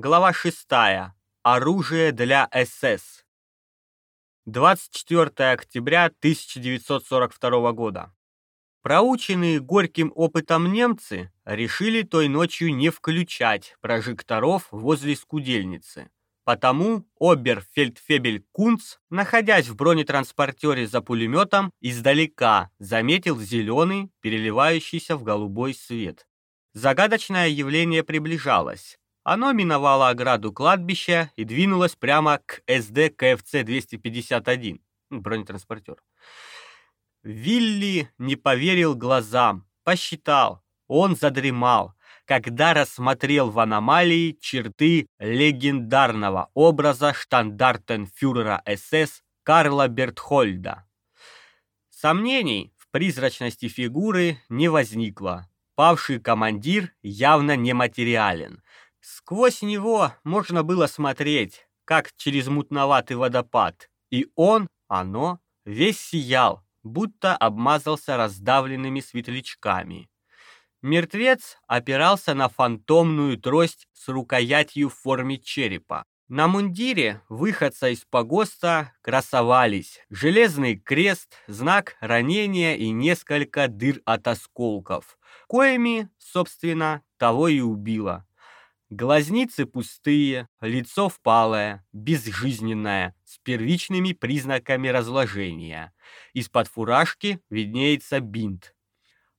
глава 6. Оружие для СС. 24 октября 1942 года. Проученные горьким опытом немцы решили той ночью не включать прожекторов возле скудельницы. Потому оберфельдфебель Кунц, находясь в бронетранспортере за пулеметом, издалека заметил зеленый, переливающийся в голубой свет. Загадочное явление приближалось. Оно миновало ограду кладбища и двинулось прямо к СД КФЦ-251, бронетранспортер. Вилли не поверил глазам, посчитал, он задремал, когда рассмотрел в аномалии черты легендарного образа штандартенфюрера СС Карла Бертхольда. Сомнений в призрачности фигуры не возникло. Павший командир явно нематериален. Сквозь него можно было смотреть, как через мутноватый водопад, и он, оно, весь сиял, будто обмазался раздавленными светлячками. Мертвец опирался на фантомную трость с рукоятью в форме черепа. На мундире выходца из погоста красовались железный крест, знак ранения и несколько дыр от осколков, коими, собственно, того и убило. Глазницы пустые, лицо впалое, безжизненное, с первичными признаками разложения. Из-под фуражки виднеется бинт,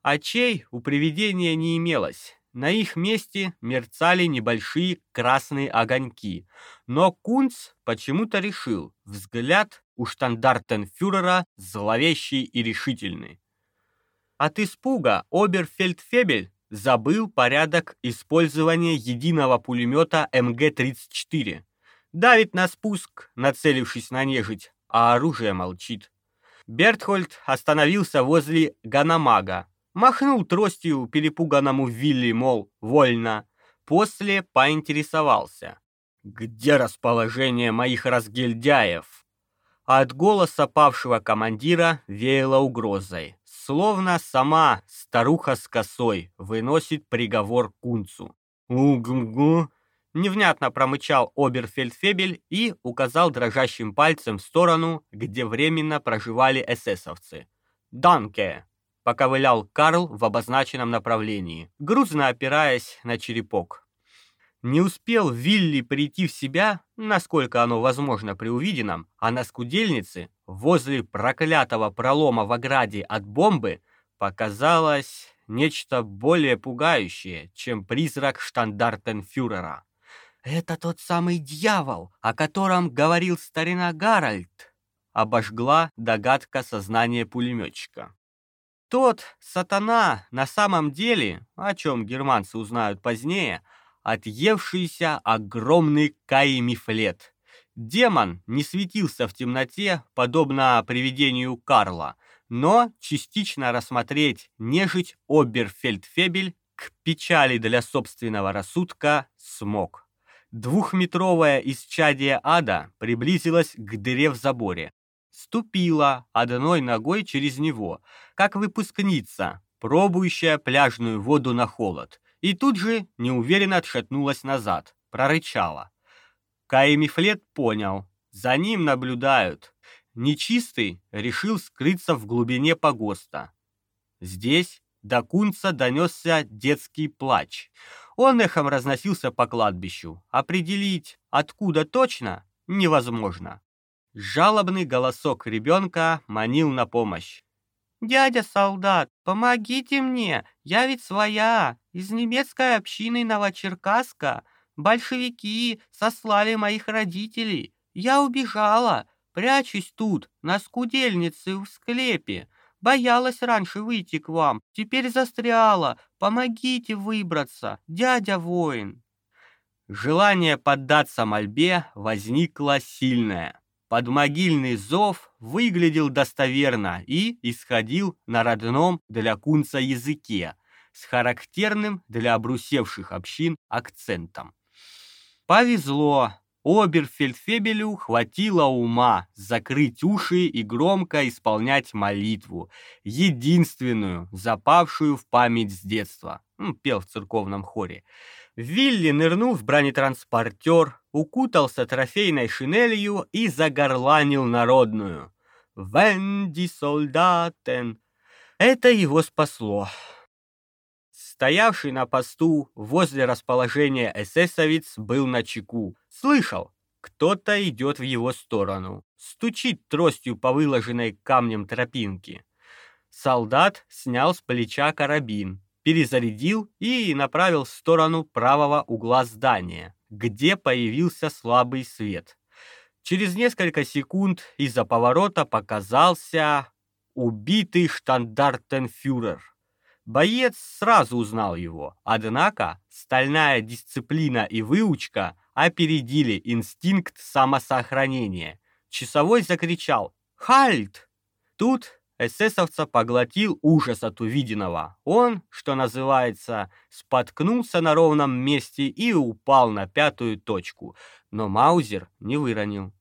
Очей у привидения не имелось. На их месте мерцали небольшие красные огоньки. Но Кунц почему-то решил, взгляд у штандартенфюрера зловещий и решительный. От испуга Оберфельдфебель забыл порядок использования единого пулемета МГ-34. Давит на спуск, нацелившись на нежить, а оружие молчит. Бертхольд остановился возле Ганамага, Махнул тростью перепуганному Вилли, мол, вольно. После поинтересовался. «Где расположение моих разгильдяев?» От голоса павшего командира веяло угрозой. Словно сама старуха с косой выносит приговор кунцу. «Угу-гу!» Невнятно промычал Оберфельдфебель и указал дрожащим пальцем в сторону, где временно проживали эсэсовцы. «Данке!» поковылял Карл в обозначенном направлении, грузно опираясь на черепок. Не успел Вилли прийти в себя, насколько оно возможно при увиденном, а на скудельнице, возле проклятого пролома в ограде от бомбы, показалось нечто более пугающее, чем призрак штандартенфюрера. «Это тот самый дьявол, о котором говорил старина Гарольд», обожгла догадка сознания пулеметчика. Тот сатана на самом деле, о чем германцы узнают позднее, отъевшийся огромный каимифлет. Демон не светился в темноте, подобно привидению Карла, но частично рассмотреть нежить Оберфельдфебель к печали для собственного рассудка смог. Двухметровое исчадие ада приблизилось к дыре в заборе, ступила одной ногой через него, как выпускница, пробующая пляжную воду на холод, и тут же неуверенно отшатнулась назад, прорычала. Каемифлет понял, за ним наблюдают. Нечистый решил скрыться в глубине погоста. Здесь до кунца донесся детский плач. Он эхом разносился по кладбищу. Определить, откуда точно, невозможно. Жалобный голосок ребенка манил на помощь. «Дядя солдат, помогите мне, я ведь своя, из немецкой общины Новочеркасска. Большевики сослали моих родителей. Я убежала, прячусь тут, на скудельнице в склепе. Боялась раньше выйти к вам, теперь застряла. Помогите выбраться, дядя воин». Желание поддаться мольбе возникло сильное. Подмогильный зов выглядел достоверно и исходил на родном для кунца языке с характерным для обрусевших общин акцентом. Повезло, Оберфельдфебелю хватило ума закрыть уши и громко исполнять молитву, единственную, запавшую в память с детства, пел в церковном хоре. Вилли нырнул в бронетранспортер, укутался трофейной шинелью и загорланил народную. «Венди солдатен!» Это его спасло. Стоявший на посту возле расположения эсэсовец был на чеку. Слышал, кто-то идет в его сторону, стучит тростью по выложенной камнем тропинке. Солдат снял с плеча карабин, перезарядил и направил в сторону правого угла здания, где появился слабый свет. Через несколько секунд из-за поворота показался убитый штандартенфюрер. Боец сразу узнал его, однако стальная дисциплина и выучка опередили инстинкт самосохранения. Часовой закричал «Хальт!». Тут эсэсовца поглотил ужас от увиденного. Он, что называется, споткнулся на ровном месте и упал на пятую точку, но Маузер не выронил.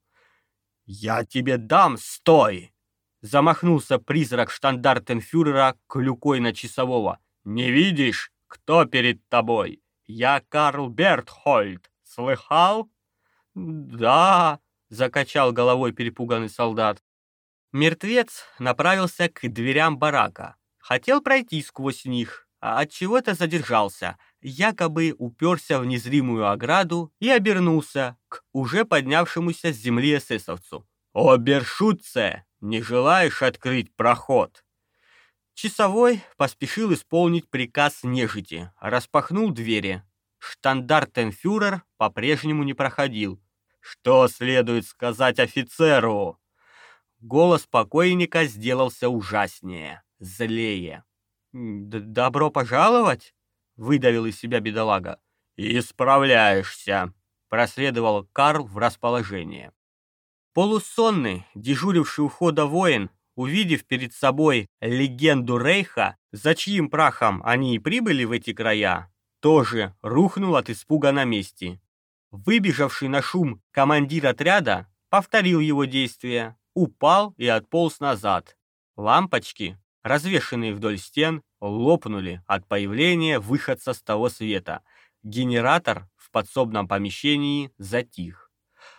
«Я тебе дам, стой!» Замахнулся призрак штандартенфюрера клюкой на часового. «Не видишь, кто перед тобой? Я Карл Бертхольд. Слыхал?» «Да», — закачал головой перепуганный солдат. Мертвец направился к дверям барака. Хотел пройти сквозь них, а от чего-то задержался, якобы уперся в незримую ограду и обернулся к уже поднявшемуся с земли эсэсовцу. «Обершутце, не желаешь открыть проход?» Часовой поспешил исполнить приказ нежити, распахнул двери. Штандартенфюрер по-прежнему не проходил. «Что следует сказать офицеру?» Голос покойника сделался ужаснее, злее. «Добро пожаловать!» — выдавил из себя бедолага. «Исправляешься!» — проследовал Карл в расположение. Полусонный, дежуривший у входа воин, увидев перед собой легенду Рейха, за чьим прахом они и прибыли в эти края, тоже рухнул от испуга на месте. Выбежавший на шум командир отряда повторил его действия, упал и отполз назад. Лампочки, развешанные вдоль стен, лопнули от появления выходца с того света. Генератор в подсобном помещении затих.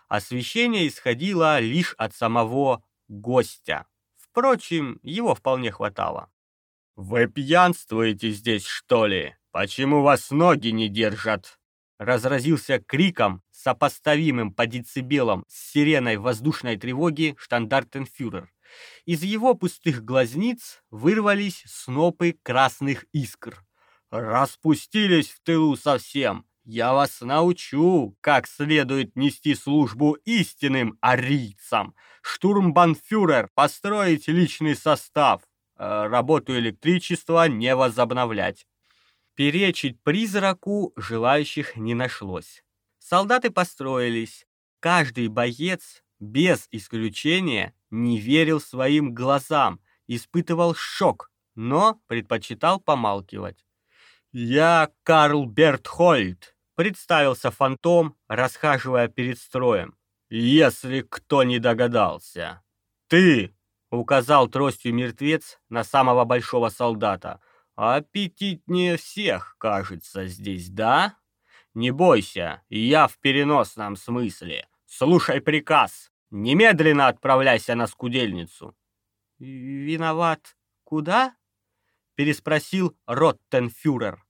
Освещение исходило лишь от самого гостя. Впрочем, его вполне хватало. «Вы пьянствуете здесь, что ли? Почему вас ноги не держат?» Разразился криком, сопоставимым по децибелам с сиреной воздушной тревоги штандартенфюрер. Из его пустых глазниц вырвались снопы красных искр. «Распустились в тылу совсем! Я вас научу, как следует нести службу истинным арийцам! Штурмбанфюрер, построить личный состав! Э, работу электричества не возобновлять!» Перечить призраку желающих не нашлось. Солдаты построились. Каждый боец, без исключения, не верил своим глазам, испытывал шок, но предпочитал помалкивать. «Я Карл Бертхольд», — представился фантом, расхаживая перед строем. «Если кто не догадался». «Ты», — указал тростью мертвец на самого большого солдата, — «аппетитнее всех, кажется, здесь, да?» Не бойся, я в переносном смысле. Слушай приказ. Немедленно отправляйся на скудельницу. Виноват. Куда? переспросил Роттенфюрер.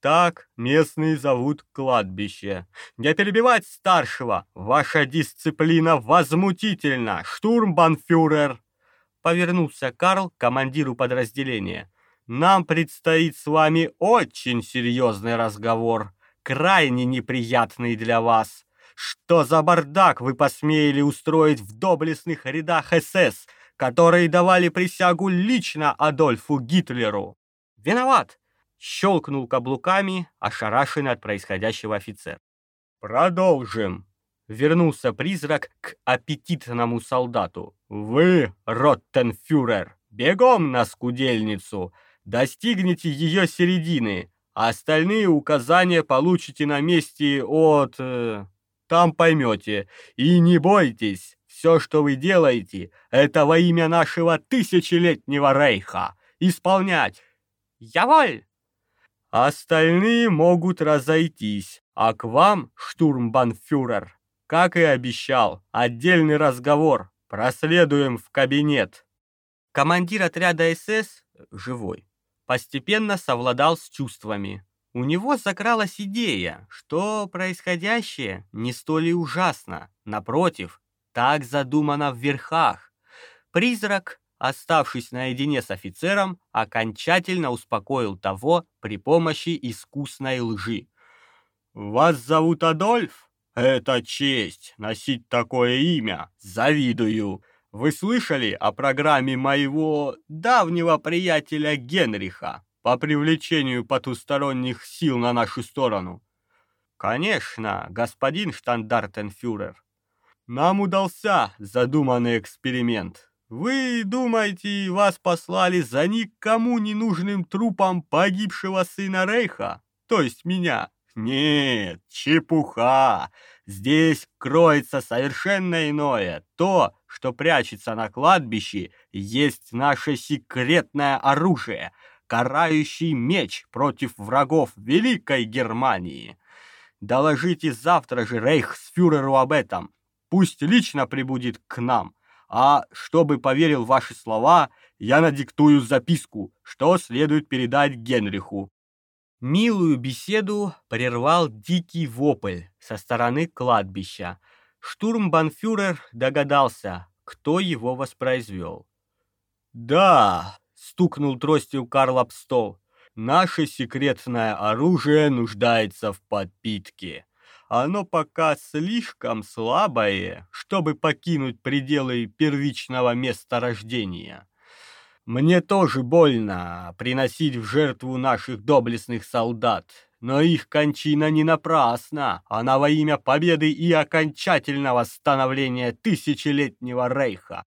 Так местные зовут кладбище. Не перебивать старшего. Ваша дисциплина возмутительна, штурмбанфюрер. Повернулся Карл к командиру подразделения. Нам предстоит с вами очень серьезный разговор крайне неприятный для вас. Что за бардак вы посмели устроить в доблестных рядах СС, которые давали присягу лично Адольфу Гитлеру? Виноват! Щелкнул каблуками, ошарашенный от происходящего офицер. Продолжим. Вернулся призрак к аппетитному солдату. Вы, Роттенфюрер, бегом на скудельницу, достигните ее середины, а остальные указания получите на месте от... Э, там поймете. И не бойтесь, все, что вы делаете, это во имя нашего тысячелетнего рейха. Исполнять. Я воль! Остальные могут разойтись, а к вам, штурмбанфюрер, как и обещал, отдельный разговор. Проследуем в кабинет. Командир отряда СС, живой, постепенно совладал с чувствами. У него закралась идея, что происходящее не столь и ужасно. Напротив, так задумано в верхах. Призрак, оставшись наедине с офицером, окончательно успокоил того при помощи искусной лжи. «Вас зовут Адольф? Это честь носить такое имя. Завидую. Вы слышали о программе моего давнего приятеля Генриха по привлечению потусторонних сил на нашу сторону? Конечно, господин штандартенфюрер. Нам удался задуманный эксперимент. Вы думаете, вас послали за никому не нужным трупом погибшего сына Рейха, то есть меня? Нет, чепуха. Здесь кроется совершенно иное. То, что прячется на кладбище, есть наше секретное оружие, карающий меч против врагов Великой Германии. Доложите завтра же рейхсфюреру об этом. Пусть лично прибудет к нам. А чтобы поверил в ваши слова, я надиктую записку, что следует передать Генриху. Милую беседу прервал дикий вопль со стороны кладбища. Штурмбанфюрер догадался, кто его воспроизвел. «Да!» — стукнул тростью Карл об стол. «Наше секретное оружие нуждается в подпитке. Оно пока слишком слабое, чтобы покинуть пределы первичного месторождения. Мне тоже больно приносить в жертву наших доблестных солдат, но их кончина не напрасна, она во имя победы и окончательного становления тысячелетнего рейха.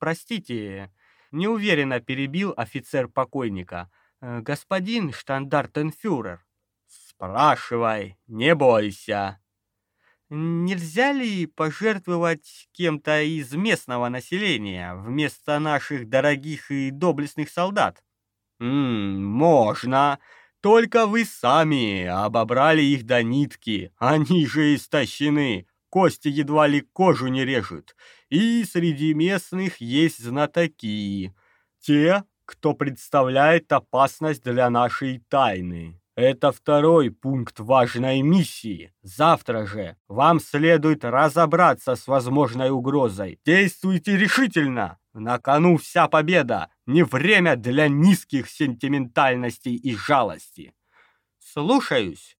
Простите, неуверенно перебил офицер покойника. Э, господин штандартенфюрер. Спрашивай, не бойся. Нельзя ли пожертвовать кем-то из местного населения вместо наших дорогих и доблестных солдат? М можно. Только вы сами обобрали их до нитки. Они же истощены. Кости едва ли кожу не режут. И среди местных есть знатоки. Те, кто представляет опасность для нашей тайны. Это второй пункт важной миссии. Завтра же вам следует разобраться с возможной угрозой. Действуйте решительно. На кону вся победа. Не время для низких сентиментальностей и жалости. Слушаюсь.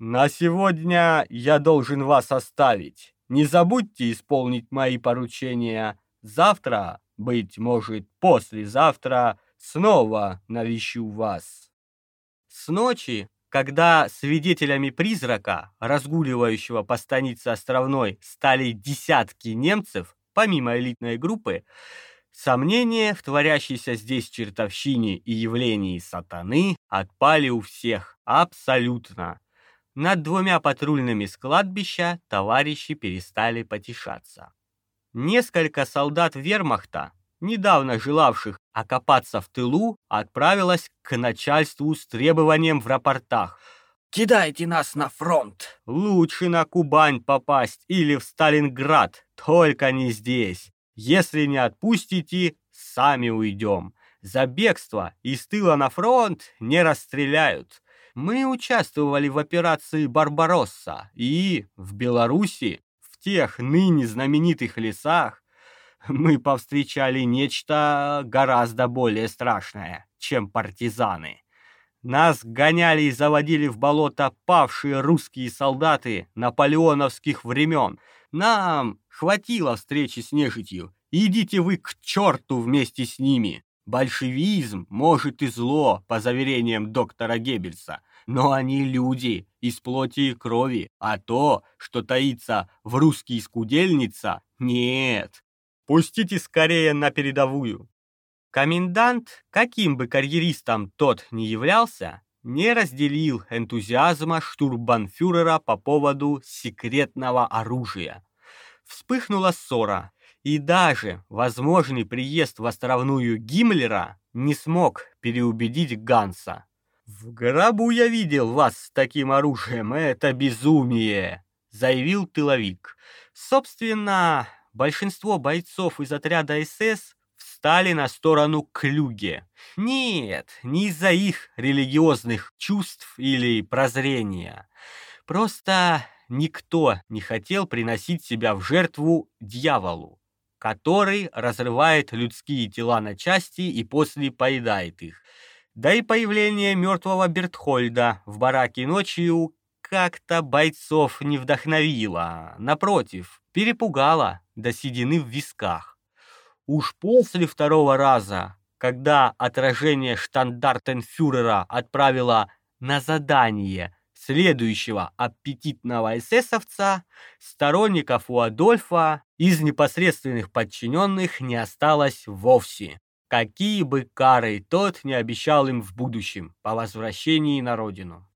На сегодня я должен вас оставить. Не забудьте исполнить мои поручения. Завтра, быть может, послезавтра, снова навещу вас. С ночи, когда свидетелями призрака, разгуливающего по станице Островной, стали десятки немцев, помимо элитной группы, сомнения в творящейся здесь чертовщине и явлении сатаны отпали у всех абсолютно. Над двумя патрульными с кладбища товарищи перестали потешаться. Несколько солдат вермахта недавно желавших окопаться в тылу, отправилась к начальству с требованием в рапортах. «Кидайте нас на фронт! Лучше на Кубань попасть или в Сталинград, только не здесь. Если не отпустите, сами уйдем. За бегство из тыла на фронт не расстреляют. Мы участвовали в операции «Барбаросса» и в Беларуси, в тех ныне знаменитых лесах, мы повстречали нечто гораздо более страшное, чем партизаны. Нас гоняли и заводили в болото павшие русские солдаты наполеоновских времен. Нам хватило встречи с нежитью. Идите вы к черту вместе с ними. Большевизм может и зло, по заверениям доктора Геббельса, но они люди из плоти и крови, а то, что таится в русский скудельница, нет. Пустите скорее на передовую. Комендант, каким бы карьеристом тот ни являлся, не разделил энтузиазма штурбанфюрера по поводу секретного оружия. Вспыхнула ссора, и даже возможный приезд в островную Гиммлера не смог переубедить Ганса. В гробу я видел вас с таким оружием, это безумие, заявил тыловик. Собственно, большинство бойцов из отряда СС встали на сторону Клюге. Нет, не из-за их религиозных чувств или прозрения. Просто никто не хотел приносить себя в жертву дьяволу, который разрывает людские тела на части и после поедает их. Да и появление мертвого Бертхольда в бараке ночью как-то бойцов не вдохновило, напротив, перепугало до седины в висках. Уж после второго раза, когда отражение штандартенфюрера отправило на задание следующего аппетитного эсэсовца, сторонников у Адольфа из непосредственных подчиненных не осталось вовсе. Какие бы кары тот не обещал им в будущем по возвращении на родину.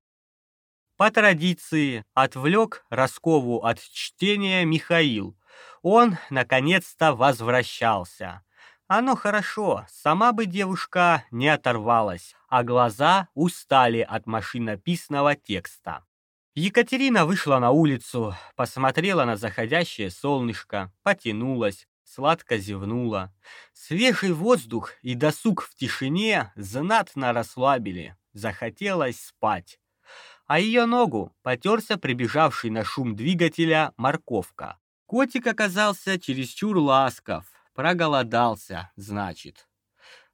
По традиции отвлек Роскову от чтения Михаил. Он, наконец-то, возвращался. Оно хорошо, сама бы девушка не оторвалась, а глаза устали от машинописного текста. Екатерина вышла на улицу, посмотрела на заходящее солнышко, потянулась, сладко зевнула. Свежий воздух и досуг в тишине знатно расслабили, захотелось спать. А ее ногу потерся прибежавший на шум двигателя морковка. Котик оказался чересчур ласков, Проголодался, значит.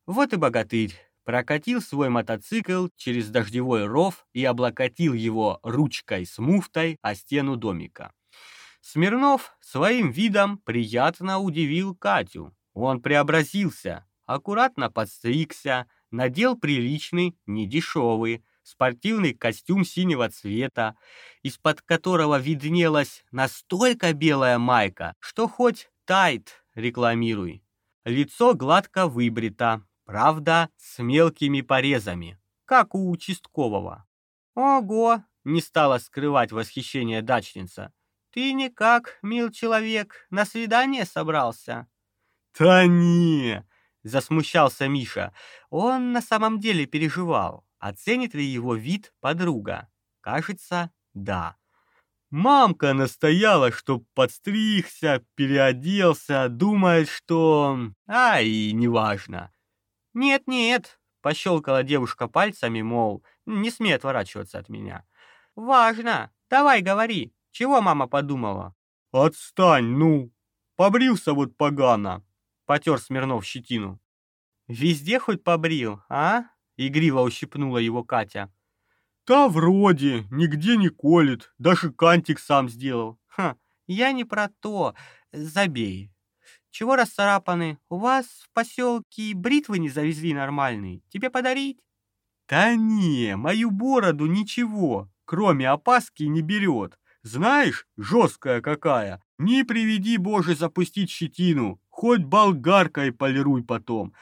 Вот и богатырь прокатил свой мотоцикл через дождевой ров и облокотил его ручкой с муфтой о стену домика. Смирнов своим видом приятно удивил Катю. Он преобразился, аккуратно подстригся, надел приличный, недешевый, спортивный костюм синего цвета, из-под которого виднелась настолько белая майка, что хоть тайт рекламируй. Лицо гладко выбрито, правда, с мелкими порезами, как у участкового. Ого, не стала скрывать восхищение дачница. Ты никак, мил человек, на свидание собрался? Да не, засмущался Миша. Он на самом деле переживал, оценит ли его вид подруга. Кажется, да. Мамка настояла, чтоб подстригся, переоделся, думает, что... Ай, неважно. Нет-нет, пощелкала девушка пальцами, мол, не смей отворачиваться от меня. Важно. Давай говори. Чего мама подумала? Отстань, ну. Побрился вот погано. Потер Смирнов щетину. Везде хоть побрил, а? Игриво ущипнула его Катя. «Да вроде, нигде не колет, даже кантик сам сделал». «Ха, я не про то, забей. Чего расцарапаны? У вас в поселке бритвы не завезли нормальные, тебе подарить?» «Да не, мою бороду ничего, кроме опаски не берет. Знаешь, жесткая какая, не приведи Боже запустить щетину, хоть болгаркой полируй потом.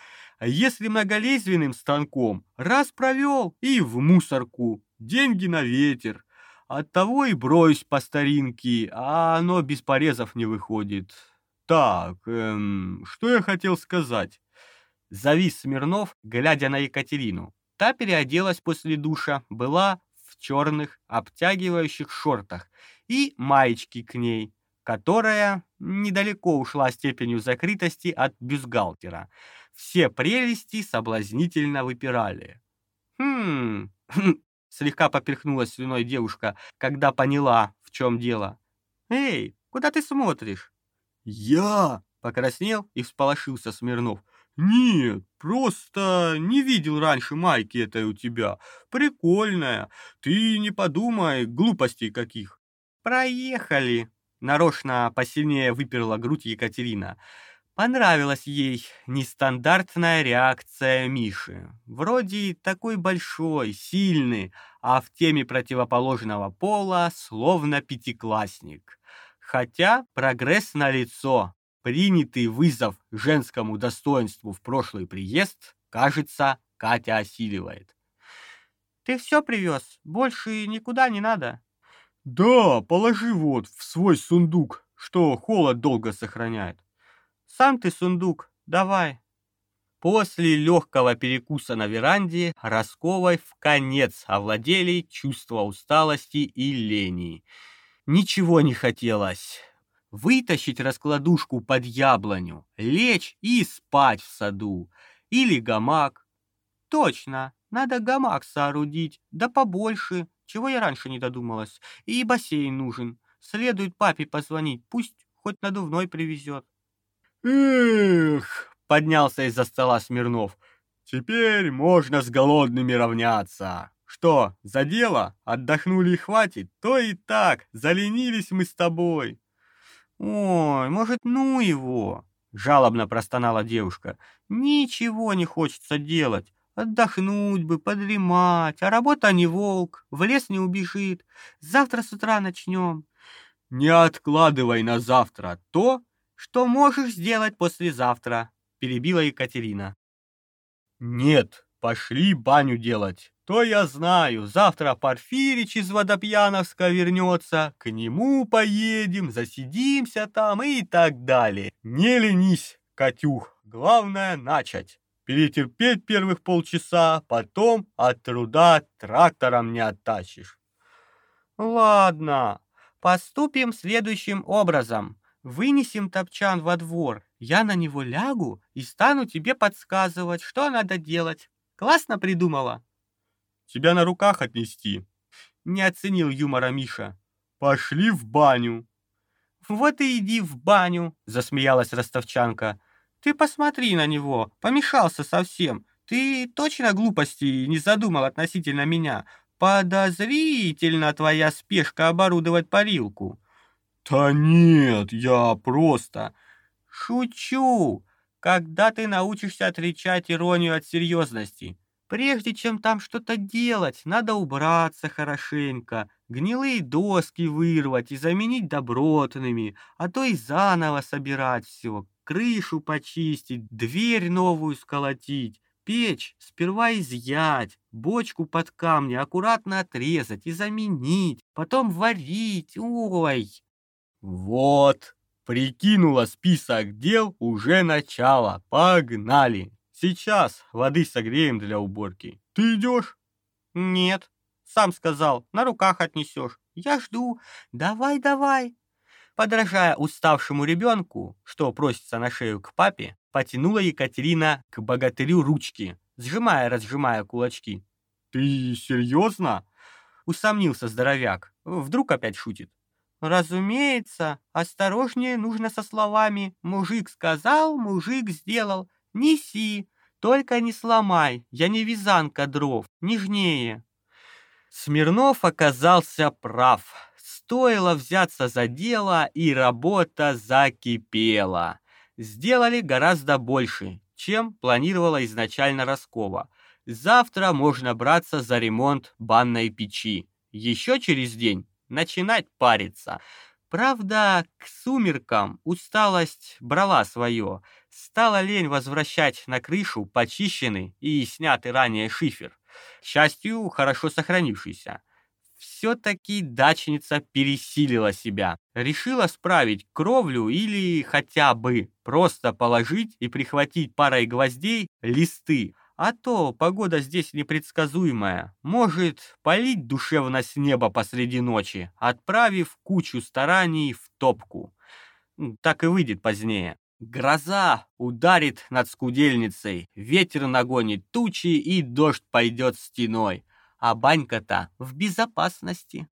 Если многолезвенным станком, раз провел и в мусорку деньги на ветер. Оттого и брось по старинке, а оно без порезов не выходит. Так, эм, что я хотел сказать? Завис Смирнов, глядя на Екатерину. Та переоделась после душа, была в черных обтягивающих шортах и маечке к ней, которая недалеко ушла степенью закрытости от бюстгальтера. Все прелести соблазнительно выпирали. Хм, Слегка поперхнулась слюной девушка, когда поняла, в чем дело. «Эй, куда ты смотришь?» «Я!» — покраснел и всполошился Смирнов. «Нет, просто не видел раньше майки этой у тебя. Прикольная. Ты не подумай, глупостей каких». «Проехали!» — нарочно посильнее выперла грудь Екатерина. Понравилась ей нестандартная реакция Миши. Вроде такой большой, сильный, а в теме противоположного пола словно пятиклассник. Хотя прогресс налицо. Принятый вызов женскому достоинству в прошлый приезд, кажется, Катя осиливает. «Ты все привез? Больше никуда не надо?» «Да, положи вот в свой сундук, что холод долго сохраняет». Сам ты сундук, давай. После легкого перекуса на веранде Росковой в конец овладели чувства усталости и лени. Ничего не хотелось. Вытащить раскладушку под яблоню, лечь и спать в саду. Или гамак. Точно, надо гамак соорудить, да побольше, чего я раньше не додумалась. И бассейн нужен. Следует папе позвонить, пусть хоть надувной привезет. Эх, поднялся из-за стола Смирнов. Теперь можно с голодными равняться. Что, за дело? Отдохнули и хватит? То и так, заленились мы с тобой. Ой, может, ну его? Жалобно простонала девушка. Ничего не хочется делать. Отдохнуть бы, подремать, а работа не волк, в лес не убежит. Завтра с утра начнем. Не откладывай на завтра то, что можешь сделать послезавтра, перебила Екатерина. Нет, пошли баню делать. То я знаю, завтра Порфирич из Водопьяновска вернется, к нему поедем, засидимся там и так далее. Не ленись, Катюх, главное начать перетерпеть первых полчаса, потом от труда трактором не оттащишь. Ладно, поступим следующим образом. Вынесем топчан во двор, я на него лягу и стану тебе подсказывать, что надо делать. Классно придумала? Тебя на руках отнести. Не оценил юмора Миша. Пошли в баню. Вот и иди в баню, засмеялась ростовчанка. Ты посмотри на него, помешался совсем. Ты точно глупости не задумал относительно меня? Подозрительно твоя спешка оборудовать парилку. Да нет, я просто... Шучу. Когда ты научишься отличать иронию от серьезности? Прежде чем там что-то делать, надо убраться хорошенько, гнилые доски вырвать и заменить добротными, а то и заново собирать все, крышу почистить, дверь новую сколотить, печь сперва изъять, бочку под камни аккуратно отрезать и заменить, потом варить, ой. Вот, прикинула список дел уже начало, погнали. Сейчас воды согреем для уборки. Ты идешь? Нет, сам сказал, на руках отнесешь. Я жду. Давай, давай. Подражая уставшему ребенку, что просится на шею к папе, потянула Екатерина к богатырю ручки, сжимая-разжимая кулачки. «Ты серьезно?» — усомнился здоровяк. Вдруг опять шутит. «Разумеется, осторожнее нужно со словами «мужик сказал, мужик сделал». Неси, только не сломай, я не вязанка дров, нежнее». Смирнов оказался прав. Стоило взяться за дело, и работа закипела. Сделали гораздо больше, чем планировала изначально Роскова. Завтра можно браться за ремонт банной печи. Еще через день начинать париться. Правда, к сумеркам усталость брала свое. Стала лень возвращать на крышу почищенный и снятый ранее шифер. К счастью, хорошо сохранившийся все-таки дачница пересилила себя. Решила справить кровлю или хотя бы просто положить и прихватить парой гвоздей листы. А то погода здесь непредсказуемая. Может полить душевно с неба посреди ночи, отправив кучу стараний в топку. Так и выйдет позднее. Гроза ударит над скудельницей, ветер нагонит тучи и дождь пойдет стеной а банька-то в безопасности.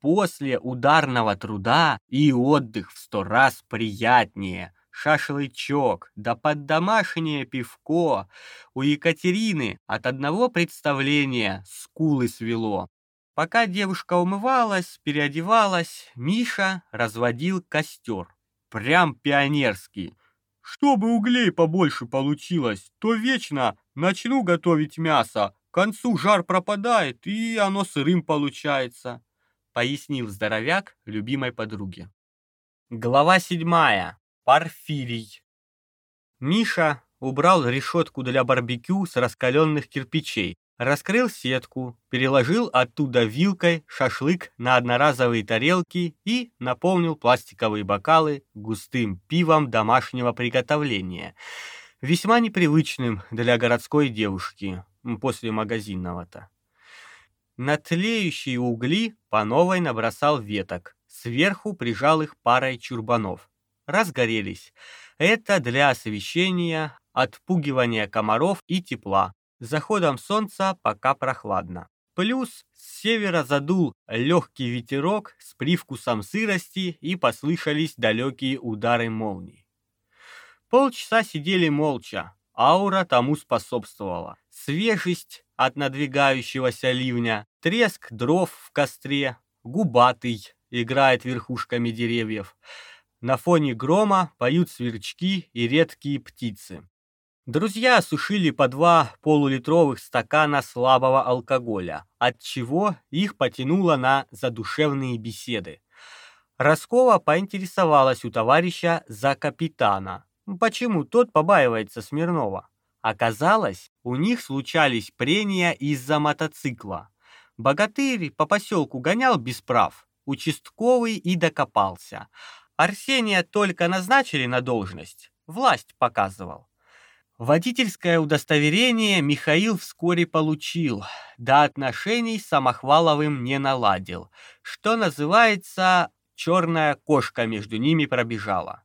После ударного труда и отдых в сто раз приятнее. Шашлычок, да под домашнее пивко. У Екатерины от одного представления скулы свело. Пока девушка умывалась, переодевалась, Миша разводил костер. Прям пионерский. Чтобы углей побольше получилось, то вечно начну готовить мясо, к концу жар пропадает, и оно сырым получается», — пояснил здоровяк любимой подруге. Глава седьмая. Порфирий. Миша убрал решетку для барбекю с раскаленных кирпичей, раскрыл сетку, переложил оттуда вилкой шашлык на одноразовые тарелки и наполнил пластиковые бокалы густым пивом домашнего приготовления — весьма непривычным для городской девушки после магазинного-то. На тлеющие угли по новой набросал веток, сверху прижал их парой чурбанов. Разгорелись. Это для освещения, отпугивания комаров и тепла. Заходом солнца пока прохладно. Плюс с севера задул легкий ветерок с привкусом сырости и послышались далекие удары молний. Полчаса сидели молча, аура тому способствовала. Свежесть от надвигающегося ливня, треск дров в костре, губатый играет верхушками деревьев. На фоне грома поют сверчки и редкие птицы. Друзья осушили по два полулитровых стакана слабого алкоголя, от чего их потянуло на задушевные беседы. Роскова поинтересовалась у товарища за капитана, почему тот побаивается Смирнова. Оказалось, у них случались прения из-за мотоцикла. Богатырь по поселку гонял без прав, участковый и докопался. Арсения только назначили на должность, власть показывал. Водительское удостоверение Михаил вскоре получил, да отношений с Самохваловым не наладил. Что называется, черная кошка между ними пробежала.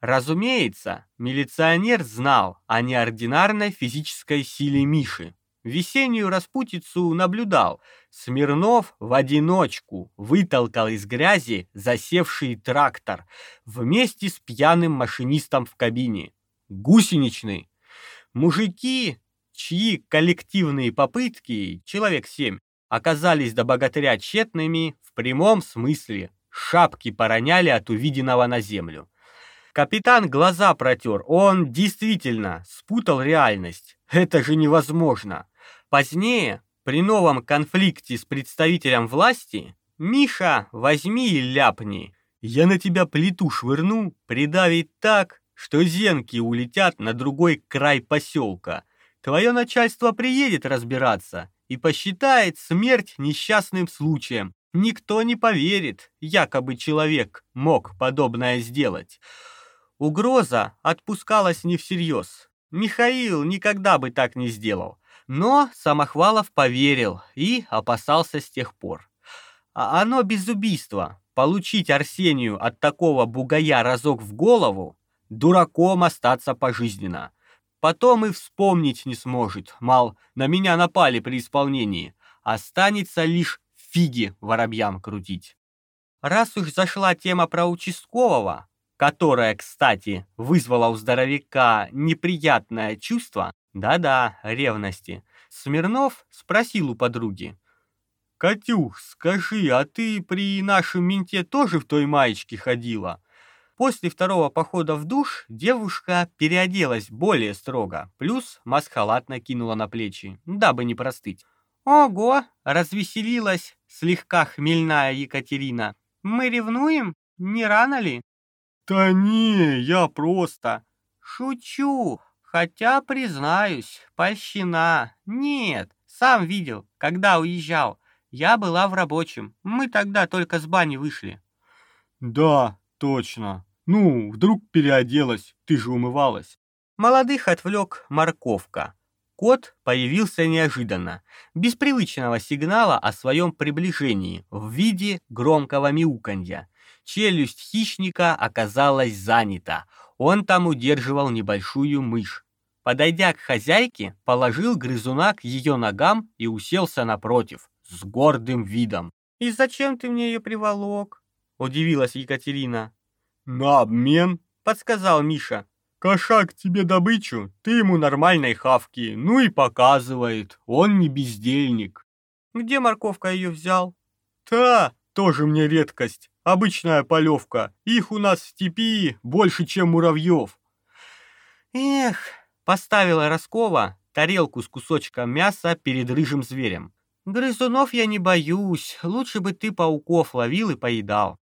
Разумеется, милиционер знал о неординарной физической силе Миши. Весеннюю распутицу наблюдал. Смирнов в одиночку вытолкал из грязи засевший трактор вместе с пьяным машинистом в кабине. Гусеничный Мужики, чьи коллективные попытки, человек семь, оказались до богатыря тщетными в прямом смысле, шапки пороняли от увиденного на землю. Капитан глаза протер, он действительно спутал реальность. Это же невозможно. Позднее, при новом конфликте с представителем власти, Миша, возьми и ляпни. Я на тебя плиту швырну, придавить так, что зенки улетят на другой край поселка. Твое начальство приедет разбираться и посчитает смерть несчастным случаем. Никто не поверит, якобы человек мог подобное сделать. Угроза отпускалась не всерьез. Михаил никогда бы так не сделал. Но Самохвалов поверил и опасался с тех пор. А оно без убийства. Получить Арсению от такого бугая разок в голову дураком остаться пожизненно. Потом и вспомнить не сможет, мал, на меня напали при исполнении. Останется лишь фиги воробьям крутить. Раз уж зашла тема про участкового, которая, кстати, вызвала у здоровяка неприятное чувство, да-да, ревности, Смирнов спросил у подруги. «Катюх, скажи, а ты при нашем менте тоже в той маечке ходила?» После второго похода в душ девушка переоделась более строго, плюс маск-халат накинула на плечи, дабы не простыть. «Ого!» — развеселилась слегка хмельная Екатерина. «Мы ревнуем? Не рано ли?» «Да не, я просто...» «Шучу, хотя, признаюсь, польщена. Нет, сам видел, когда уезжал. Я была в рабочем, мы тогда только с бани вышли». «Да, точно. Ну, вдруг переоделась, ты же умывалась. Молодых отвлек морковка. Кот появился неожиданно, без привычного сигнала о своем приближении в виде громкого мяуканья. Челюсть хищника оказалась занята. Он там удерживал небольшую мышь. Подойдя к хозяйке, положил грызуна к ее ногам и уселся напротив, с гордым видом. «И зачем ты мне ее приволок?» – удивилась Екатерина. «На обмен», — подсказал Миша. «Кошак тебе добычу, ты ему нормальной хавки, ну и показывает, он не бездельник». «Где морковка ее взял?» «Та, тоже мне редкость, обычная полевка, их у нас в степи больше, чем муравьев». «Эх», — поставила Роскова тарелку с кусочком мяса перед рыжим зверем. «Грызунов я не боюсь, лучше бы ты пауков ловил и поедал».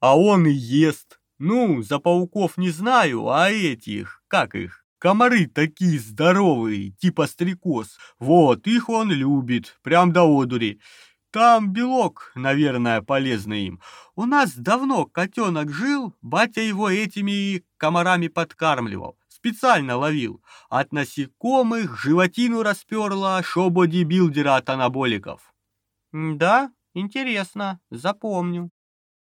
«А он и ест», ну, за пауков не знаю, а этих, как их? Комары такие здоровые, типа стрекоз. Вот, их он любит, прям до одури. Там белок, наверное, полезный им. У нас давно котенок жил, батя его этими комарами подкармливал. Специально ловил. От насекомых животину расперла, шо бодибилдера от анаболиков. Да, интересно, запомню.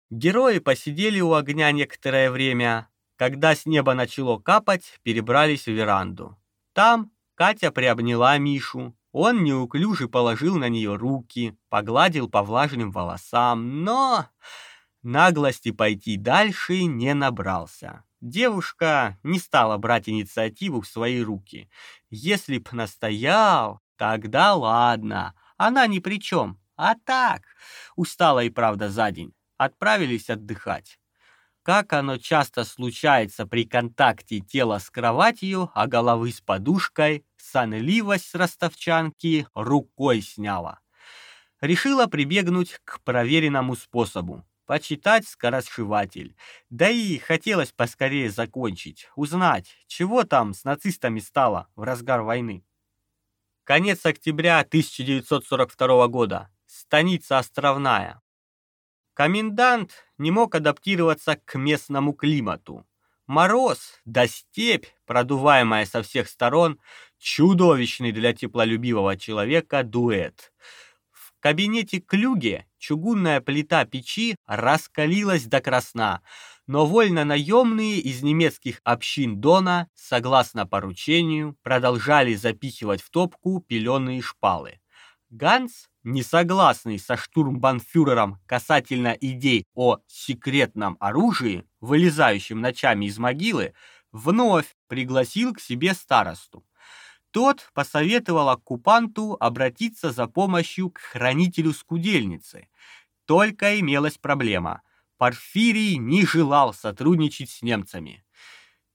Герои посидели у огня некоторое время. Когда с неба начало капать, перебрались в веранду. Там Катя приобняла Мишу. Он неуклюже положил на нее руки, погладил по влажным волосам, но наглости пойти дальше не набрался. Девушка не стала брать инициативу в свои руки. Если б настоял, тогда ладно, она ни при чем. А так, устала и правда за день отправились отдыхать. Как оно часто случается при контакте тела с кроватью, а головы с подушкой, сонливость ростовчанки рукой сняла. Решила прибегнуть к проверенному способу почитать скоросшиватель. Да и хотелось поскорее закончить, узнать, чего там с нацистами стало в разгар войны. Конец октября 1942 года. Станица Островная. Комендант не мог адаптироваться к местному климату. Мороз да степь, продуваемая со всех сторон, чудовищный для теплолюбивого человека дуэт. В кабинете Клюге чугунная плита печи раскалилась до красна, но вольно-наемные из немецких общин Дона, согласно поручению, продолжали запихивать в топку пеленые шпалы. Ганс не согласный со штурмбанфюрером касательно идей о секретном оружии, вылезающем ночами из могилы, вновь пригласил к себе старосту. Тот посоветовал оккупанту обратиться за помощью к хранителю скудельницы. Только имелась проблема. Порфирий не желал сотрудничать с немцами.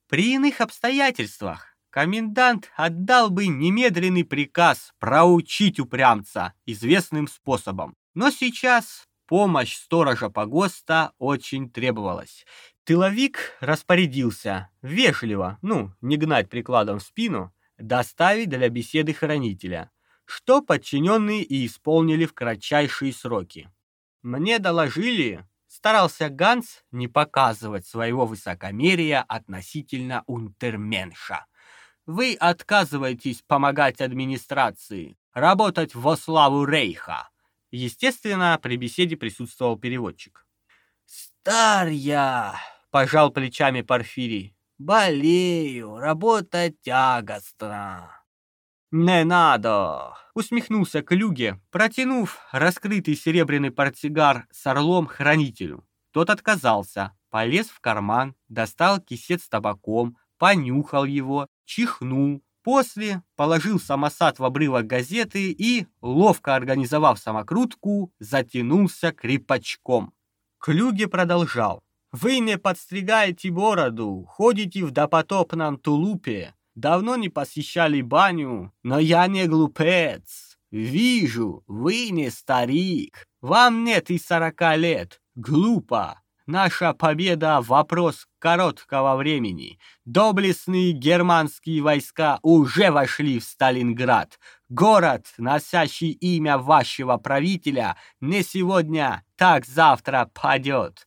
При иных обстоятельствах комендант отдал бы немедленный приказ проучить упрямца известным способом. Но сейчас помощь сторожа погоста очень требовалась. Тыловик распорядился вежливо, ну, не гнать прикладом в спину, доставить для беседы хранителя, что подчиненные и исполнили в кратчайшие сроки. Мне доложили, старался Ганс не показывать своего высокомерия относительно унтерменша, вы отказываетесь помогать администрации, работать во славу Рейха. Естественно, при беседе присутствовал переводчик. Стар я, пожал плечами Порфирий. Болею, работа тягостна. «Не надо!» — усмехнулся Клюге, протянув раскрытый серебряный портсигар с орлом хранителю. Тот отказался, полез в карман, достал кисет с табаком, понюхал его, чихнул, после положил самосад в обрывок газеты и, ловко организовав самокрутку, затянулся крепачком. Клюге продолжал. «Вы не подстригаете бороду, ходите в допотопном тулупе, давно не посещали баню, но я не глупец. Вижу, вы не старик, вам нет и сорока лет. Глупо, Наша победа — вопрос короткого времени. Доблестные германские войска уже вошли в Сталинград. Город, носящий имя вашего правителя, не сегодня, так завтра падет.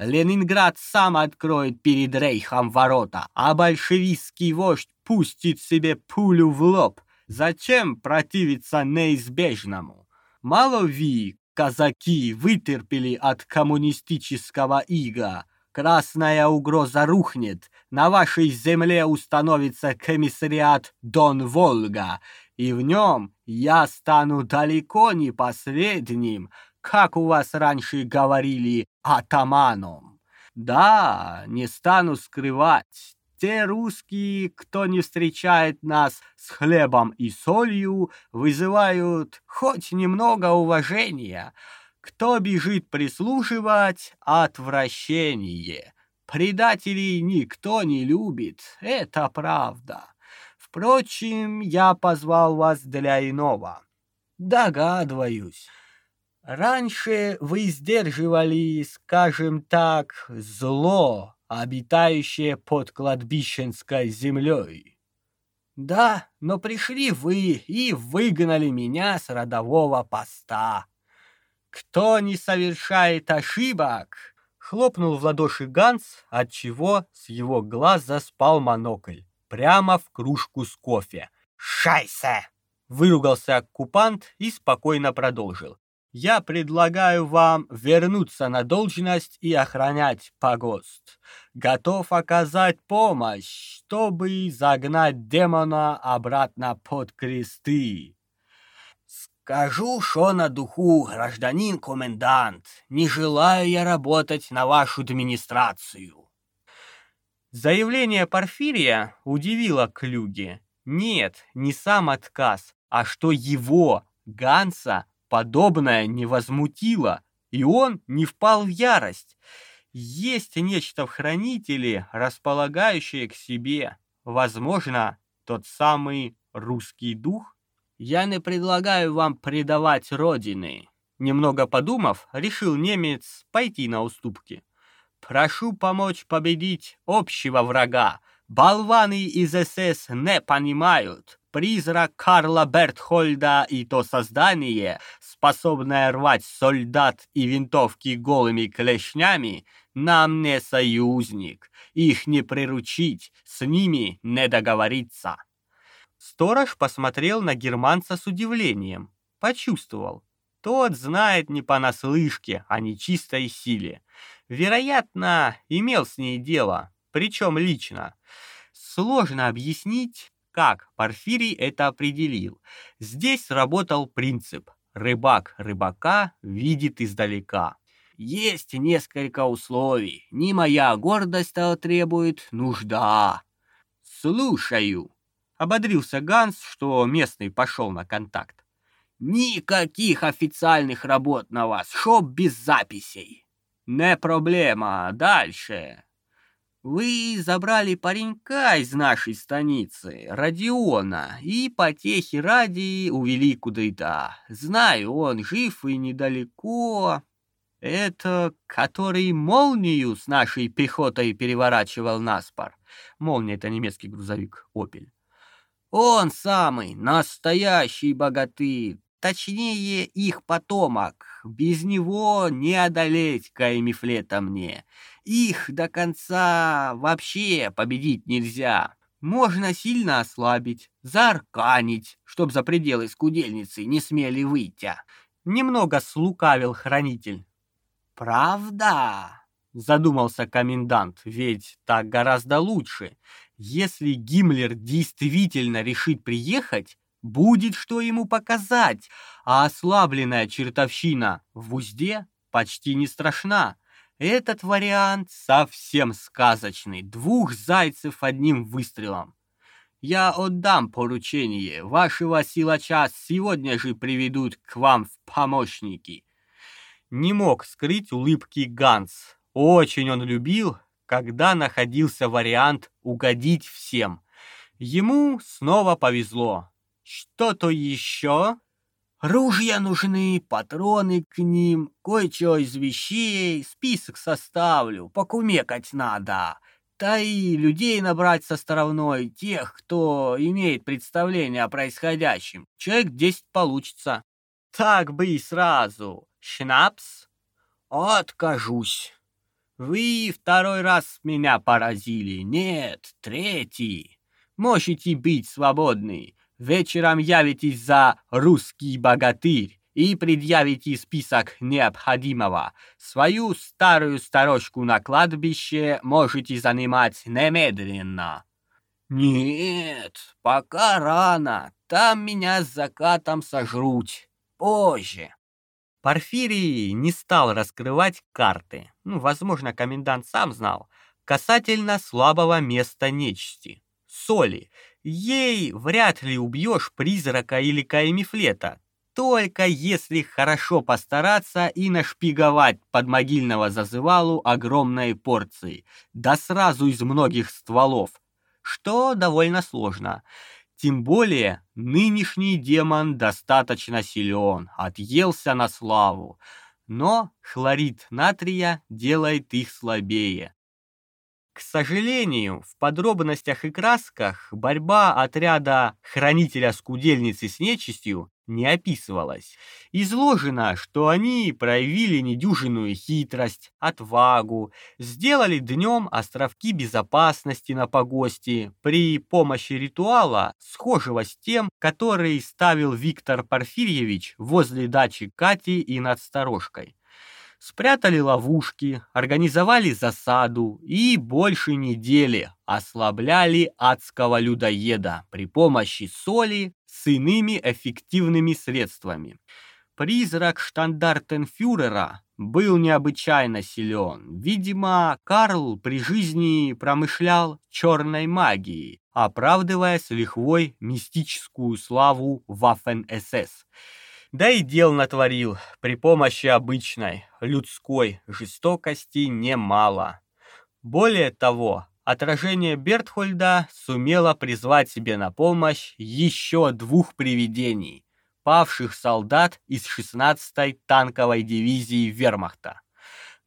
Ленинград сам откроет перед Рейхом ворота, а большевистский вождь пустит себе пулю в лоб. Зачем противиться неизбежному? Мало ви, казаки вытерпели от коммунистического ига. Красная угроза рухнет, на вашей земле установится комиссариат Дон-Волга, и в нем я стану далеко не последним, как у вас раньше говорили, атаманом. Да, не стану скрывать, те русские, кто не встречает нас с хлебом и солью, вызывают хоть немного уважения. Кто бежит прислушивать — отвращение. Предателей никто не любит, это правда. Впрочем, я позвал вас для иного. Догадываюсь. Раньше вы сдерживали, скажем так, зло, обитающее под кладбищенской землей. Да, но пришли вы и выгнали меня с родового поста. Кто не совершает ошибок, хлопнул в ладоши Ганс, от чего с его глаз заспал монокль. прямо в кружку с кофе. «Шайсе!» — выругался оккупант и спокойно продолжил. «Я предлагаю вам вернуться на должность и охранять погост. Готов оказать помощь, чтобы загнать демона обратно под кресты». «Скажу, что на духу, гражданин комендант, не желаю я работать на вашу администрацию». Заявление Порфирия удивило Клюге. Нет, не сам отказ, а что его, Ганса, подобное не возмутило, и он не впал в ярость. Есть нечто в хранителе, располагающее к себе. Возможно, тот самый русский дух? Я не предлагаю вам предавать родины. Немного подумав, решил немец пойти на уступки. Прошу помочь победить общего врага. Болваны из СС не понимают. Призрак Карла Бертхольда и то создание, способное рвать солдат и винтовки голыми клешнями, нам не союзник. Их не приручить, с ними не договориться. Сторож посмотрел на германца с удивлением. Почувствовал. Тот знает не понаслышке, не чистой силе. Вероятно, имел с ней дело, причем лично. Сложно объяснить, как Порфирий это определил. Здесь работал принцип «рыбак рыбака видит издалека». Есть несколько условий. Не моя гордость требует, нужда. Слушаю. Ободрился Ганс, что местный пошел на контакт. Никаких официальных работ на вас, шоп без записей. Не проблема, дальше. Вы забрали паренька из нашей станицы, Родиона, и потехи ради увели куда-то. Знаю, он жив и недалеко. Это который молнию с нашей пехотой переворачивал на спор. Молния — это немецкий грузовик «Опель». Он самый, настоящий богатырь, точнее их потомок. Без него не одолеть Каймифлета мне. Их до конца вообще победить нельзя. Можно сильно ослабить, заарканить, чтоб за пределы скудельницы не смели выйти. Немного слукавил хранитель. «Правда?» — задумался комендант, ведь так гораздо лучше. Если Гиммлер действительно решит приехать, будет что ему показать, а ослабленная чертовщина в узде почти не страшна. Этот вариант совсем сказочный, двух зайцев одним выстрелом. Я отдам поручение, вашего силача сегодня же приведут к вам в помощники. Не мог скрыть улыбки Ганс. Очень он любил когда находился вариант угодить всем. Ему снова повезло. Что-то еще? Ружья нужны, патроны к ним, кое-что из вещей, список составлю, покумекать надо. Да и людей набрать со стороной, тех, кто имеет представление о происходящем. Человек десять получится. Так бы и сразу. Шнапс? Откажусь. Вы второй раз меня поразили. Нет, третий. Можете быть свободны. Вечером явитесь за русский богатырь и предъявите список необходимого. Свою старую сторожку на кладбище можете занимать немедленно. Нет, пока рано. Там меня с закатом сожрут. Позже. Порфирий не стал раскрывать карты, ну, возможно, комендант сам знал, касательно слабого места нечисти — соли. Ей вряд ли убьешь призрака или каймифлета, только если хорошо постараться и нашпиговать под могильного зазывалу огромной порции, да сразу из многих стволов, что довольно сложно — тем более нынешний демон достаточно силен, отъелся на славу, но хлорид натрия делает их слабее. К сожалению, в подробностях и красках борьба отряда хранителя скудельницы с нечистью не описывалось. Изложено, что они проявили недюжинную хитрость, отвагу, сделали днем островки безопасности на погосте при помощи ритуала, схожего с тем, который ставил Виктор Порфирьевич возле дачи Кати и над сторожкой спрятали ловушки, организовали засаду и больше недели ослабляли адского людоеда при помощи соли с иными эффективными средствами. Призрак штандартенфюрера был необычайно силен. Видимо, Карл при жизни промышлял черной магией, оправдывая с лихвой мистическую славу Waffen-СС да и дел натворил при помощи обычной, людской жестокости немало. Более того, отражение Бертхольда сумело призвать себе на помощь еще двух привидений, павших солдат из 16-й танковой дивизии Вермахта.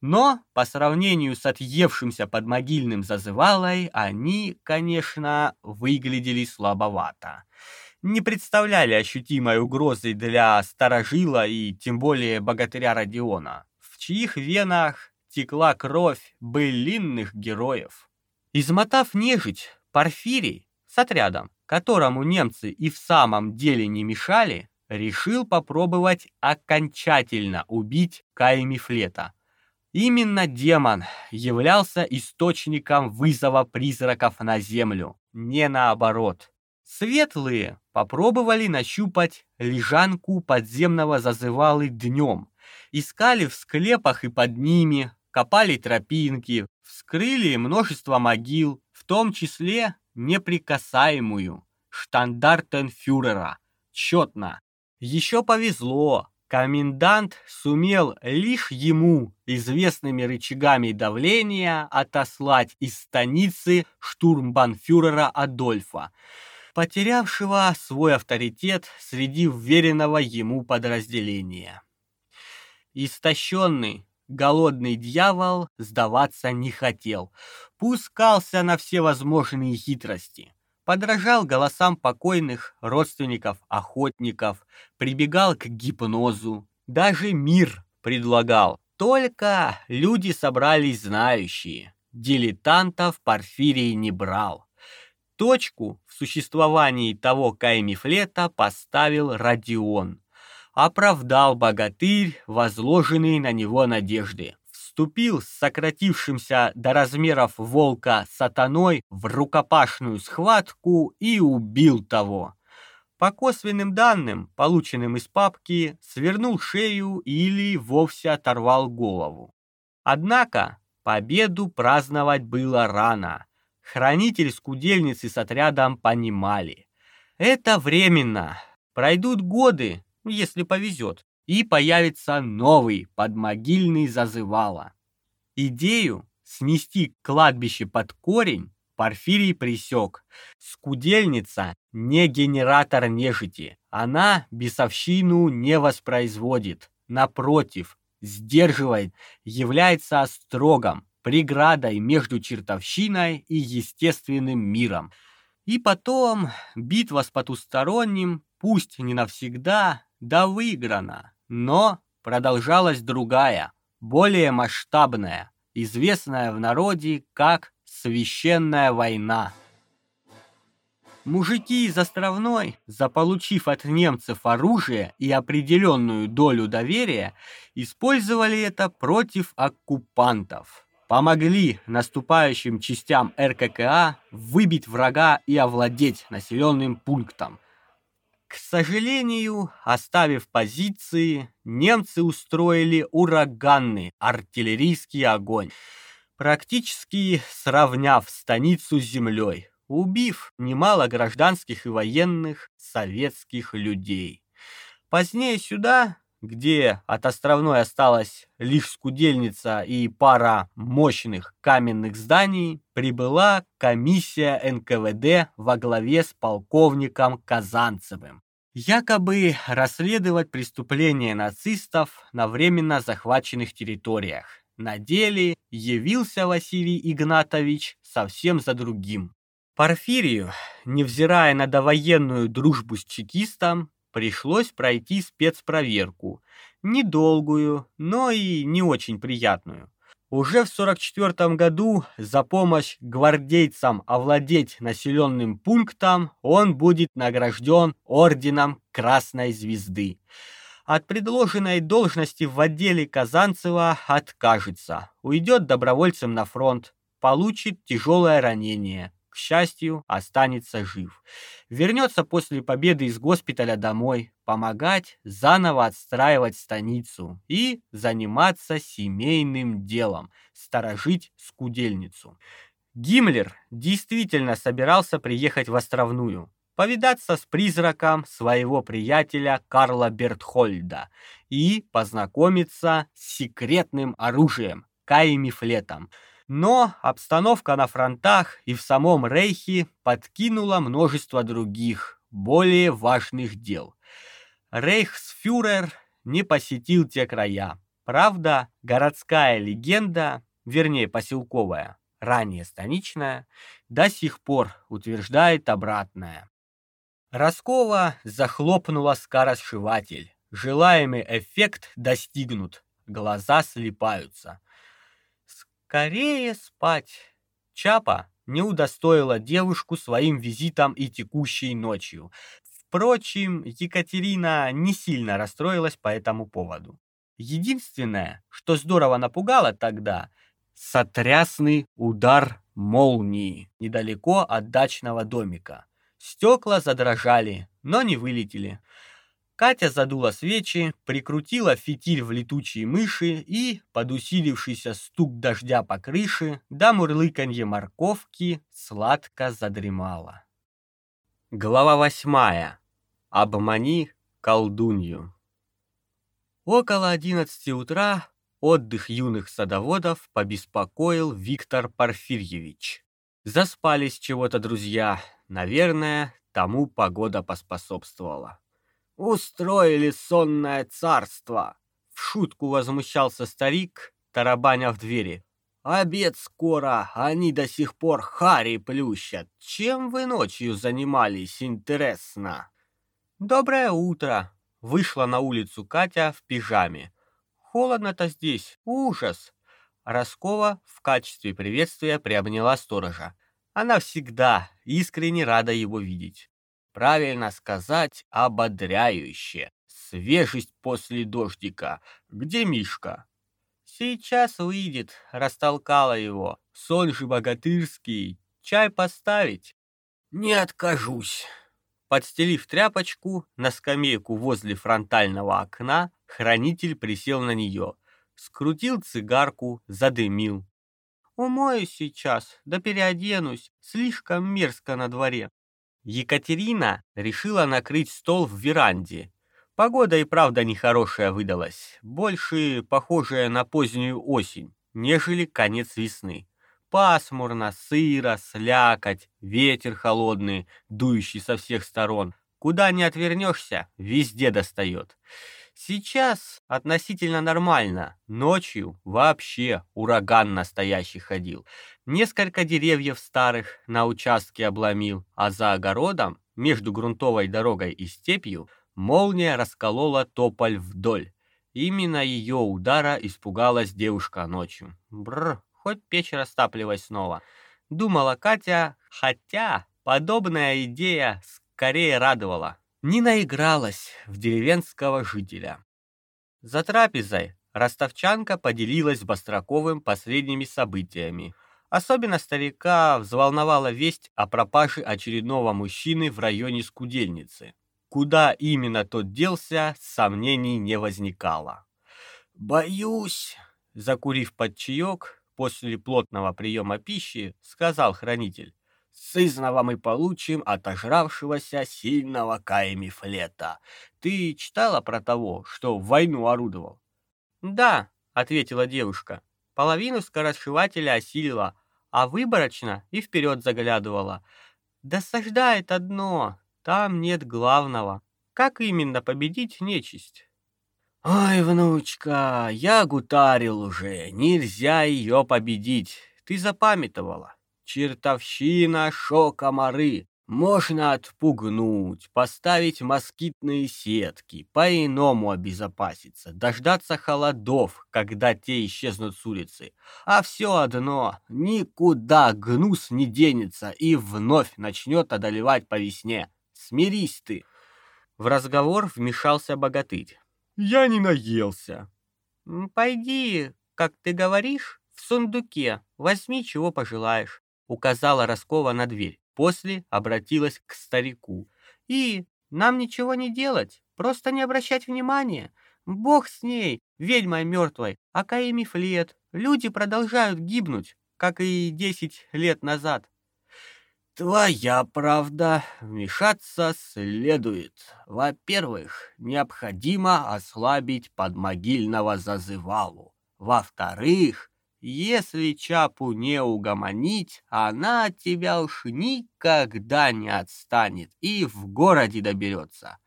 Но по сравнению с отъевшимся под могильным зазывалой, они, конечно, выглядели слабовато не представляли ощутимой угрозы для старожила и тем более богатыря Родиона, в чьих венах текла кровь былинных героев. Измотав нежить, Порфирий с отрядом, которому немцы и в самом деле не мешали, решил попробовать окончательно убить Каемифлета. Именно демон являлся источником вызова призраков на землю, не наоборот. Светлые попробовали нащупать лежанку подземного зазывалы днем. Искали в склепах и под ними, копали тропинки, вскрыли множество могил, в том числе неприкасаемую, штандартенфюрера, четно. Еще повезло, комендант сумел лишь ему известными рычагами давления отослать из станицы штурмбанфюрера Адольфа, потерявшего свой авторитет среди вверенного ему подразделения. Истощенный, голодный дьявол сдаваться не хотел, пускался на все возможные хитрости, подражал голосам покойных родственников охотников, прибегал к гипнозу, даже мир предлагал. Только люди собрались знающие, дилетантов Порфирий не брал. Точку в существовании того каймифлета поставил Родион. Оправдал богатырь возложенные на него надежды. Вступил с сократившимся до размеров волка сатаной в рукопашную схватку и убил того. По косвенным данным, полученным из папки, свернул шею или вовсе оторвал голову. Однако победу праздновать было рано. Хранитель скудельницы с отрядом понимали. Это временно. Пройдут годы, если повезет, и появится новый подмогильный зазывало. Идею снести кладбище под корень Порфирий присек. Скудельница не генератор нежити. Она бесовщину не воспроизводит. Напротив, сдерживает, является острогом, преградой между чертовщиной и естественным миром. И потом битва с потусторонним, пусть не навсегда, да выиграна, но продолжалась другая, более масштабная, известная в народе как «Священная война». Мужики из Островной, заполучив от немцев оружие и определенную долю доверия, использовали это против оккупантов помогли наступающим частям РККА выбить врага и овладеть населенным пунктом. К сожалению, оставив позиции, немцы устроили ураганный артиллерийский огонь, практически сравняв станицу с землей, убив немало гражданских и военных советских людей. Позднее сюда где от островной осталась лишь скудельница и пара мощных каменных зданий, прибыла комиссия НКВД во главе с полковником Казанцевым. Якобы расследовать преступления нацистов на временно захваченных территориях. На деле явился Василий Игнатович совсем за другим. Порфирию, невзирая на довоенную дружбу с чекистом, пришлось пройти спецпроверку. Недолгую, но и не очень приятную. Уже в 44 году за помощь гвардейцам овладеть населенным пунктом он будет награжден орденом Красной Звезды. От предложенной должности в отделе Казанцева откажется, уйдет добровольцем на фронт, получит тяжелое ранение, к счастью, останется жив. Вернется после победы из госпиталя домой, помогать заново отстраивать станицу и заниматься семейным делом, сторожить скудельницу. Гиммлер действительно собирался приехать в Островную, повидаться с призраком своего приятеля Карла Бертхольда и познакомиться с секретным оружием Каймифлетом – но обстановка на фронтах и в самом Рейхе подкинула множество других, более важных дел. Рейхсфюрер не посетил те края. Правда, городская легенда, вернее поселковая, ранее станичная, до сих пор утверждает обратное. Роскова захлопнула скоросшиватель. Желаемый эффект достигнут. Глаза слипаются. Скорее спать. Чапа не удостоила девушку своим визитом и текущей ночью. Впрочем, Екатерина не сильно расстроилась по этому поводу. Единственное, что здорово напугало тогда, сотрясный удар молнии недалеко от дачного домика. Стекла задрожали, но не вылетели. Катя задула свечи, прикрутила фитиль в летучие мыши и, под усилившийся стук дождя по крыше, да мурлыканье морковки, сладко задремала. Глава восьмая. Обмани колдунью. Около одиннадцати утра отдых юных садоводов побеспокоил Виктор Порфирьевич. Заспались чего-то друзья, наверное, тому погода поспособствовала. Устроили сонное царство. В шутку возмущался старик, тарабаня в двери. Обед скоро, они до сих пор хари плющат. Чем вы ночью занимались, интересно? Доброе утро. Вышла на улицу Катя в пижаме. Холодно-то здесь, ужас. Роскова в качестве приветствия приобняла сторожа. Она всегда искренне рада его видеть. Правильно сказать, ободряюще. Свежесть после дождика. Где Мишка? Сейчас выйдет, растолкала его. Сон же богатырский. Чай поставить? Не откажусь. Подстелив тряпочку на скамейку возле фронтального окна, хранитель присел на нее, скрутил цигарку, задымил. Умою сейчас, да переоденусь, слишком мерзко на дворе. Екатерина решила накрыть стол в веранде. Погода и правда нехорошая выдалась, больше похожая на позднюю осень, нежели конец весны. Пасмурно, сыро, слякоть, ветер холодный, дующий со всех сторон. Куда ни отвернешься, везде достает. Сейчас относительно нормально, ночью вообще ураган настоящий ходил. Несколько деревьев старых на участке обломил, а за огородом, между грунтовой дорогой и степью, молния расколола тополь вдоль. Именно ее удара испугалась девушка ночью. Бррр, хоть печь растапливай снова. Думала Катя, хотя подобная идея скорее радовала не наигралась в деревенского жителя. За трапезой ростовчанка поделилась с Бастраковым последними событиями. Особенно старика взволновала весть о пропаже очередного мужчины в районе Скудельницы. Куда именно тот делся, сомнений не возникало. «Боюсь», — закурив под чаек, после плотного приема пищи, сказал хранитель, Сызнова мы получим отожравшегося сильного каймифлета. Ты читала про того, что в войну орудовал? Да, ответила девушка. Половину скоросшивателя осилила, а выборочно и вперед заглядывала. Досаждает одно, там нет главного. Как именно победить нечисть? Ой, внучка, я гутарил уже, нельзя ее победить. Ты запамятовала. Чертовщина, шо комары. Можно отпугнуть, поставить москитные сетки, по-иному обезопаситься, дождаться холодов, когда те исчезнут с улицы. А все одно, никуда гнус не денется и вновь начнет одолевать по весне. Смирись ты. В разговор вмешался богатырь. Я не наелся. Пойди, как ты говоришь, в сундуке, возьми чего пожелаешь, указала Роскова на дверь. После обратилась к старику. «И нам ничего не делать, просто не обращать внимания. Бог с ней, ведьмой мертвой, а Каимифлет. Люди продолжают гибнуть, как и десять лет назад». Твоя правда, вмешаться следует. Во-первых, необходимо ослабить подмогильного зазывалу. Во-вторых, если Чапу не угомонить, она от тебя уж никогда не отстанет и в городе доберется.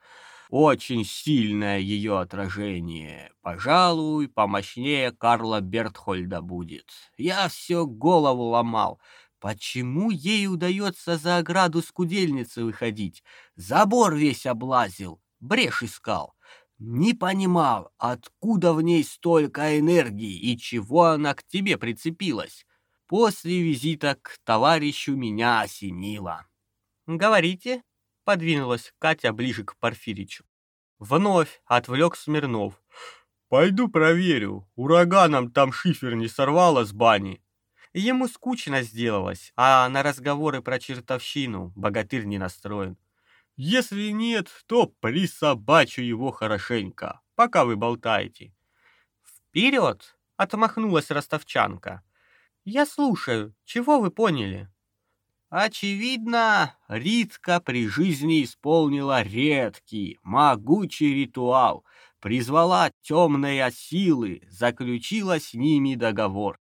Очень сильное ее отражение. Пожалуй, помощнее Карла Бертхольда будет. Я все голову ломал. Почему ей удается за ограду скудельницы выходить? Забор весь облазил, брешь искал. Не понимал, откуда в ней столько энергии и чего она к тебе прицепилась. После визита к товарищу меня осенило. «Говорите», — подвинулась Катя ближе к Порфиричу. Вновь отвлек Смирнов. «Пойду проверю, ураганом там шифер не сорвало с бани». Ему скучно сделалось, а на разговоры про чертовщину богатырь не настроен. Если нет, то присобачу его хорошенько, пока вы болтаете. Вперед! Отмахнулась ростовчанка. Я слушаю, чего вы поняли? Очевидно, Ритка при жизни исполнила редкий, могучий ритуал, призвала темные силы, заключила с ними договор.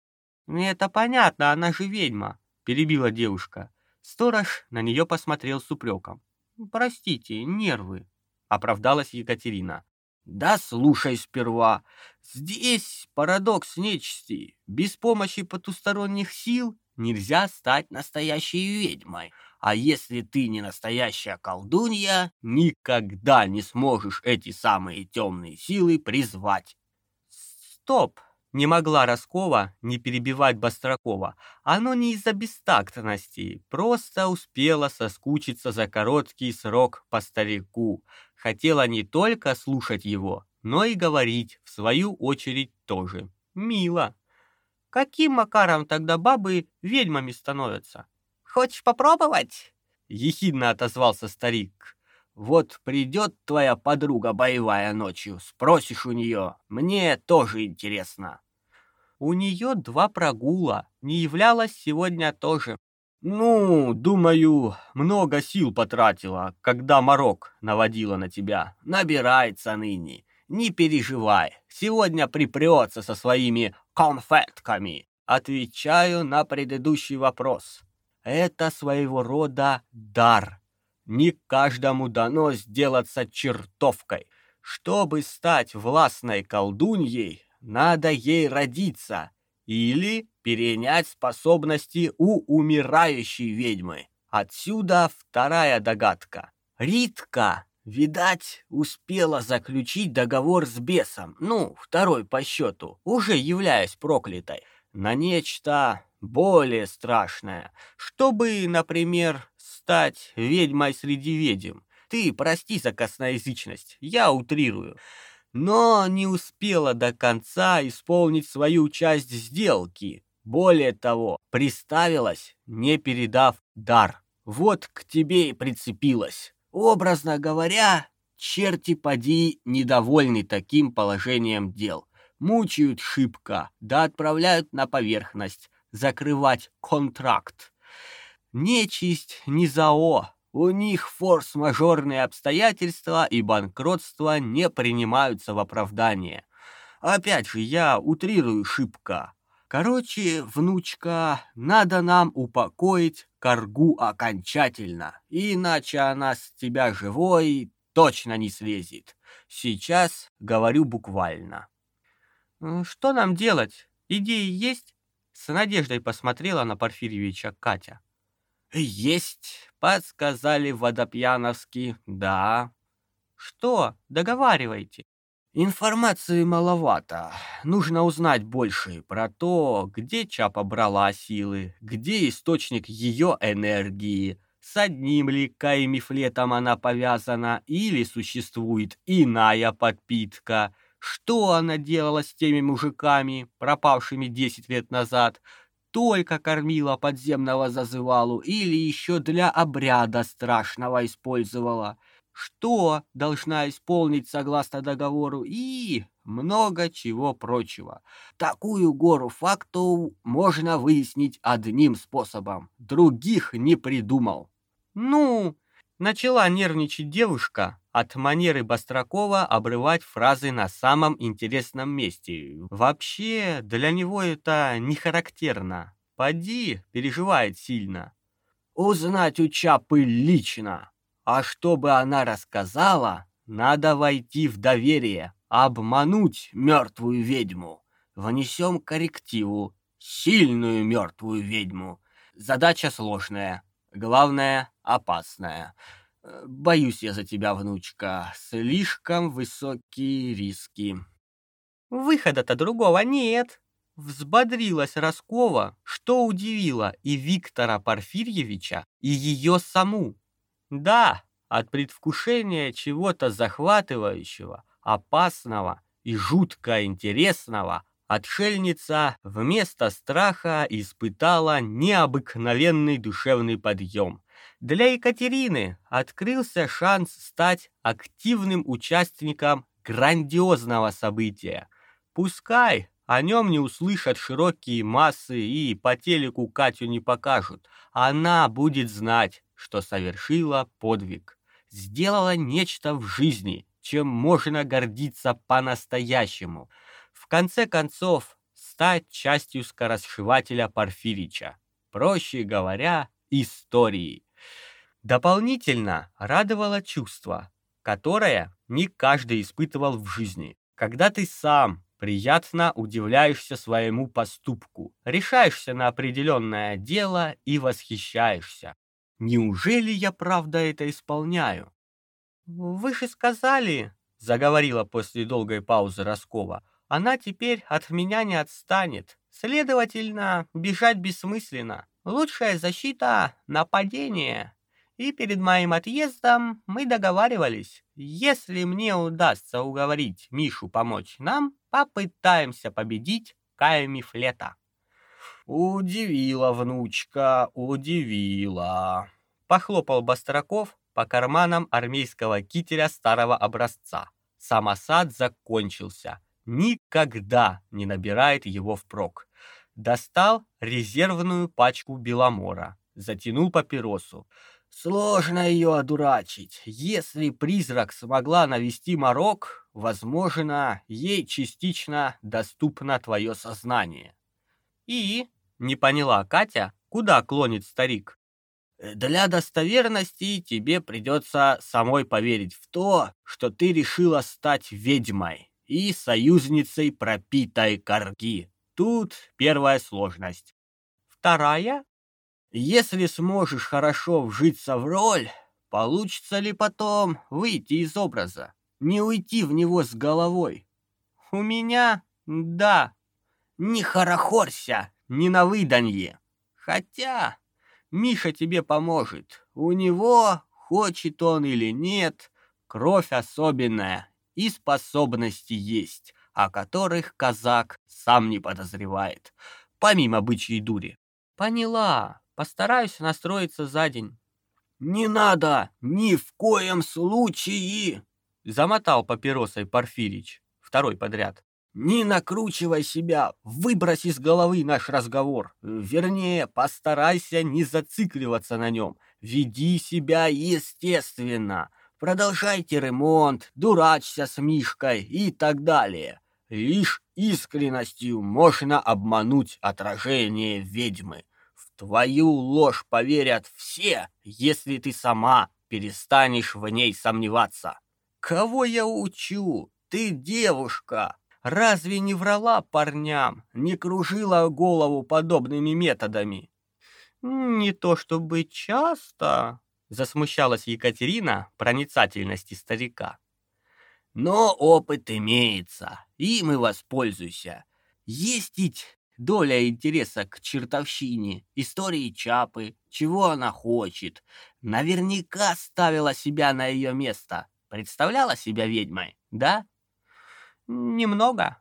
«Это понятно, она же ведьма», — перебила девушка. Сторож на нее посмотрел с упреком. «Простите, нервы», — оправдалась Екатерина. «Да слушай сперва. Здесь парадокс нечисти. Без помощи потусторонних сил нельзя стать настоящей ведьмой. А если ты не настоящая колдунья, никогда не сможешь эти самые темные силы призвать». «Стоп!» Не могла Роскова не перебивать Бастракова. Оно не из-за бестактности, просто успела соскучиться за короткий срок по старику. Хотела не только слушать его, но и говорить, в свою очередь, тоже. Мило. Каким макаром тогда бабы ведьмами становятся? Хочешь попробовать? Ехидно отозвался старик. Вот придет твоя подруга боевая ночью, спросишь у нее. Мне тоже интересно. У нее два прогула, не являлась сегодня тоже. Ну, думаю, много сил потратила, когда морок наводила на тебя. Набирается ныне. Не переживай, сегодня припрется со своими конфетками. Отвечаю на предыдущий вопрос. Это своего рода дар. Не каждому дано сделаться чертовкой. Чтобы стать властной колдуньей, надо ей родиться или перенять способности у умирающей ведьмы. Отсюда вторая догадка. Ритка, видать, успела заключить договор с бесом, ну, второй по счету, уже являясь проклятой, на нечто более страшное, чтобы, например, стать ведьмой среди ведьм. Ты прости за косноязычность, я утрирую. Но не успела до конца исполнить свою часть сделки. Более того, приставилась, не передав дар. Вот к тебе и прицепилась. Образно говоря, черти поди недовольны таким положением дел. Мучают шибко, да отправляют на поверхность, закрывать контракт. Нечисть не зао, у них форс-мажорные обстоятельства и банкротство не принимаются в оправдание. Опять же, я утрирую шибко. Короче, внучка, надо нам упокоить коргу окончательно, иначе она с тебя живой точно не слезет. Сейчас говорю буквально. Что нам делать? Идеи есть? С надеждой посмотрела на Порфирьевича Катя. Есть, подсказали водопьяновски. Да. Что? Договаривайте. Информации маловато. Нужно узнать больше про то, где Чапа брала силы, где источник ее энергии, с одним ли каймифлетом она повязана или существует иная подпитка, что она делала с теми мужиками, пропавшими 10 лет назад, только кормила подземного зазывалу или еще для обряда страшного использовала – что должна исполнить согласно договору и много чего прочего. Такую гору фактов можно выяснить одним способом. Других не придумал. Ну, начала нервничать девушка от манеры Бастракова обрывать фразы на самом интересном месте. Вообще, для него это не характерно. Поди, переживает сильно. Узнать у Чапы лично. А чтобы она рассказала, надо войти в доверие, обмануть мертвую ведьму. Внесем коррективу, сильную мертвую ведьму. Задача сложная, главное — опасная. Боюсь я за тебя, внучка, слишком высокие риски. Выхода-то другого нет. Взбодрилась Роскова, что удивило и Виктора Порфирьевича, и ее саму. Да, от предвкушения чего-то захватывающего, опасного и жутко интересного отшельница вместо страха испытала необыкновенный душевный подъем. Для Екатерины открылся шанс стать активным участником грандиозного события. Пускай о нем не услышат широкие массы и по телеку Катю не покажут, она будет знать, что совершила подвиг, сделала нечто в жизни, чем можно гордиться по-настоящему. Конце концов, стать частью скоросшивателя Порфирича. Проще говоря, истории. Дополнительно радовало чувство, которое не каждый испытывал в жизни. Когда ты сам приятно удивляешься своему поступку, решаешься на определенное дело и восхищаешься. Неужели я правда это исполняю? Вы же сказали, заговорила после долгой паузы Роскова. Она теперь от меня не отстанет. Следовательно, бежать бессмысленно. Лучшая защита нападение. И перед моим отъездом мы договаривались, если мне удастся уговорить Мишу помочь нам, попытаемся победить Каемифлета. «Удивила, внучка, удивила!» Похлопал Бастраков по карманам армейского кителя старого образца. Самосад закончился. Никогда не набирает его впрок. Достал резервную пачку Беломора. Затянул папиросу. Сложно ее одурачить. Если призрак смогла навести морок, возможно, ей частично доступно твое сознание. И не поняла Катя, куда клонит старик. Для достоверности тебе придется самой поверить в то, что ты решила стать ведьмой и союзницей пропитой корги. Тут первая сложность. Вторая? Если сможешь хорошо вжиться в роль, получится ли потом выйти из образа, не уйти в него с головой? У меня — да. Не хорохорься, не на выданье. Хотя Миша тебе поможет. У него, хочет он или нет, кровь особенная и способности есть, о которых казак сам не подозревает, помимо бычьей дури. Поняла, постараюсь настроиться за день. Не надо, ни в коем случае, замотал папиросой Порфирич, второй подряд. Не накручивай себя, выбрось из головы наш разговор. Вернее, постарайся не зацикливаться на нем. Веди себя естественно. Продолжайте ремонт, дурачься с Мишкой и так далее. Лишь искренностью можно обмануть отражение ведьмы. В твою ложь поверят все, если ты сама перестанешь в ней сомневаться. Кого я учу? Ты девушка, Разве не врала парням, не кружила голову подобными методами? Не то чтобы часто, засмущалась Екатерина проницательности старика. Но опыт имеется, им и воспользуйся. Есть доля интереса к чертовщине, истории Чапы, чего она хочет. Наверняка ставила себя на ее место. Представляла себя ведьмой, да? Немного.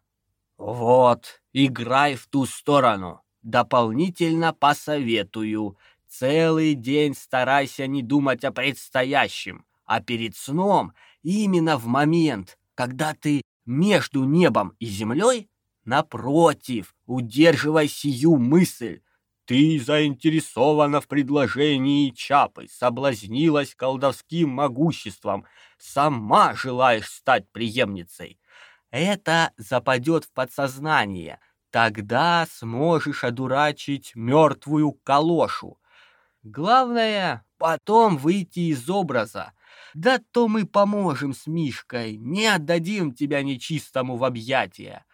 Вот, играй в ту сторону. Дополнительно посоветую. Целый день старайся не думать о предстоящем, а перед сном, именно в момент, когда ты между небом и землей, напротив, удерживай сию мысль. Ты заинтересована в предложении Чапы, соблазнилась колдовским могуществом, сама желаешь стать преемницей. Это западет в подсознание, тогда сможешь одурачить мертвую калошу. Главное, потом выйти из образа. Да то мы поможем с Мишкой, не отдадим тебя нечистому в объятия.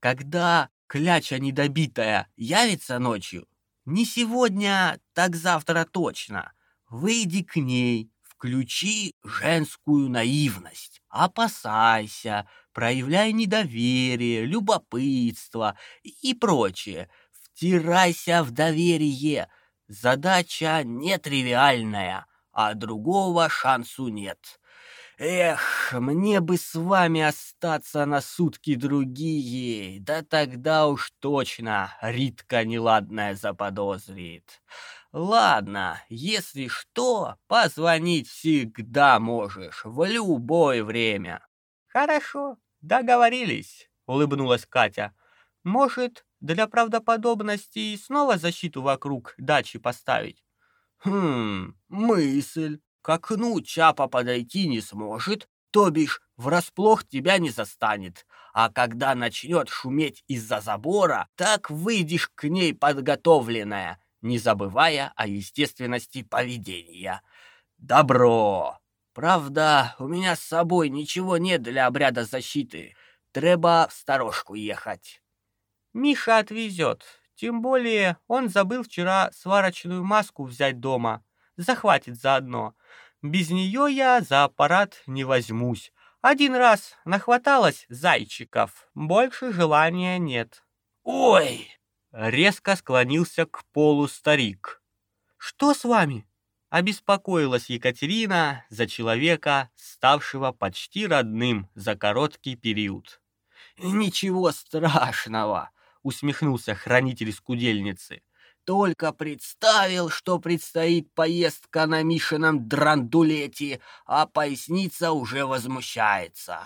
Когда кляча недобитая явится ночью, не сегодня, так завтра точно, выйди к ней, включи женскую наивность, опасайся, проявляй недоверие, любопытство и прочее. Втирайся в доверие. Задача нетривиальная, а другого шансу нет. Эх, мне бы с вами остаться на сутки другие, да тогда уж точно Ритка неладная заподозрит. Ладно, если что, позвонить всегда можешь, в любое время. Хорошо, договорились, улыбнулась Катя. Может, для правдоподобности снова защиту вокруг дачи поставить? Хм, мысль. К окну Чапа подойти не сможет, то бишь врасплох тебя не застанет. А когда начнет шуметь из-за забора, так выйдешь к ней подготовленная, не забывая о естественности поведения. Добро! Правда, у меня с собой ничего нет для обряда защиты. Треба в сторожку ехать. Миша отвезет. Тем более он забыл вчера сварочную маску взять дома. Захватит заодно. Без нее я за аппарат не возьмусь. Один раз нахваталась зайчиков. Больше желания нет. Ой! Резко склонился к полу старик. Что с вами? обеспокоилась Екатерина за человека, ставшего почти родным за короткий период. «Ничего страшного!» — усмехнулся хранитель скудельницы. «Только представил, что предстоит поездка на Мишином драндулете, а поясница уже возмущается».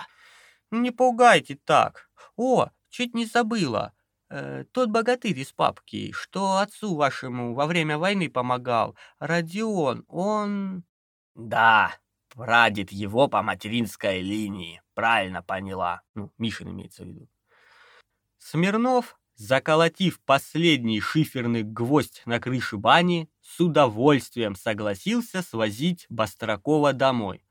«Не пугайте так! О, чуть не забыла! Э, тот богатырь из папки, что отцу вашему во время войны помогал, Родион, он... Да, прадед его по материнской линии, правильно поняла. Ну, Мишин имеется в виду. Смирнов, заколотив последний шиферный гвоздь на крыше бани, с удовольствием согласился свозить Бастракова домой.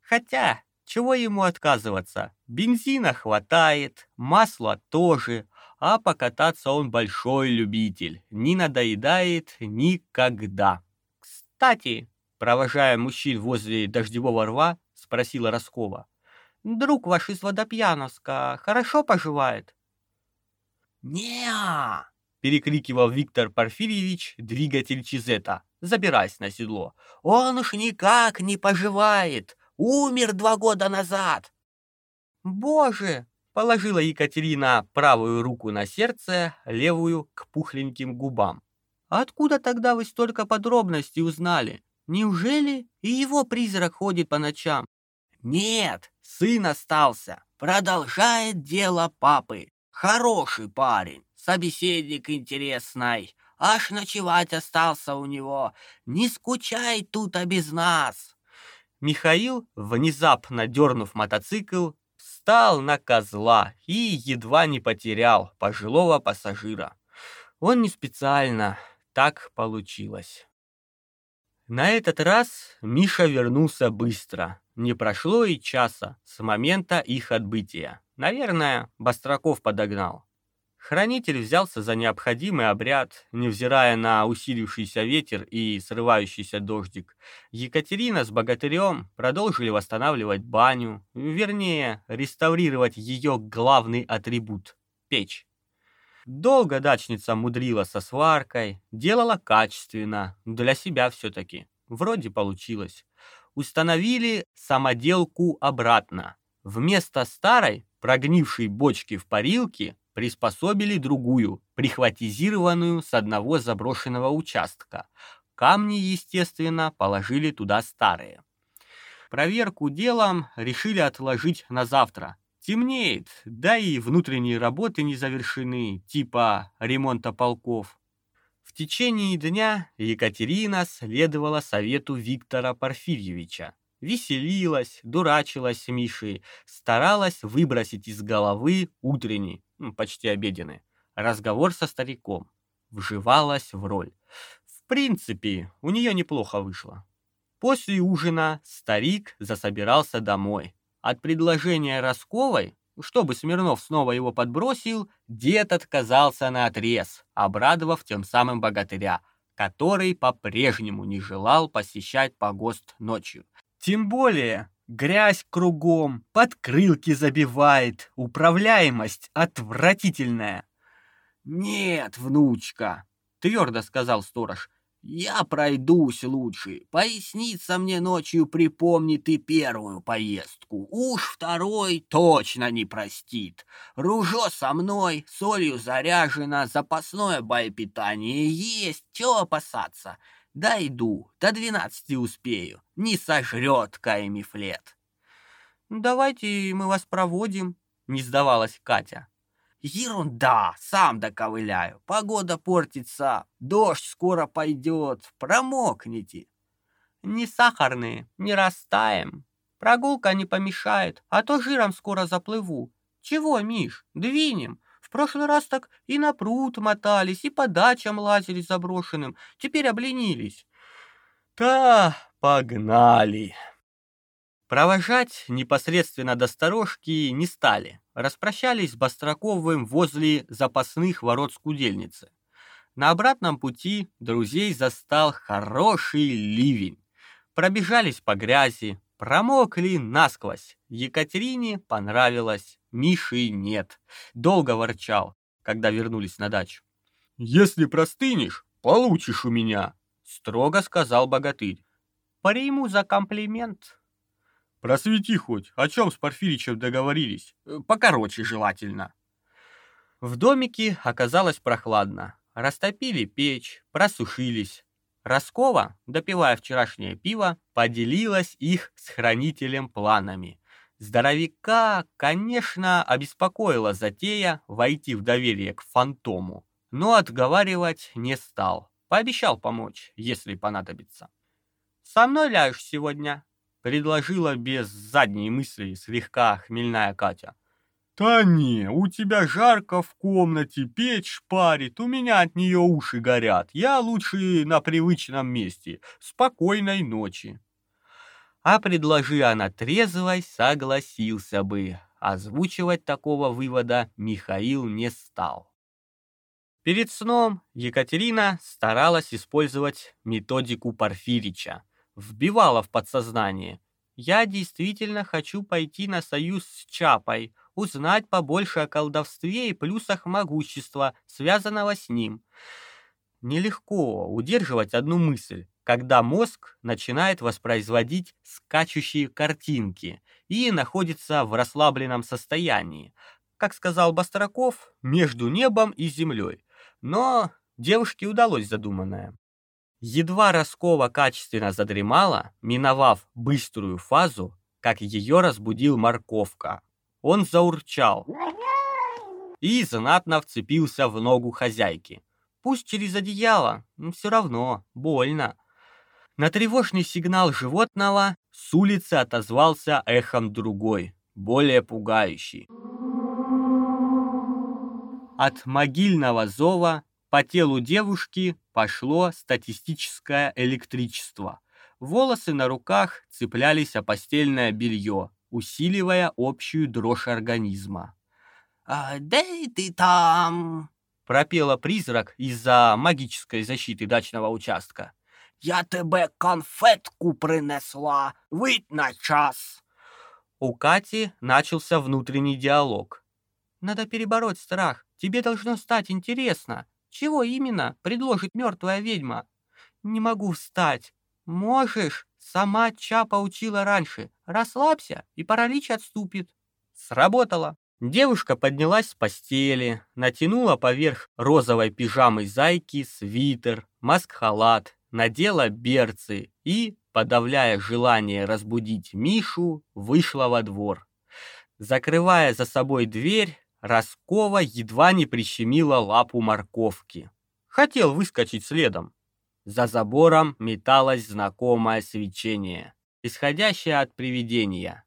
Хотя, чего ему отказываться? Бензина хватает, масла тоже, а покататься он большой любитель, не надоедает никогда. Кстати, провожая мужчин возле дождевого рва, спросила Роскова. «Друг ваш из Водопьяновска хорошо поживает?» «Не-а!» перекрикивал Виктор Порфирьевич, двигатель Чизета, забираясь на седло. «Он уж никак не поживает! Умер два года назад!» «Боже!» Положила Екатерина правую руку на сердце, левую к пухленьким губам. «Откуда тогда вы столько подробностей узнали? Неужели и его призрак ходит по ночам?» «Нет, сын остался. Продолжает дело папы. Хороший парень, собеседник интересный. Аж ночевать остался у него. Не скучай тут, а без нас». Михаил, внезапно дернув мотоцикл, встал на козла и едва не потерял пожилого пассажира. Он не специально, так получилось. На этот раз Миша вернулся быстро. Не прошло и часа с момента их отбытия. Наверное, Бастраков подогнал. Хранитель взялся за необходимый обряд, невзирая на усилившийся ветер и срывающийся дождик. Екатерина с богатырем продолжили восстанавливать баню, вернее, реставрировать ее главный атрибут – печь. Долго дачница мудрила со сваркой, делала качественно, для себя все-таки. Вроде получилось. Установили самоделку обратно. Вместо старой, прогнившей бочки в парилке, приспособили другую, прихватизированную с одного заброшенного участка. Камни, естественно, положили туда старые. Проверку делом решили отложить на завтра. Темнеет, да и внутренние работы не завершены, типа ремонта полков. В течение дня Екатерина следовала совету Виктора Порфирьевича веселилась, дурачилась с Мишей, старалась выбросить из головы утренний, почти обеденный, разговор со стариком, вживалась в роль. В принципе, у нее неплохо вышло. После ужина старик засобирался домой. От предложения Росковой, чтобы Смирнов снова его подбросил, дед отказался на отрез, обрадовав тем самым богатыря, который по-прежнему не желал посещать погост ночью. Тем более, грязь кругом, подкрылки забивает, управляемость отвратительная. «Нет, внучка», — твердо сказал сторож, — «я пройдусь лучше. Поясница мне ночью припомнит и первую поездку. Уж второй точно не простит. Ружо со мной, солью заряжено, запасное боепитание есть, чего опасаться?» Дойду, до двенадцати успею. Не сожрет Каймифлет. «Давайте мы вас проводим», — не сдавалась Катя. «Ерунда, сам доковыляю. Погода портится, дождь скоро пойдет, промокнете». «Не сахарные, не растаем. Прогулка не помешает, а то жиром скоро заплыву. Чего, Миш, двинем, прошлый раз так и на пруд мотались, и по дачам лазили заброшенным. Теперь обленились. Та, погнали. Провожать непосредственно до сторожки не стали. Распрощались с Бастраковым возле запасных ворот скудельницы. На обратном пути друзей застал хороший ливень. Пробежались по грязи, промокли насквозь. Екатерине понравилось. Миши нет. Долго ворчал, когда вернулись на дачу. «Если простынешь, получишь у меня», — строго сказал богатырь. «Приму за комплимент». «Просвети хоть, о чем с Порфиричем договорились? Покороче желательно». В домике оказалось прохладно. Растопили печь, просушились. Роскова, допивая вчерашнее пиво, поделилась их с хранителем планами. Здоровяка, конечно, обеспокоила затея войти в доверие к фантому, но отговаривать не стал. Пообещал помочь, если понадобится. «Со мной ляжешь сегодня?» — предложила без задней мысли слегка хмельная Катя. «Да не, у тебя жарко в комнате, печь парит, у меня от нее уши горят. Я лучше на привычном месте. Спокойной ночи» а предложи она трезвость, согласился бы. Озвучивать такого вывода Михаил не стал. Перед сном Екатерина старалась использовать методику Порфирича. Вбивала в подсознание. «Я действительно хочу пойти на союз с Чапой, узнать побольше о колдовстве и плюсах могущества, связанного с ним». Нелегко удерживать одну мысль, когда мозг начинает воспроизводить скачущие картинки и находится в расслабленном состоянии, как сказал Бастраков, между небом и землей. Но девушке удалось задуманное. Едва Роскова качественно задремала, миновав быструю фазу, как ее разбудил морковка. Он заурчал и знатно вцепился в ногу хозяйки. Пусть через одеяло, все равно больно. На тревожный сигнал животного с улицы отозвался эхом другой, более пугающий. От могильного зова по телу девушки пошло статистическое электричество. Волосы на руках цеплялись о постельное белье, усиливая общую дрожь организма. А, и ты там!» Пропела призрак из-за магической защиты дачного участка. «Я тебе конфетку принесла! Вийдь на час!» У Кати начался внутренний диалог. «Надо перебороть страх. Тебе должно стать интересно. Чего именно предложит мертвая ведьма?» «Не могу встать. Можешь?» Сама Чапа учила раньше. Расслабься, и паралич отступит. Сработало. Девушка поднялась с постели, натянула поверх розовой пижамы зайки свитер, маск-халат, надела берцы и, подавляя желание разбудить Мишу, вышла во двор. Закрывая за собой дверь, Роскова едва не прищемила лапу морковки. Хотел выскочить следом. За забором металось знакомое свечение, исходящее от привидения.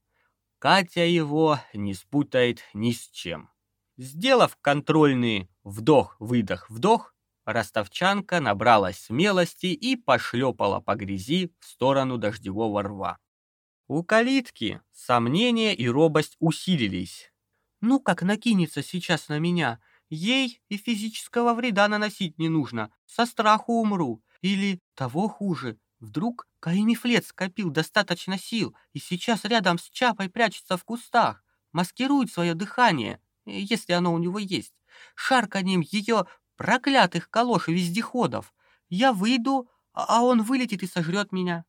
Катя его не спутает ни с чем. Сделав контрольный вдох-выдох-вдох, ростовчанка набралась смелости и пошлепала по грязи в сторону дождевого рва. У калитки сомнения и робость усилились. «Ну как накинется сейчас на меня? Ей и физического вреда наносить не нужно, со страху умру. Или, того хуже, вдруг Каимифлет скопил достаточно сил и сейчас рядом с Чапой прячется в кустах, маскирует свое дыхание, если оно у него есть, шарканьем ее проклятых калош и вездеходов. Я выйду, а, а он вылетит и сожрет меня.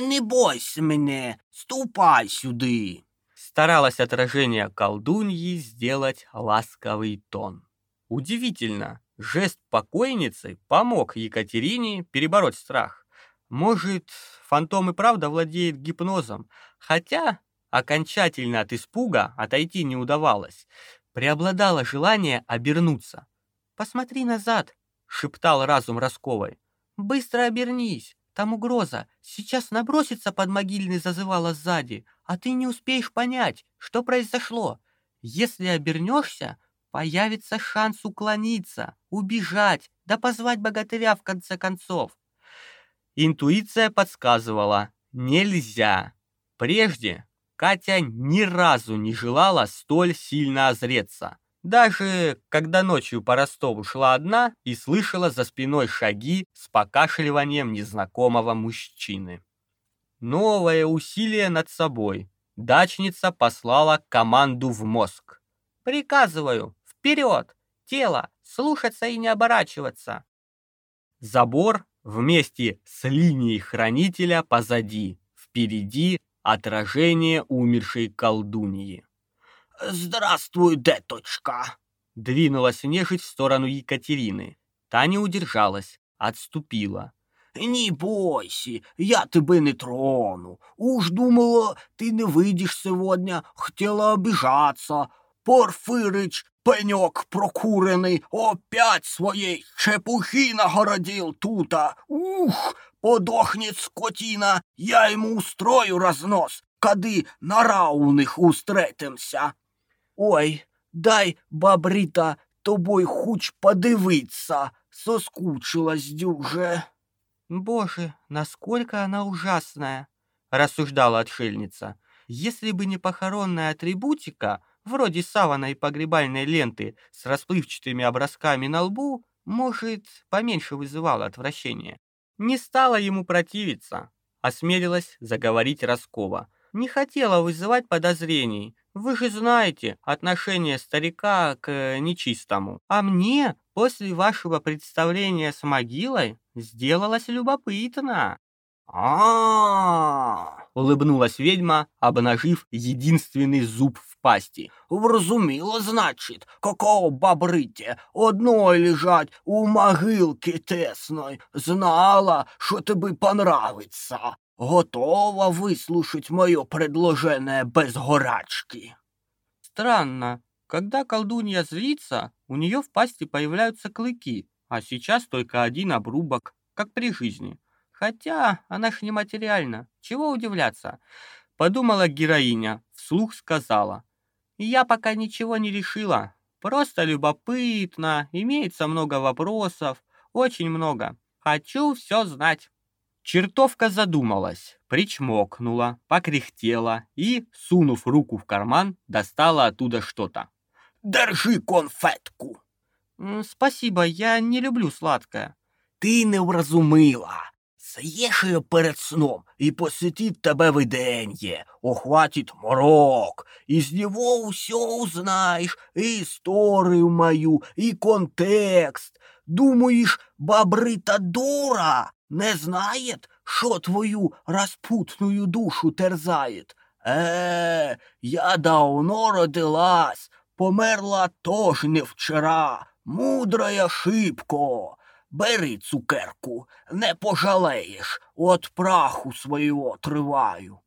«Не бойся меня, ступай сюды!» Старалась отражение колдуньи сделать ласковый тон. Удивительно, Жест покойницы помог Екатерине перебороть страх. Может, фантом и правда владеет гипнозом, хотя окончательно от испуга отойти не удавалось. Преобладало желание обернуться. «Посмотри назад», — шептал разум Росковой. «Быстро обернись, там угроза. Сейчас набросится под могильный зазывало сзади, а ты не успеешь понять, что произошло. Если обернешься, Появится шанс уклониться, убежать, да позвать богатыря в конце концов. Интуиция подсказывала «нельзя». Прежде Катя ни разу не желала столь сильно озреться. Даже когда ночью по Ростову шла одна и слышала за спиной шаги с покашливанием незнакомого мужчины. Новое усилие над собой. Дачница послала команду в мозг. «Приказываю, Вперед! Тело! Слушаться и не оборачиваться!» Забор вместе с линией хранителя позади, впереди отражение умершей колдуньи. «Здравствуй, деточка!» Двинулась нежить в сторону Екатерины. Та не удержалась, отступила. «Не бойся, я тебе не трону. Уж думала, ты не выйдешь сегодня, хотела обижаться. Порфирич Пеньок прокурений опять своей чепухи нагородил тута. Ух, подохнет скотина, я ему устрою разнос, кады на рауних устретимся. Ой, дай, бабрита, тобой хуч подивиться, соскучилась дюже. Боже, насколько она ужасная, рассуждала отшельница. Если бы не похоронная атрибутика, вроде савана и погребальной ленты с расплывчатыми образками на лбу, может, поменьше вызывало отвращение. Не стала ему противиться, осмелилась заговорить Роскова. Не хотела вызывать подозрений. Вы же знаете отношение старика к э, нечистому. А мне после вашего представления с могилой сделалось любопытно а, улыбнулась ведьма, обнажив единственный зуб в пасти. Вразуміло, значить, какого бабрите, одной лежать у могилки тесной. Знала, что тебе понравится. Готова выслушать мое предложение без горачки. Странно. Когда колдунья злится, у нее в пасти появляются клыки, а сейчас только один обрубок, как при жизни. Хотя она ж нематериальна, чего удивляться? Подумала героиня, вслух сказала. Я пока ничего не решила, просто любопытно, имеется много вопросов, очень много. Хочу все знать. Чертовка задумалась, причмокнула, покряхтела и, сунув руку в карман, достала оттуда что-то. держи конфетку. Спасибо, я не люблю сладкое. Ти не вразумила. Її перед сном, і посетить тебе виденье, охватит морок, і з нього все узнаєш, і історію мою, і контекст. Думаєш, бабрита дура не знає, що твою распутную душу терзает? Е, я давно родилась, померла тоже не вчера, мудрая шибко. Бери цукерку, не пожалеешь, от праху своего отрываю.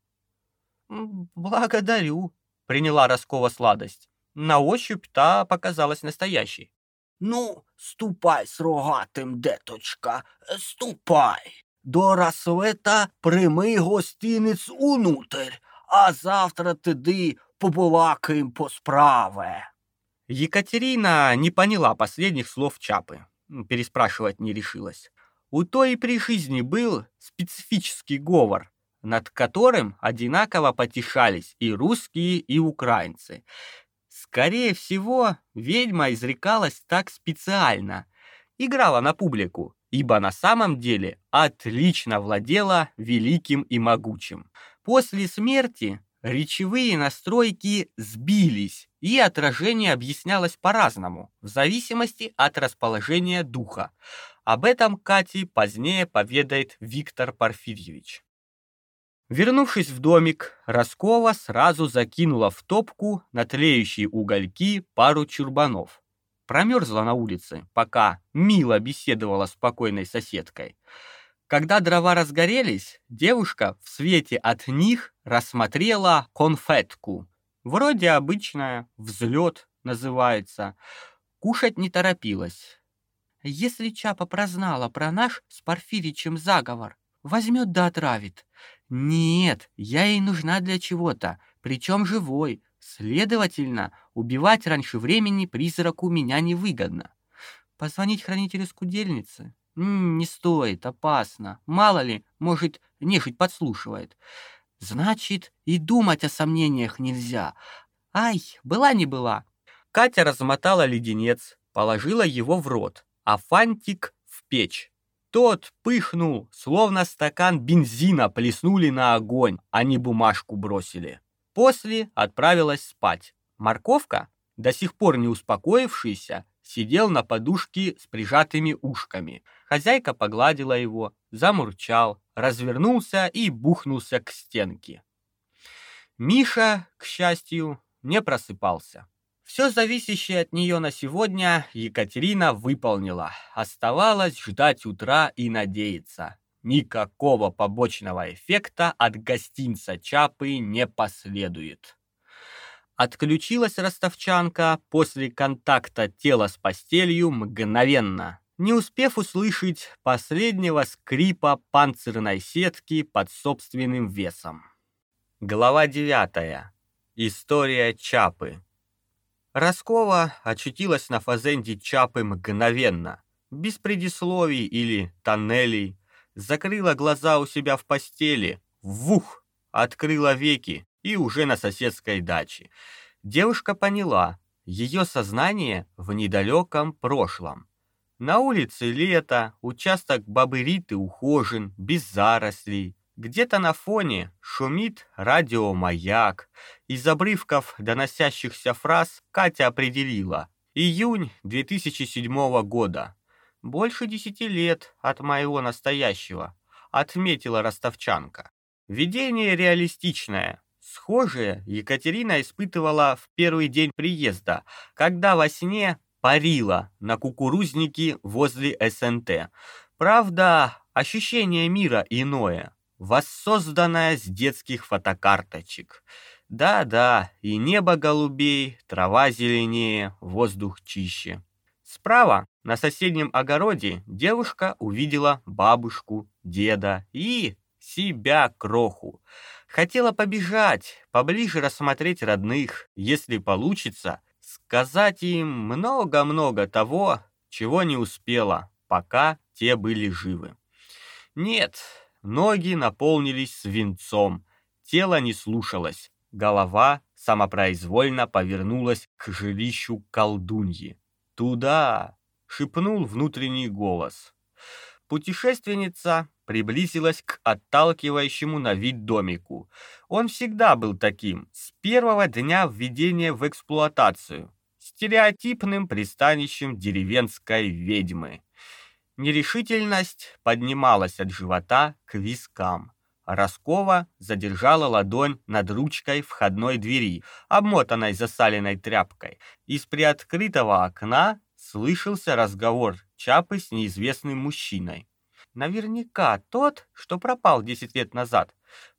Благодарю, приняла Роскова сладость. На ощупь та показалась настоящей. Ну, ступай с рогатим, деточка, ступай. До рассвета прими гостиниць унутрь, а завтра тиди побалакаем по справе. Екатерина не поняла последних слов Чапы переспрашивать не решилась. У той при жизни был специфический говор, над которым одинаково потешались и русские, и украинцы. Скорее всего, ведьма изрекалась так специально, играла на публику, ибо на самом деле отлично владела великим и могучим. После смерти речевые настройки сбились, и отражение объяснялось по-разному, в зависимости от расположения духа. Об этом Кате позднее поведает Виктор Порфирьевич. Вернувшись в домик, Роскова сразу закинула в топку на тлеющие угольки пару чурбанов. Промерзла на улице, пока мило беседовала с спокойной соседкой. Когда дрова разгорелись, девушка в свете от них рассмотрела конфетку. Вроде обычная, взлет называется. Кушать не торопилась. Если Чапа прознала про наш с Порфиричем заговор, возьмет да отравит. Нет, я ей нужна для чего-то, причем живой. Следовательно, убивать раньше времени призраку меня невыгодно. Позвонить хранителю скудельницы? Не стоит, опасно. Мало ли, может, нежить подслушивает. Значит, и думать о сомнениях нельзя. Ай, была не была. Катя размотала леденец, положила его в рот, а фантик в печь. Тот пыхнул, словно стакан бензина плеснули на огонь, а не бумажку бросили. После отправилась спать. Морковка, до сих пор не успокоившийся, сидел на подушке с прижатыми ушками. Хозяйка погладила его, замурчал, развернулся и бухнулся к стенке. Миша, к счастью, не просыпался. Все зависящее от нее на сегодня Екатерина выполнила. Оставалось ждать утра и надеяться. Никакого побочного эффекта от гостинца Чапы не последует. Отключилась ростовчанка после контакта тела с постелью мгновенно, не успев услышать последнего скрипа панцирной сетки под собственным весом. Глава 9. История Чапы. Роскова очутилась на фазенде Чапы мгновенно, без предисловий или тоннелей, закрыла глаза у себя в постели, вух, открыла веки, и уже на соседской даче. Девушка поняла, ее сознание в недалеком прошлом. На улице лето, участок бабы Риты ухожен, без зарослей. Где-то на фоне шумит радиомаяк. Из обрывков доносящихся фраз Катя определила. Июнь 2007 года. Больше десяти лет от моего настоящего, отметила ростовчанка. Видение реалистичное, Схожее Екатерина испытывала в первый день приезда, когда во сне парила на кукурузнике возле СНТ. Правда, ощущение мира иное, воссозданное с детских фотокарточек. Да-да, и небо голубей, трава зеленее, воздух чище. Справа, на соседнем огороде, девушка увидела бабушку, деда и себя кроху. Хотела побежать, поближе рассмотреть родных, если получится, сказать им много-много того, чего не успела, пока те были живы. Нет, ноги наполнились свинцом, тело не слушалось, голова самопроизвольно повернулась к жилищу колдуньи. «Туда!» — шепнул внутренний голос. Путешественница приблизилась к отталкивающему на вид домику. Он всегда был таким, с первого дня введения в эксплуатацию, стереотипным пристанищем деревенской ведьмы. Нерешительность поднималась от живота к вискам. Роскова задержала ладонь над ручкой входной двери, обмотанной засаленной тряпкой. Из приоткрытого окна слышался разговор Чапы с неизвестным мужчиной. Наверняка тот, что пропал десять лет назад,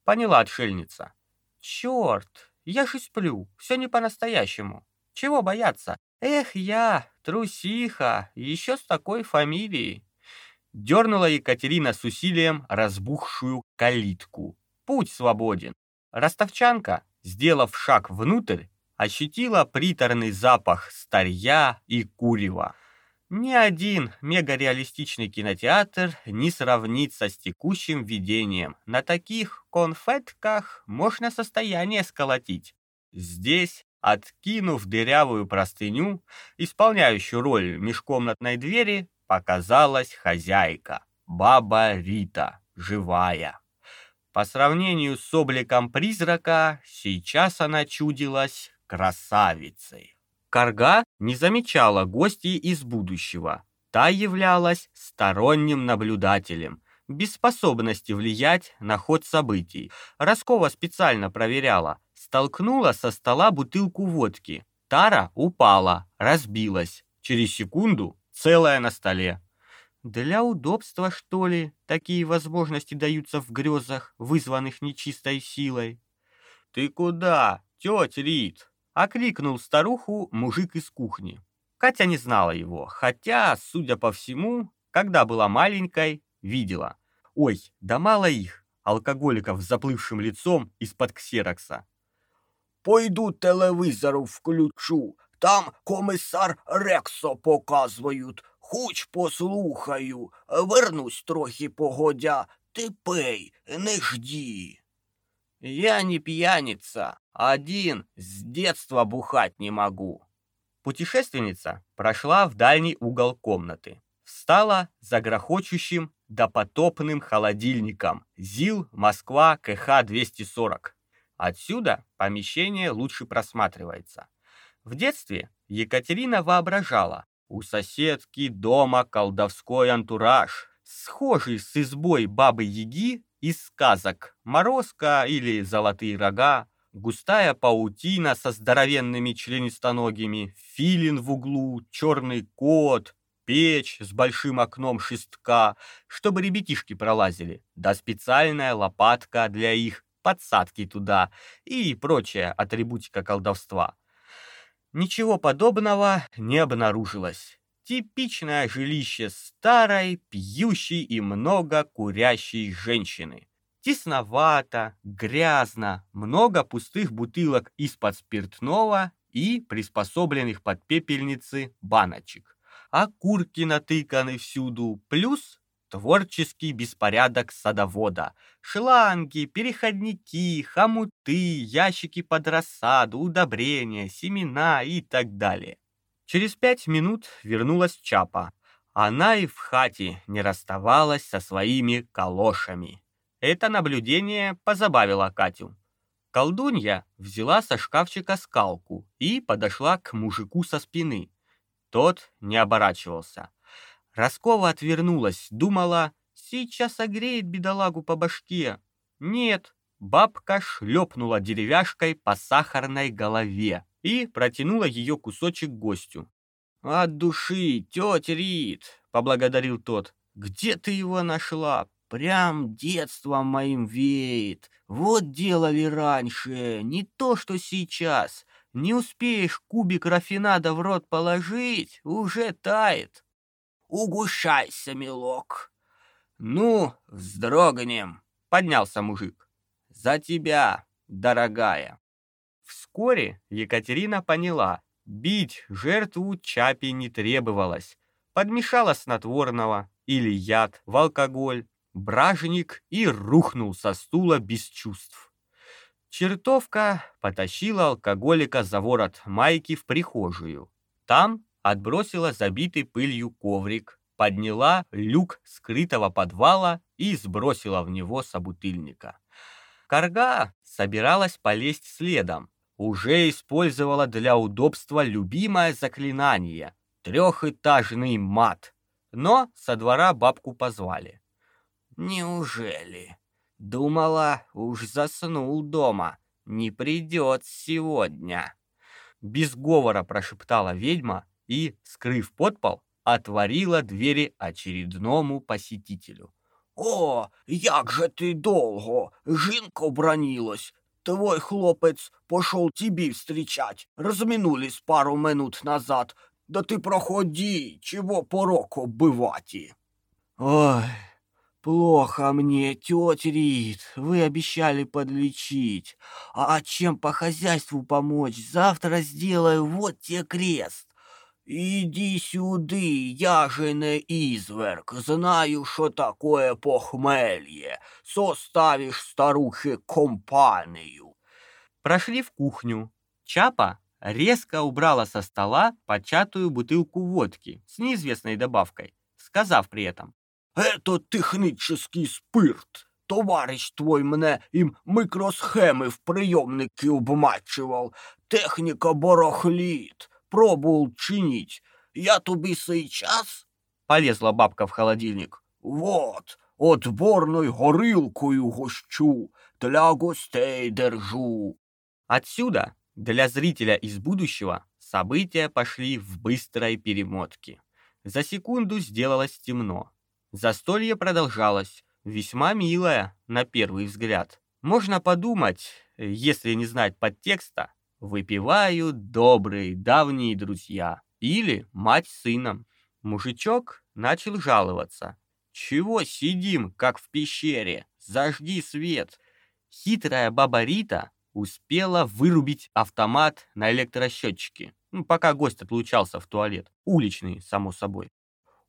поняла отшельница. Черт, я же сплю, все не по-настоящему. Чего бояться? Эх, я, трусиха, еще с такой фамилией. Дернула Екатерина с усилием разбухшую калитку. Путь свободен. Ростовчанка, сделав шаг внутрь, ощутила приторный запах старья и курева. Ни один мегареалистичный кинотеатр не сравнится с текущим видением. На таких конфетках можно состояние сколотить. Здесь, откинув дырявую простыню, исполняющую роль межкомнатной двери, показалась хозяйка, баба Рита, живая. По сравнению с обликом призрака, сейчас она чудилась красавицей. Карга не замечала гостей из будущего. Та являлась сторонним наблюдателем, без способности влиять на ход событий. Роскова специально проверяла. Столкнула со стола бутылку водки. Тара упала, разбилась. Через секунду целая на столе. Для удобства, что ли, такие возможности даются в грезах, вызванных нечистой силой. «Ты куда, тетя Рит?» — окликнул старуху мужик из кухни. Катя не знала его, хотя, судя по всему, когда была маленькой, видела. Ой, да мало их, алкоголиков с заплывшим лицом из-под ксерокса. «Пойду телевизору включу, там комісар Рексо показують. Хоч послухаю, вернусь трохи погодя, ти пей, не жди. Я не пьяница, один с детства бухать не могу. Путешественница прошла в дальний угол комнаты. Встала за грохочущим допотопным холодильником ЗИЛ Москва КХ-240. Отсюда помещение лучше просматривается. В детстве Екатерина воображала, у соседки дома колдовской антураж, схожий с избой бабы-яги из сказок «Морозко» или «Золотые рога», густая паутина со здоровенными членистоногими, филин в углу, черный кот, печь с большим окном шестка, чтобы ребятишки пролазили, да специальная лопатка для их подсадки туда и прочая атрибутика колдовства. Ничего подобного не обнаружилось. Типичное жилище старой, пьющей и много курящей женщины. Тесновато, грязно, много пустых бутылок из-под спиртного и приспособленных под пепельницы баночек. Окурки натыканы всюду, плюс Творческий беспорядок садовода. Шланги, переходники, хомуты, ящики под рассаду, удобрения, семена и так далее. Через пять минут вернулась Чапа. Она и в хате не расставалась со своими калошами. Это наблюдение позабавило Катю. Колдунья взяла со шкафчика скалку и подошла к мужику со спины. Тот не оборачивался. Роскова отвернулась, думала, сейчас огреет бедолагу по башке. Нет, бабка шлепнула деревяшкой по сахарной голове и протянула ее кусочек гостю. «От души, тетя Рит!» — поблагодарил тот. «Где ты его нашла? Прям детством моим веет. Вот делали раньше, не то что сейчас. Не успеешь кубик рафинада в рот положить, уже тает». Угощайся, милок. Ну, вздрогнем, поднялся мужик. За тебя, дорогая. Вскоре Екатерина поняла, бить жертву Чапи не требовалось. Подмешала снотворного или яд в алкоголь, бражник и рухнул со стула без чувств. Чертовка потащила алкоголика за ворот майки в прихожую. Там отбросила забитый пылью коврик, подняла люк скрытого подвала и сбросила в него собутыльника. Карга собиралась полезть следом, уже использовала для удобства любимое заклинание — трехэтажный мат. Но со двора бабку позвали. «Неужели?» Думала, уж заснул дома, не придет сегодня. Без говора прошептала ведьма и, скрыв подпол, отворила двери очередному посетителю. О, як же ты долго! Жінка бронилась. Твой хлопець пошел тебе встречать. Разминулись пару минут назад. Да ты проходи, чего порок оббывати. Ой, плохо мне, тетя Рит. Вы обещали подлечить. А чем по хозяйству помочь? Завтра сделаю вот те крест. Иди сюди, я же не изверг, знаю, что такое похмелье. Составишь старухе компанию. Прошли в кухню. Чапа резко убрала со стола початую бутылку водки с неизвестной добавкой, сказав при этом. «Это технический спирт. Товарищ твой мне им микросхемы в приемнике обмачивал. Техника барахлит пробовал чинить. Я тобі сейчас...» Полезла бабка в холодильник. «Вот, отборной горилкою гощу, для гостей держу». Отсюда, для зрителя из будущего, события пошли в быстрой перемотке. За секунду сделалось темно. Застолье продолжалось, весьма милое, на первый взгляд. Можно подумать, если не знать подтекста, Выпивают добрые давние друзья или мать с сыном. Мужичок начал жаловаться. «Чего сидим, как в пещере? Зажги свет!» Хитрая баба Рита успела вырубить автомат на электросчетчике, ну, пока гость отлучался в туалет. Уличный, само собой.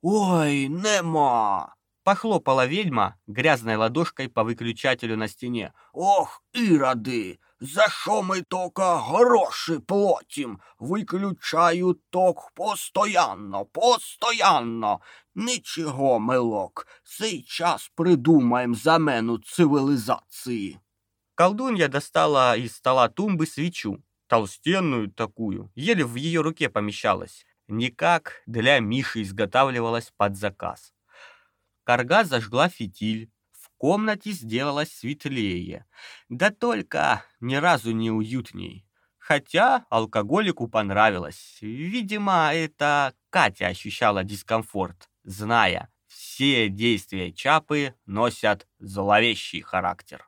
«Ой, нема!» Похлопала ведьма грязной ладошкой по выключателю на стене. «Ох, ироды! За що ми тока гроші платим? Виключають ток постоянно, постоянно. Нічого, милок, сейчас придумаем замену цивилизации. Колдунья достала из стола тумбы свечу, толстенную такую, еле в ее руке помещалась. Никак для Миши изготавливалась под заказ. Карга зажгла фитиль, комнате сделалось светлее, да только ни разу не уютней. Хотя алкоголику понравилось. Видимо, это Катя ощущала дискомфорт, зная, все действия Чапы носят зловещий характер.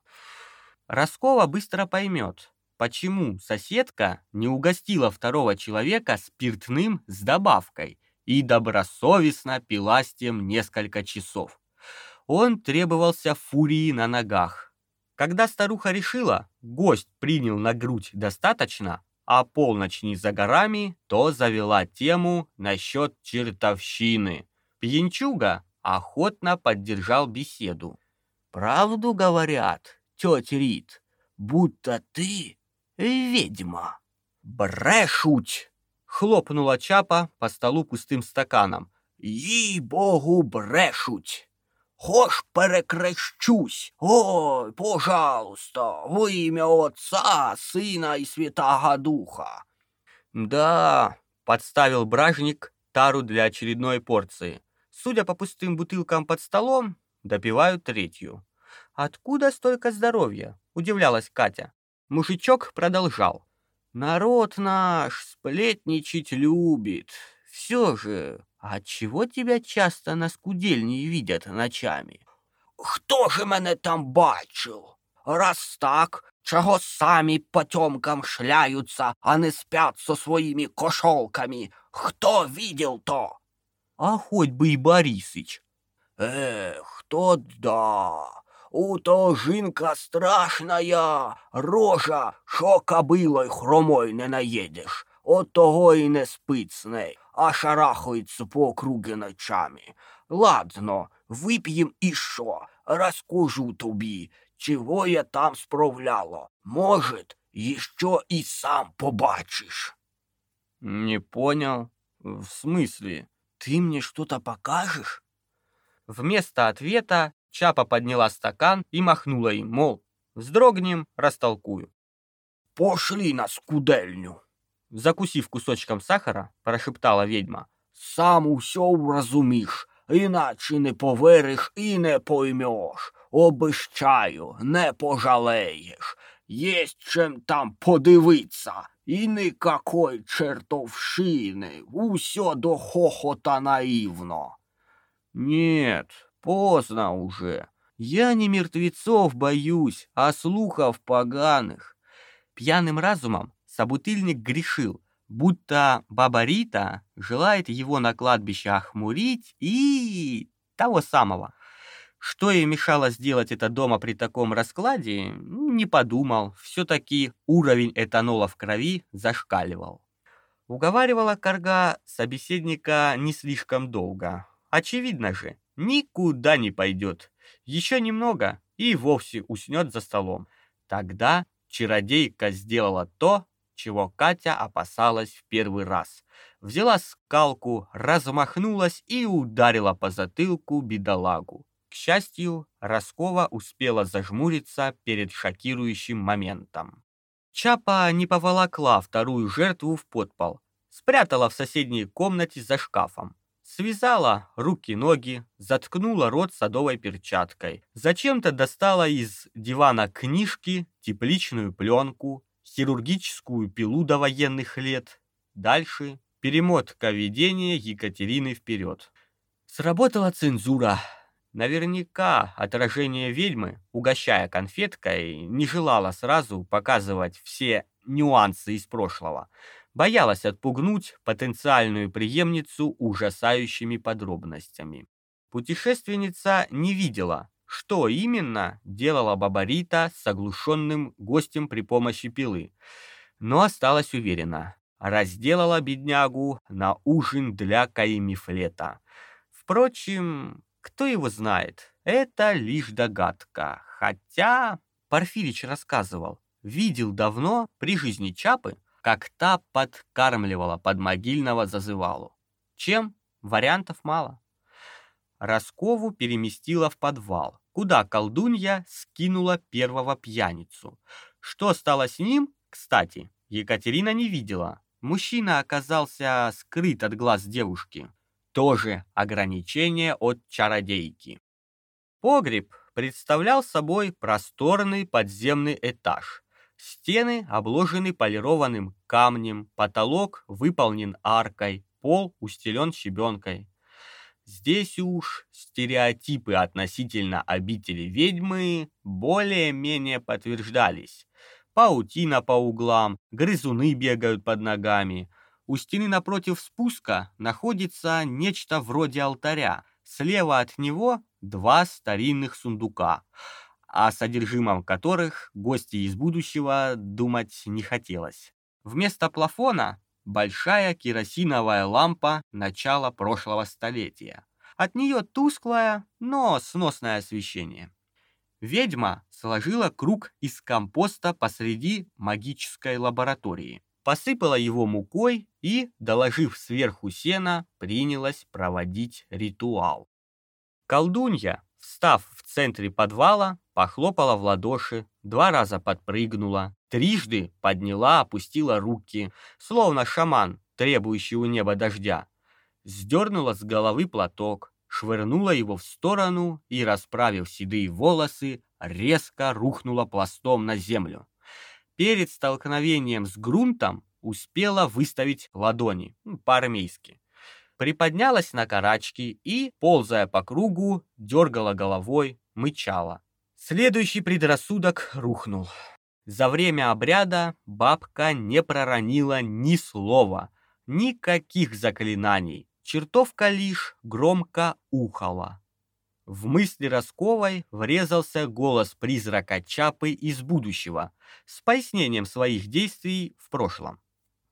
Роскова быстро поймет, почему соседка не угостила второго человека спиртным с добавкой и добросовестно пила с тем несколько часов. Он требовался фурии на ногах. Когда старуха решила, гость принял на грудь достаточно, а полночь не за горами, то завела тему насчет чертовщины. Пьянчуга охотно поддержал беседу. «Правду говорят, тетя Рит, будто ты ведьма». «Брешуть!» — хлопнула Чапа по столу пустым стаканом. «Їй-богу, брешуть!» Хош перекрещусь. Ой, пожалуйста, во имя Отца, Сына и Святого Духа. Да, подставил бражник тару для очередной порции. Судя по пустым бутылкам под столом, допивают третью. Откуда столько здоровья? Удивлялась Катя. Мужичок продолжал. Народ наш сплетничать любит. Все же а чего тебя часто на скудельні видят ночами? Хто же мене там бачив? Раз так, чого самі потемкам шляются, а не спят со своими кошелками? Хто видел то? А хоть бы и Борисыч. Эх, то да. У то жінка страшная, рожа, що кобилою хромой не наїдеш. От того і не спить з нею а шарахаются по округе ночами. Ладно, выпьем и шо, расскажу тобі. чего я там справляла. Может, еще и сам побачишь. Не понял. В смысле? Ты мне что-то покажешь? Вместо ответа Чапа подняла стакан и махнула им, мол, вздрогнем, растолкую. «Пошли на скудельню!» Закусив кусочком сахара, прошептала ведьма. «Сам усё уразуміш, іначе не повериш і не поймеш. Обещаю, не пожалеєш. Есть чем там подивиться, і никакой чертовщини, усё до хохота наивно. Нет, поздно уже. Я не мертвецов боюсь, а слухов поганых. Пьяным разумом собутыльник грешил, будто баба Рита желает его на кладбище охмурить и... того самого. Что ей мешало сделать это дома при таком раскладе, не подумал. Все-таки уровень этанола в крови зашкаливал. Уговаривала Карга собеседника не слишком долго. Очевидно же, никуда не пойдет. Еще немного и вовсе уснет за столом. Тогда чародейка сделала то, чего Катя опасалась в первый раз. Взяла скалку, размахнулась и ударила по затылку бедолагу. К счастью, Роскова успела зажмуриться перед шокирующим моментом. Чапа не поволокла вторую жертву в подпол, спрятала в соседней комнате за шкафом. Связала руки-ноги, заткнула рот садовой перчаткой. Зачем-то достала из дивана книжки, тепличную пленку, хирургическую пилу до военных лет. Дальше перемотка видения Екатерины вперед. Сработала цензура. Наверняка отражение ведьмы, угощая конфеткой, не желала сразу показывать все нюансы из прошлого. Боялась отпугнуть потенциальную преемницу ужасающими подробностями. Путешественница не видела, что именно делала Бабарита с оглушенным гостем при помощи пилы, но осталась уверена, разделала беднягу на ужин для Каимифлета. Впрочем, кто его знает? Это лишь догадка. Хотя Порфирич рассказывал, видел давно при жизни Чапы, как та подкармливала подмогильного зазывалу. Чем? Вариантов мало. Роскову переместила в подвал, куда колдунья скинула первого пьяницу. Что стало с ним, кстати, Екатерина не видела. Мужчина оказался скрыт от глаз девушки тоже ограничение от чародейки. Погреб представлял собой просторный подземный этаж. Стены обложены полированным камнем, потолок выполнен аркой, пол устелен щебенкой. Здесь уж стереотипы относительно обители ведьмы более-менее подтверждались. Паутина по углам, грызуны бегают под ногами, у стены напротив спуска находится нечто вроде алтаря. Слева от него два старинных сундука, о содержимом которых гости из будущего думать не хотелось. Вместо плафона большая керосиновая лампа начала прошлого столетия. От нее тусклое, но сносное освещение. Ведьма сложила круг из компоста посреди магической лаборатории посыпала его мукой и, доложив сверху сена, принялась проводить ритуал. Колдунья, встав в центре подвала, похлопала в ладоши, два раза подпрыгнула, трижды подняла, опустила руки, словно шаман, требующий у неба дождя, сдернула с головы платок, швырнула его в сторону и, расправив седые волосы, резко рухнула пластом на землю перед столкновением с грунтом успела выставить ладони, по-армейски. Приподнялась на карачки и, ползая по кругу, дергала головой, мычала. Следующий предрассудок рухнул. За время обряда бабка не проронила ни слова, никаких заклинаний. Чертовка лишь громко ухала. В мысли Росковой врезался голос призрака Чапы из будущего с пояснением своих действий в прошлом.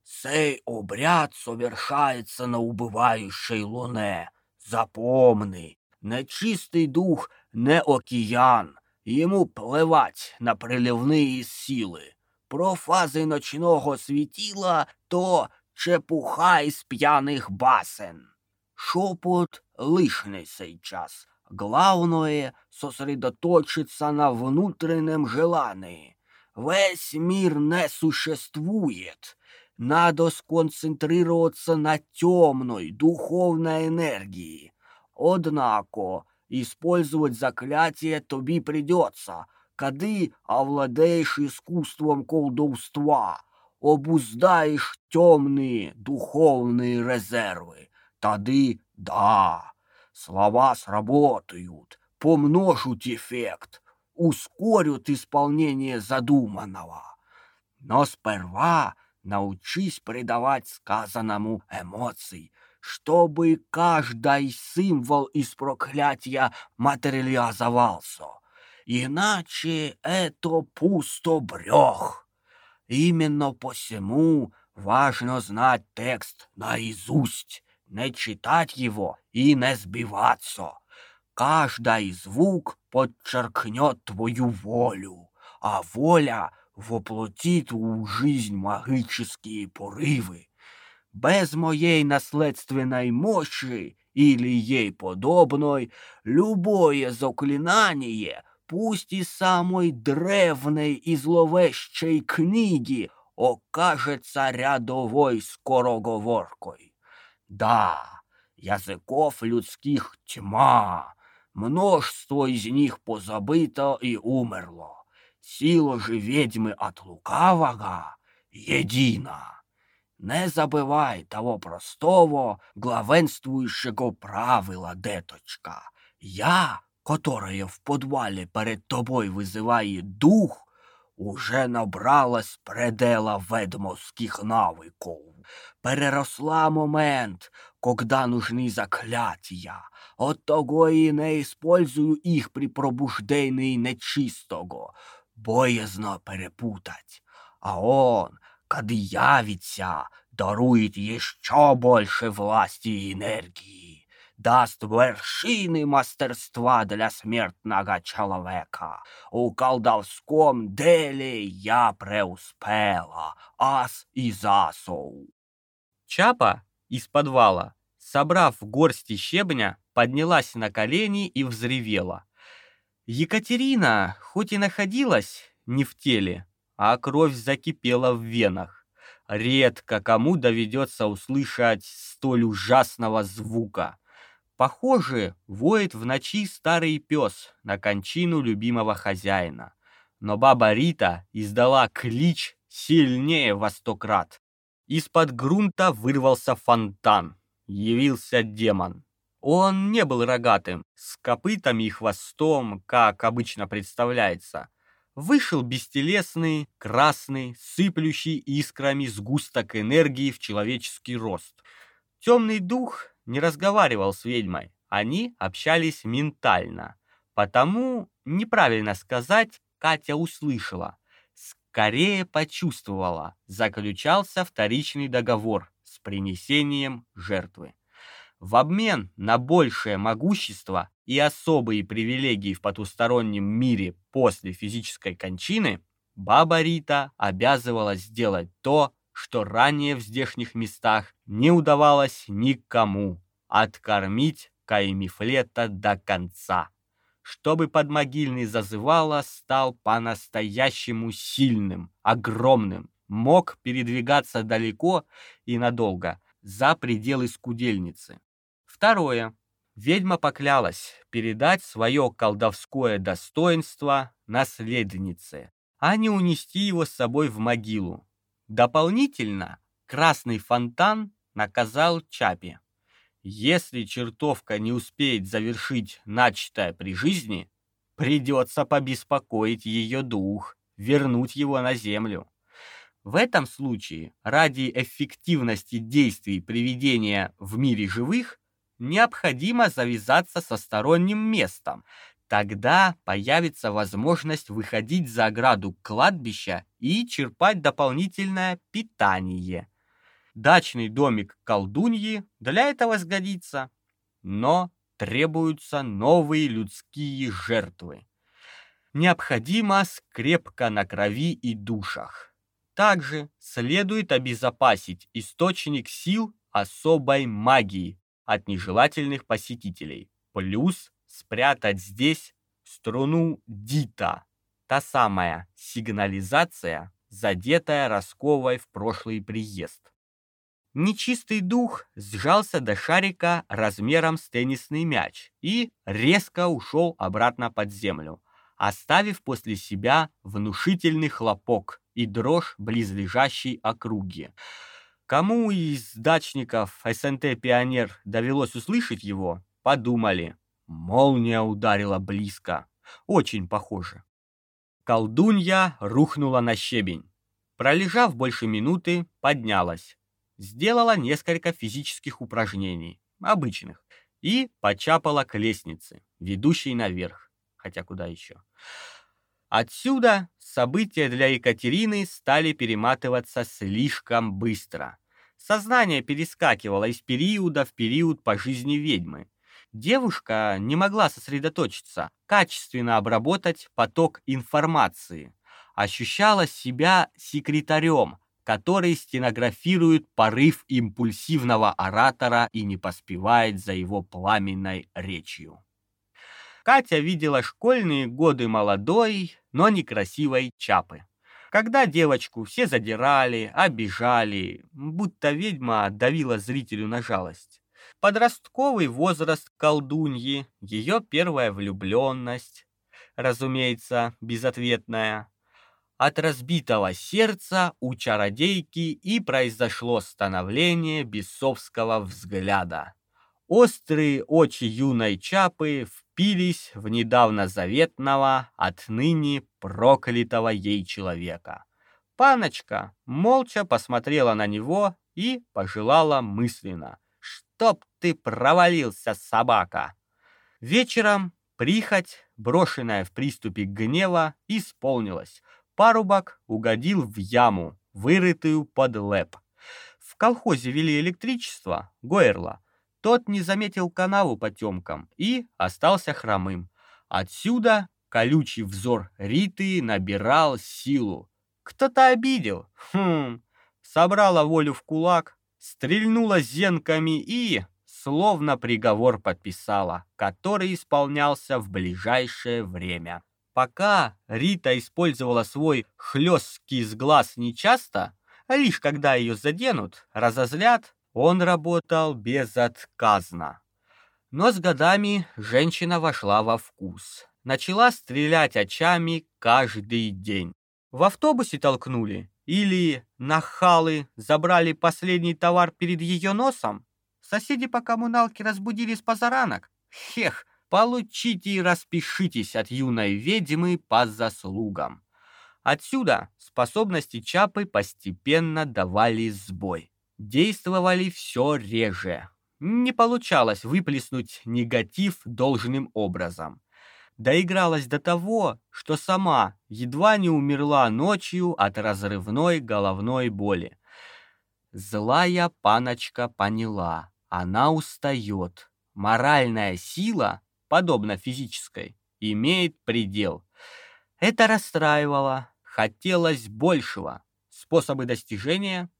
«Сей обряд совершается на убывающей луне. Запомни, нечистий дух не океан, Йому плевать на приливні сили. Про фази ночного світіла то чепуха із п'яних басен. Шепот лишний сей час. Главное — сосредоточиться на внутреннем желании. Весь мир не существует. Надо сконцентрироваться на темной духовной энергии. Однако использовать заклятие тобі придется, коли овладеешь искусством колдовства, обуздаешь темные духовные резервы. Тады да, слова сработают, помножут эффект, ускорят исполнение задуманного. Но сперва научись придавать сказанному эмоций, чтобы каждый символ из проклятия материализовался. Иначе это пусто брех. Именно посему важно знать текст наизусть, не читать его и не сбиваться. Каждый звук подчеркнет твою волю, а воля воплотит в жизнь магические порывы. Без моей наследственной мощи или ей подобной, любое заклинание, пусть и самой древней и зловещей книги, окажется рядовой скороговоркой. Да, языков людских тьма, множество из них позабыто и умерло. Сила же ведьмы от лукавого едина. Не забывай того простого, главенствующего правила, деточка. Я, которая в подвале перед тобой вызывает дух, уже набралась предела ведмовских навыков. Переросла момент, когда нужны заклятия. От того и не использую их при пробуждении нечистого, боязно перепутать. А он, когда явится, дарует еще больше власти и энергии, даст вершины мастерства для смертного человека. У колдовском деле я преуспела, ас и засол. Чапа из подвала, собрав горсти щебня, поднялась на колени и взревела. Екатерина, хоть и находилась не в теле, а кровь закипела в венах. Редко кому доведется услышать столь ужасного звука. Похоже, воет в ночи старый пес на кончину любимого хозяина. Но баба Рита издала клич сильнее во сто крат. Из-под грунта вырвался фонтан. Явился демон. Он не был рогатым, с копытами и хвостом, как обычно представляется. Вышел бестелесный, красный, сыплющий искрами сгусток энергии в человеческий рост. Темный дух не разговаривал с ведьмой, они общались ментально. Потому неправильно сказать, Катя услышала. Скорее почувствовала, заключался вторичный договор с принесением жертвы. В обмен на большее могущество и особые привилегии в потустороннем мире после физической кончины, баба Рита обязывалась сделать то, что ранее в здешних местах не удавалось никому — откормить Каймифлета до конца, чтобы подмогильный зазывало стал по-настоящему сильным, огромным, мог передвигаться далеко и надолго, за пределы скудельницы. Второе. Ведьма поклялась передать свое колдовское достоинство наследнице, а не унести его с собой в могилу. Дополнительно красный фонтан наказал Чапи. Если чертовка не успеет завершить начатое при жизни, придется побеспокоить ее дух, вернуть его на землю. В этом случае, ради эффективности действий привидения в мире живых, необходимо завязаться со сторонним местом. Тогда появится возможность выходить за ограду кладбища и черпать дополнительное питание. Дачный домик колдуньи для этого сгодится, но требуются новые людские жертвы. необходимо скрепка на крови и душах. Также следует обезопасить источник сил особой магии от нежелательных посетителей. Плюс спрятать здесь струну Дита, та самая сигнализация, задетая Росковой в прошлый приезд. Нечистый дух сжался до шарика размером с теннисный мяч и резко ушел обратно под землю, оставив после себя внушительный хлопок и дрожь близлежащей округи. Кому из дачников СНТ «Пионер» довелось услышать его, подумали. Молния ударила близко. Очень похоже. Колдунья рухнула на щебень. Пролежав больше минуты, поднялась. Сделала несколько физических упражнений, обычных, и почапала к лестнице, ведущей наверх. Хотя куда еще? Отсюда события для Екатерины стали перематываться слишком быстро. Сознание перескакивало из периода в период по жизни ведьмы. Девушка не могла сосредоточиться, качественно обработать поток информации. Ощущала себя секретарем, который стенографирует порыв импульсивного оратора и не поспевает за его пламенной речью. Катя видела школьные годы молодой, но некрасивой Чапы. Когда девочку все задирали, обижали, будто ведьма давила зрителю на жалость. Подростковый возраст колдуньи, ее первая влюбленность, разумеется, безответная. От разбитого сердца у чародейки и произошло становление бесовского взгляда. Острые очи юной Чапы впились в недавно заветного, отныне проклятого ей человека. Паночка молча посмотрела на него и пожелала мысленно. «Чтоб ты провалился, собака!» Вечером прихоть, брошенная в приступе гнева, исполнилась. Парубок угодил в яму, вырытую под лэп. В колхозе вели электричество, Гойерла, тот не заметил канаву потемкам и остался хромым. Отсюда колючий взор Риты набирал силу. Кто-то обидел. Хм. Собрала волю в кулак, стрельнула зенками и, словно приговор подписала, который исполнялся в ближайшее время. Пока Рита использовала свой хлесткий сглаз нечасто, лишь когда ее заденут, разозлят, он работал безотказно. Но с годами женщина вошла во вкус. Начала стрелять очами каждый день. В автобусе толкнули или нахалы забрали последний товар перед ее носом? Соседи по коммуналке разбудили с позаранок? Хех, получите и распишитесь от юной ведьмы по заслугам. Отсюда способности Чапы постепенно давали сбой действовали все реже. Не получалось выплеснуть негатив должным образом. Доигралась до того, что сама едва не умерла ночью от разрывной головной боли. Злая паночка поняла, она устает. Моральная сила, подобно физической, имеет предел. Это расстраивало, хотелось большего. Способы достижения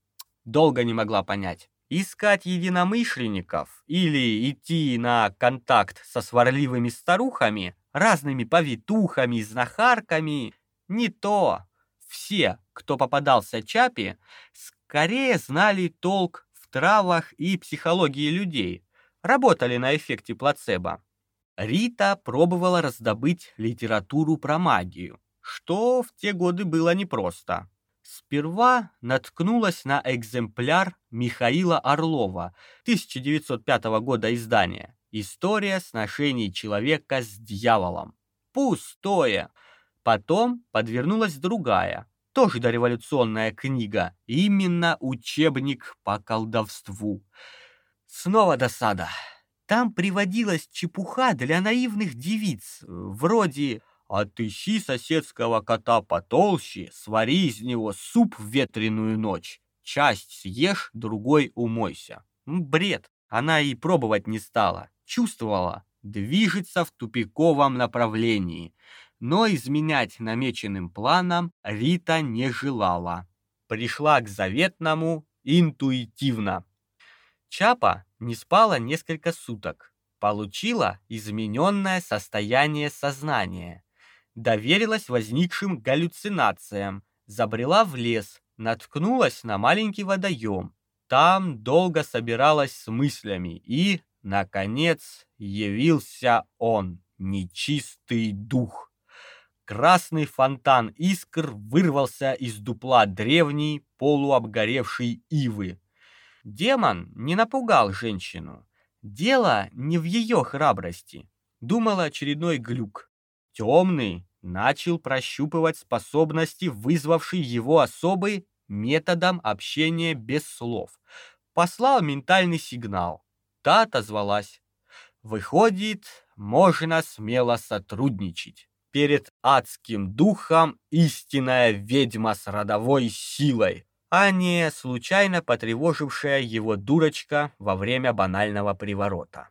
долго не могла понять. Искать единомышленников или идти на контакт со сварливыми старухами, разными повитухами и знахарками – не то. Все, кто попадался Чапе, скорее знали толк в травах и психологии людей, работали на эффекте плацебо. Рита пробовала раздобыть литературу про магию, что в те годы было непросто. Сперва наткнулась на экземпляр Михаила Орлова 1905 года издания «История сношений человека с дьяволом». Пустое. Потом подвернулась другая, тоже дореволюционная книга, именно учебник по колдовству. Снова досада. Там приводилась чепуха для наивных девиц, вроде Отыщи соседского кота потолще, свари из него суп в ветреную ночь. Часть съешь, другой умойся. Бред. Она и пробовать не стала. Чувствовала, движется в тупиковом направлении. но изменять намеченным планам Рита не желала. Пришла к заветному интуитивно. Чапа не спала несколько суток, получила измененное состояние сознания, доверилась возникшим галлюцинациям, забрела в лес, наткнулась на маленький водоем. Там долго собиралась с мыслями и, наконец, явился он, нечистый дух. Красный фонтан искр вырвался из дупла древней, полуобгоревшей ивы. Демон не напугал женщину. Дело не в ее храбрости. Думала очередной глюк. Темный начал прощупывать способности, вызвавший его особый методом общения без слов. Послал ментальный сигнал. Та отозвалась. Выходит, можно смело сотрудничать. Перед адским духом истинная ведьма с родовой силой, а не случайно потревожившая его дурочка во время банального приворота.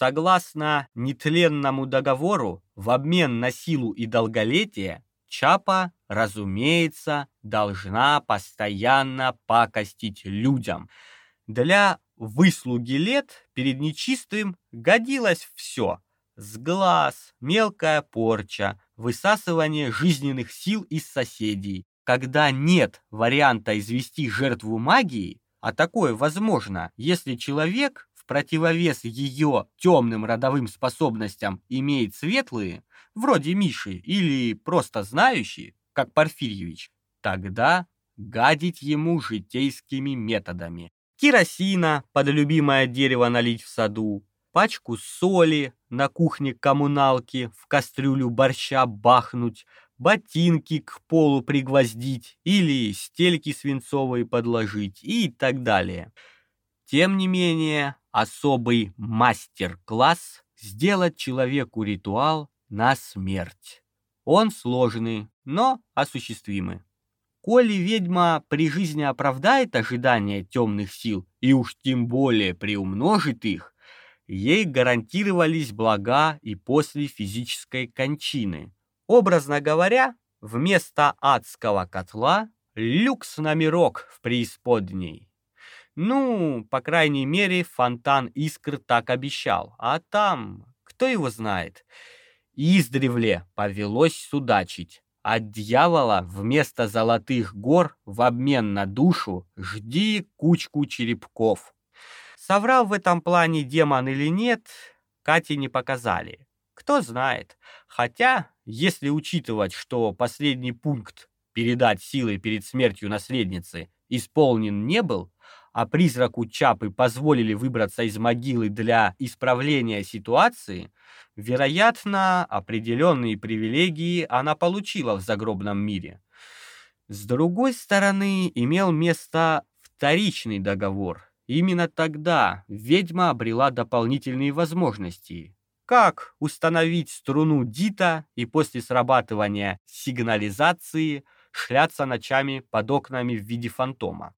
Согласно нетленному договору, в обмен на силу и долголетие, Чапа, разумеется, должна постоянно пакостить людям. Для выслуги лет перед нечистым годилось все. Сглаз, мелкая порча, высасывание жизненных сил из соседей. Когда нет варианта извести жертву магии, а такое возможно, если человек противовес ее темным родовым способностям имеет светлые, вроде Миши, или просто знающие, как Порфирьевич, тогда гадить ему житейскими методами. Керосина под любимое дерево налить в саду, пачку соли на кухне коммуналки в кастрюлю борща бахнуть, ботинки к полу пригвоздить или стельки свинцовые подложить и так далее. Тем не менее, особый мастер-класс сделать человеку ритуал на смерть. Он сложный, но осуществимый. Коли ведьма при жизни оправдает ожидания темных сил и уж тем более приумножит их, ей гарантировались блага и после физической кончины. Образно говоря, вместо адского котла люкс-номерок в преисподней. Ну, по крайней мере, фонтан искр так обещал. А там, кто его знает. Издревле повелось судачить. От дьявола вместо золотых гор в обмен на душу жди кучку черепков. Соврал в этом плане демон или нет, Кате не показали. Кто знает. Хотя, если учитывать, что последний пункт передать силы перед смертью наследницы исполнен не был, а призраку Чапы позволили выбраться из могилы для исправления ситуации, вероятно, определенные привилегии она получила в загробном мире. С другой стороны, имел место вторичный договор. Именно тогда ведьма обрела дополнительные возможности. Как установить струну Дита и после срабатывания сигнализации шляться ночами под окнами в виде фантома.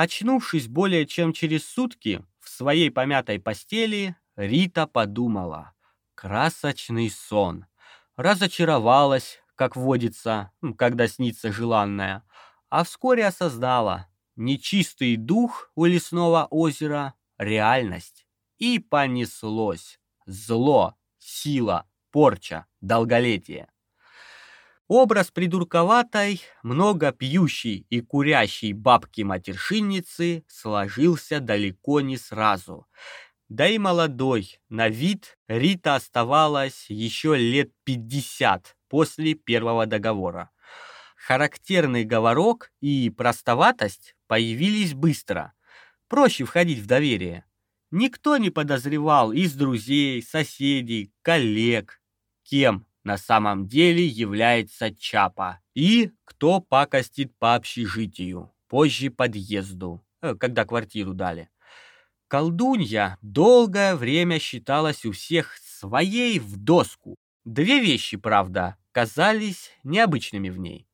Очнувшись более чем через сутки в своей помятой постели, Рита подумала. Красочный сон. Разочаровалась, как водится, когда снится желанное, а вскоре осознала. Нечистый дух у лесного озера — реальность. И понеслось. Зло, сила, порча, долголетие. Образ придурковатой, много пьющей и курящей бабки-матершинницы сложился далеко не сразу. Да и молодой, на вид Рита оставалась еще лет 50 после первого договора. Характерный говорок и простоватость появились быстро. Проще входить в доверие. Никто не подозревал из друзей, соседей, коллег, кем на самом деле является Чапа и кто пакостит по общежитию, позже подъезду, э, когда квартиру дали. Колдунья долгое время считалась у всех своей в доску. Две вещи, правда, казались необычными в ней.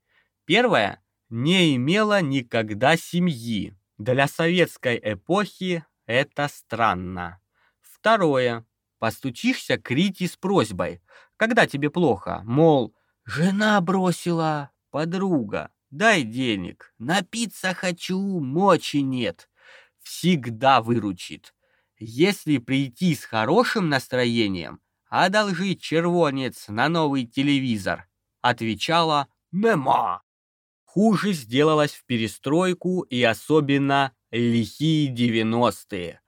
Первая — не имела никогда семьи. Для советской эпохи это странно. Второе — постучишься к Рите с просьбой, когда тебе плохо, мол, жена бросила, подруга, дай денег, напиться хочу, мочи нет. Всегда выручит. Если прийти с хорошим настроением, одолжи червонец на новый телевизор, отвечала «Нема». Хуже сделалось в перестройку и особенно лихие девяностые,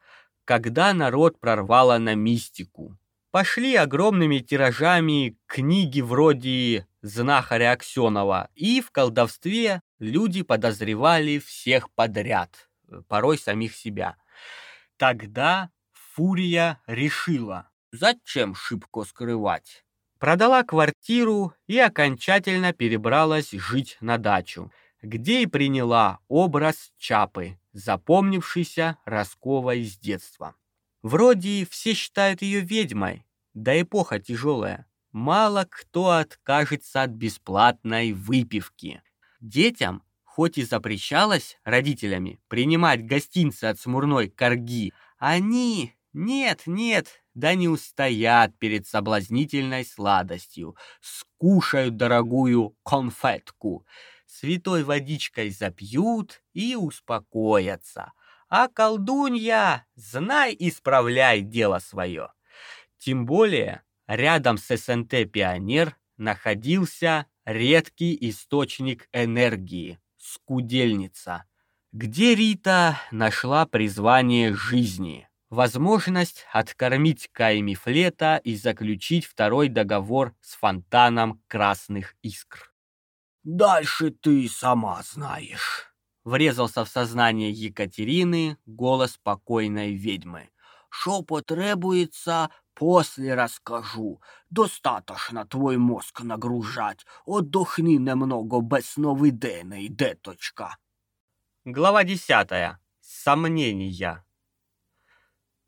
когда народ прорвало на мистику. Пошли огромными тиражами книги вроде «Знахаря Аксенова», и в колдовстве люди подозревали всех подряд, порой самих себя. Тогда Фурия решила, зачем шибко скрывать. Продала квартиру и окончательно перебралась жить на дачу, где и приняла образ Чапы, запомнившийся Росковой с детства. Вроде все считают ее ведьмой, да эпоха тяжелая. Мало кто откажется от бесплатной выпивки. Детям, хоть и запрещалось родителями принимать гостинцы от смурной корги, они, нет, нет, да не устоят перед соблазнительной сладостью, скушают дорогую конфетку, святой водичкой запьют и успокоятся. А колдунья, знай, исправляй дело свое. Тем более, рядом с СНТ «Пионер» находился редкий источник энергии — скудельница, где Рита нашла призвание жизни, возможность откормить Каймифлета и заключить второй договор с фонтаном красных искр. Дальше ты сама знаешь. Врезался в сознание Екатерины голос покойной ведьмы. Что потребуется, после расскажу. Достаточно твой мозг нагружать. Отдохни немного без новиденной, деточка. Глава десятая. Сомнения.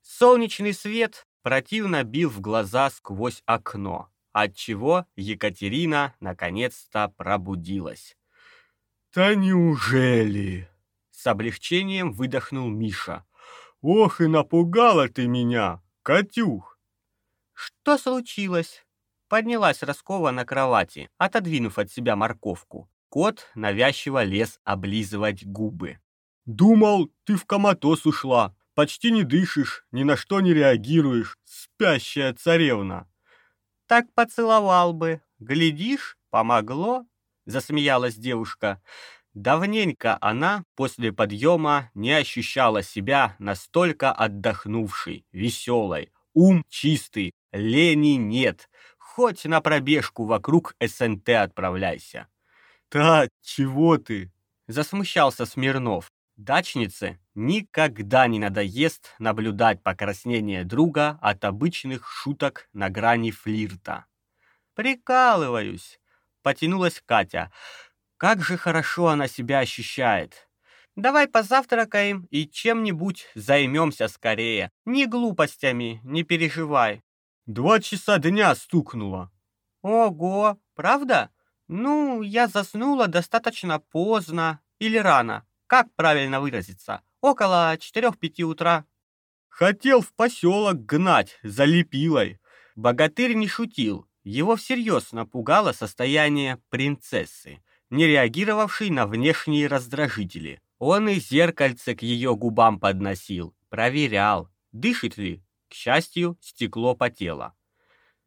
Солнечный свет противно бил в глаза сквозь окно отчего Екатерина наконец-то пробудилась. «Да неужели?» С облегчением выдохнул Миша. «Ох и напугала ты меня, Катюх!» «Что случилось?» Поднялась Роскова на кровати, отодвинув от себя морковку. Кот навязчиво лез облизывать губы. «Думал, ты в коматоз ушла. Почти не дышишь, ни на что не реагируешь. Спящая царевна!» так поцеловал бы. Глядишь, помогло, засмеялась девушка. Давненько она после подъема не ощущала себя настолько отдохнувшей, веселой. Ум чистый, лени нет. Хоть на пробежку вокруг СНТ отправляйся. «Та, чего ты?» Засмущался Смирнов. Дачнице никогда не надоест наблюдать покраснение друга от обычных шуток на грани флирта. «Прикалываюсь», — потянулась Катя. «Как же хорошо она себя ощущает. Давай позавтракаем и чем-нибудь займемся скорее. Ни глупостями, не переживай». «Два часа дня стукнуло». «Ого, правда? Ну, я заснула достаточно поздно или рано. Как правильно выразиться? Около 4-5 утра. Хотел в поселок гнать за лепилой. Богатырь не шутил. Его всерьез напугало состояние принцессы, не реагировавшей на внешние раздражители. Он и зеркальце к ее губам подносил, проверял, дышит ли. К счастью, стекло потело.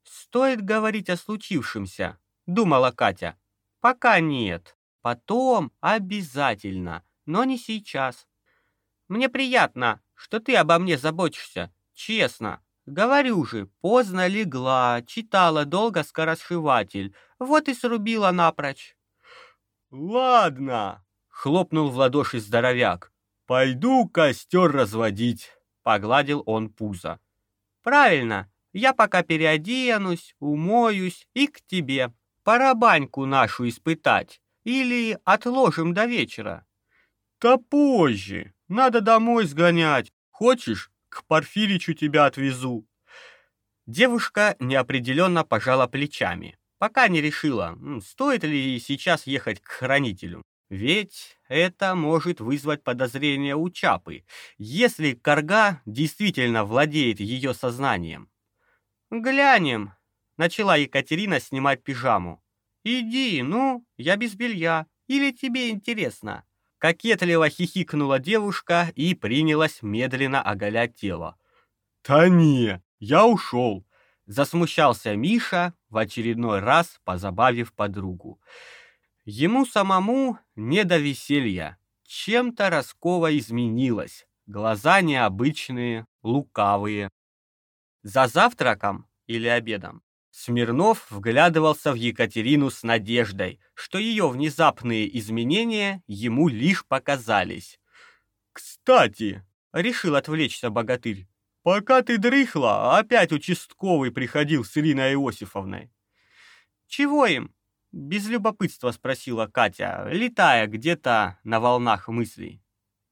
«Стоит говорить о случившемся», — думала Катя. «Пока нет. Потом обязательно но не сейчас. Мне приятно, что ты обо мне заботишься, честно. Говорю же, поздно легла, читала долго скоросшиватель, вот и срубила напрочь. Ладно, хлопнул в ладоши здоровяк. Пойду костер разводить, погладил он пузо. Правильно, я пока переоденусь, умоюсь и к тебе. Пора баньку нашу испытать. Или отложим до вечера. Да позже. Надо домой сгонять. Хочешь, к Порфиричу тебя отвезу. Девушка неопределенно пожала плечами, пока не решила, стоит ли сейчас ехать к хранителю. Ведь это может вызвать подозрение у Чапы, если Карга действительно владеет ее сознанием. «Глянем», — Начала Екатерина снимать пижаму. «Иди, ну, я без белья. Или тебе интересно?» Кокетливо хихикнула девушка и принялась медленно оголять тело. «Да не, я ушел!» Засмущался Миша, в очередной раз позабавив подругу. Ему самому не до веселья. Чем-то Роскова изменилась. Глаза необычные, лукавые. За завтраком или обедом Смирнов вглядывался в Екатерину с надеждой, что ее внезапные изменения ему лишь показались. «Кстати», — решил отвлечься богатырь, «пока ты дрыхла, опять участковый приходил с Ириной Иосифовной». «Чего им?» — без любопытства спросила Катя, летая где-то на волнах мыслей.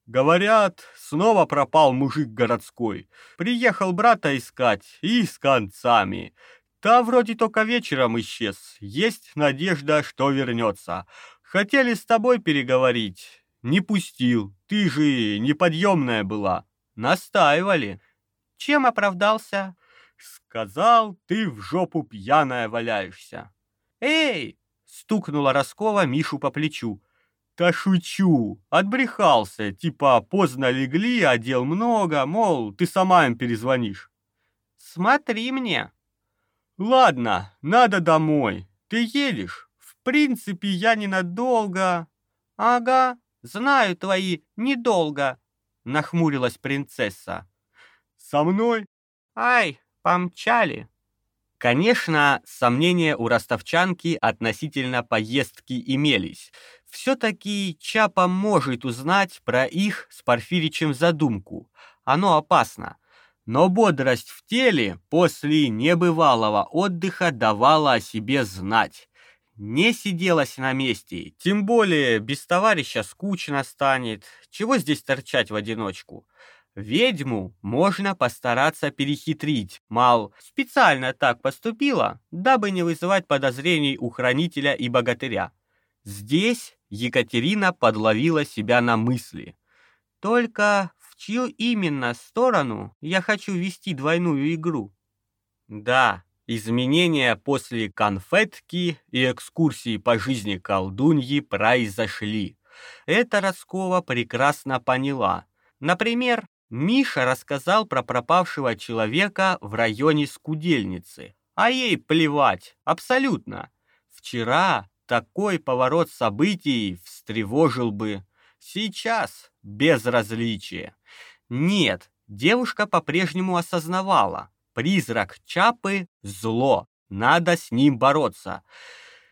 Говорят, снова пропал мужик городской. Приехал брата искать и с концами. Та вроде только вечером исчез. Есть надежда, что вернется. Хотели с тобой переговорить. Не пустил. Ты же неподъемная была. Настаивали. Чем оправдался? Сказал, ты в жопу пьяная валяешься. Эй! Стукнула Роскова Мишу по плечу. Да шучу, отбрехался, типа поздно легли, а дел много, мол, ты сама им перезвонишь. Смотри мне. Ладно, надо домой. Ты едешь? В принципе, я ненадолго. Ага, знаю твои недолго, нахмурилась принцесса. Со мной? Ай, помчали. Конечно, сомнения у ростовчанки относительно поездки имелись. Все-таки Чапа может узнать про их с Порфиричем задумку. Оно опасно. Но бодрость в теле после небывалого отдыха давала о себе знать. Не сиделась на месте, тем более без товарища скучно станет. Чего здесь торчать в одиночку? Ведьму можно постараться перехитрить, мал, специально так поступила, дабы не вызывать подозрений у хранителя и богатыря. Здесь Екатерина подловила себя на мысли. Только в чью именно сторону я хочу вести двойную игру? Да, изменения после конфетки и экскурсии по жизни колдуньи произошли. Это Роскова прекрасно поняла. Например, Миша рассказал про пропавшего человека в районе Скудельницы. А ей плевать, абсолютно. Вчера такой поворот событий встревожил бы. Сейчас безразличие. Нет, девушка по-прежнему осознавала. Призрак Чапы — зло, надо с ним бороться.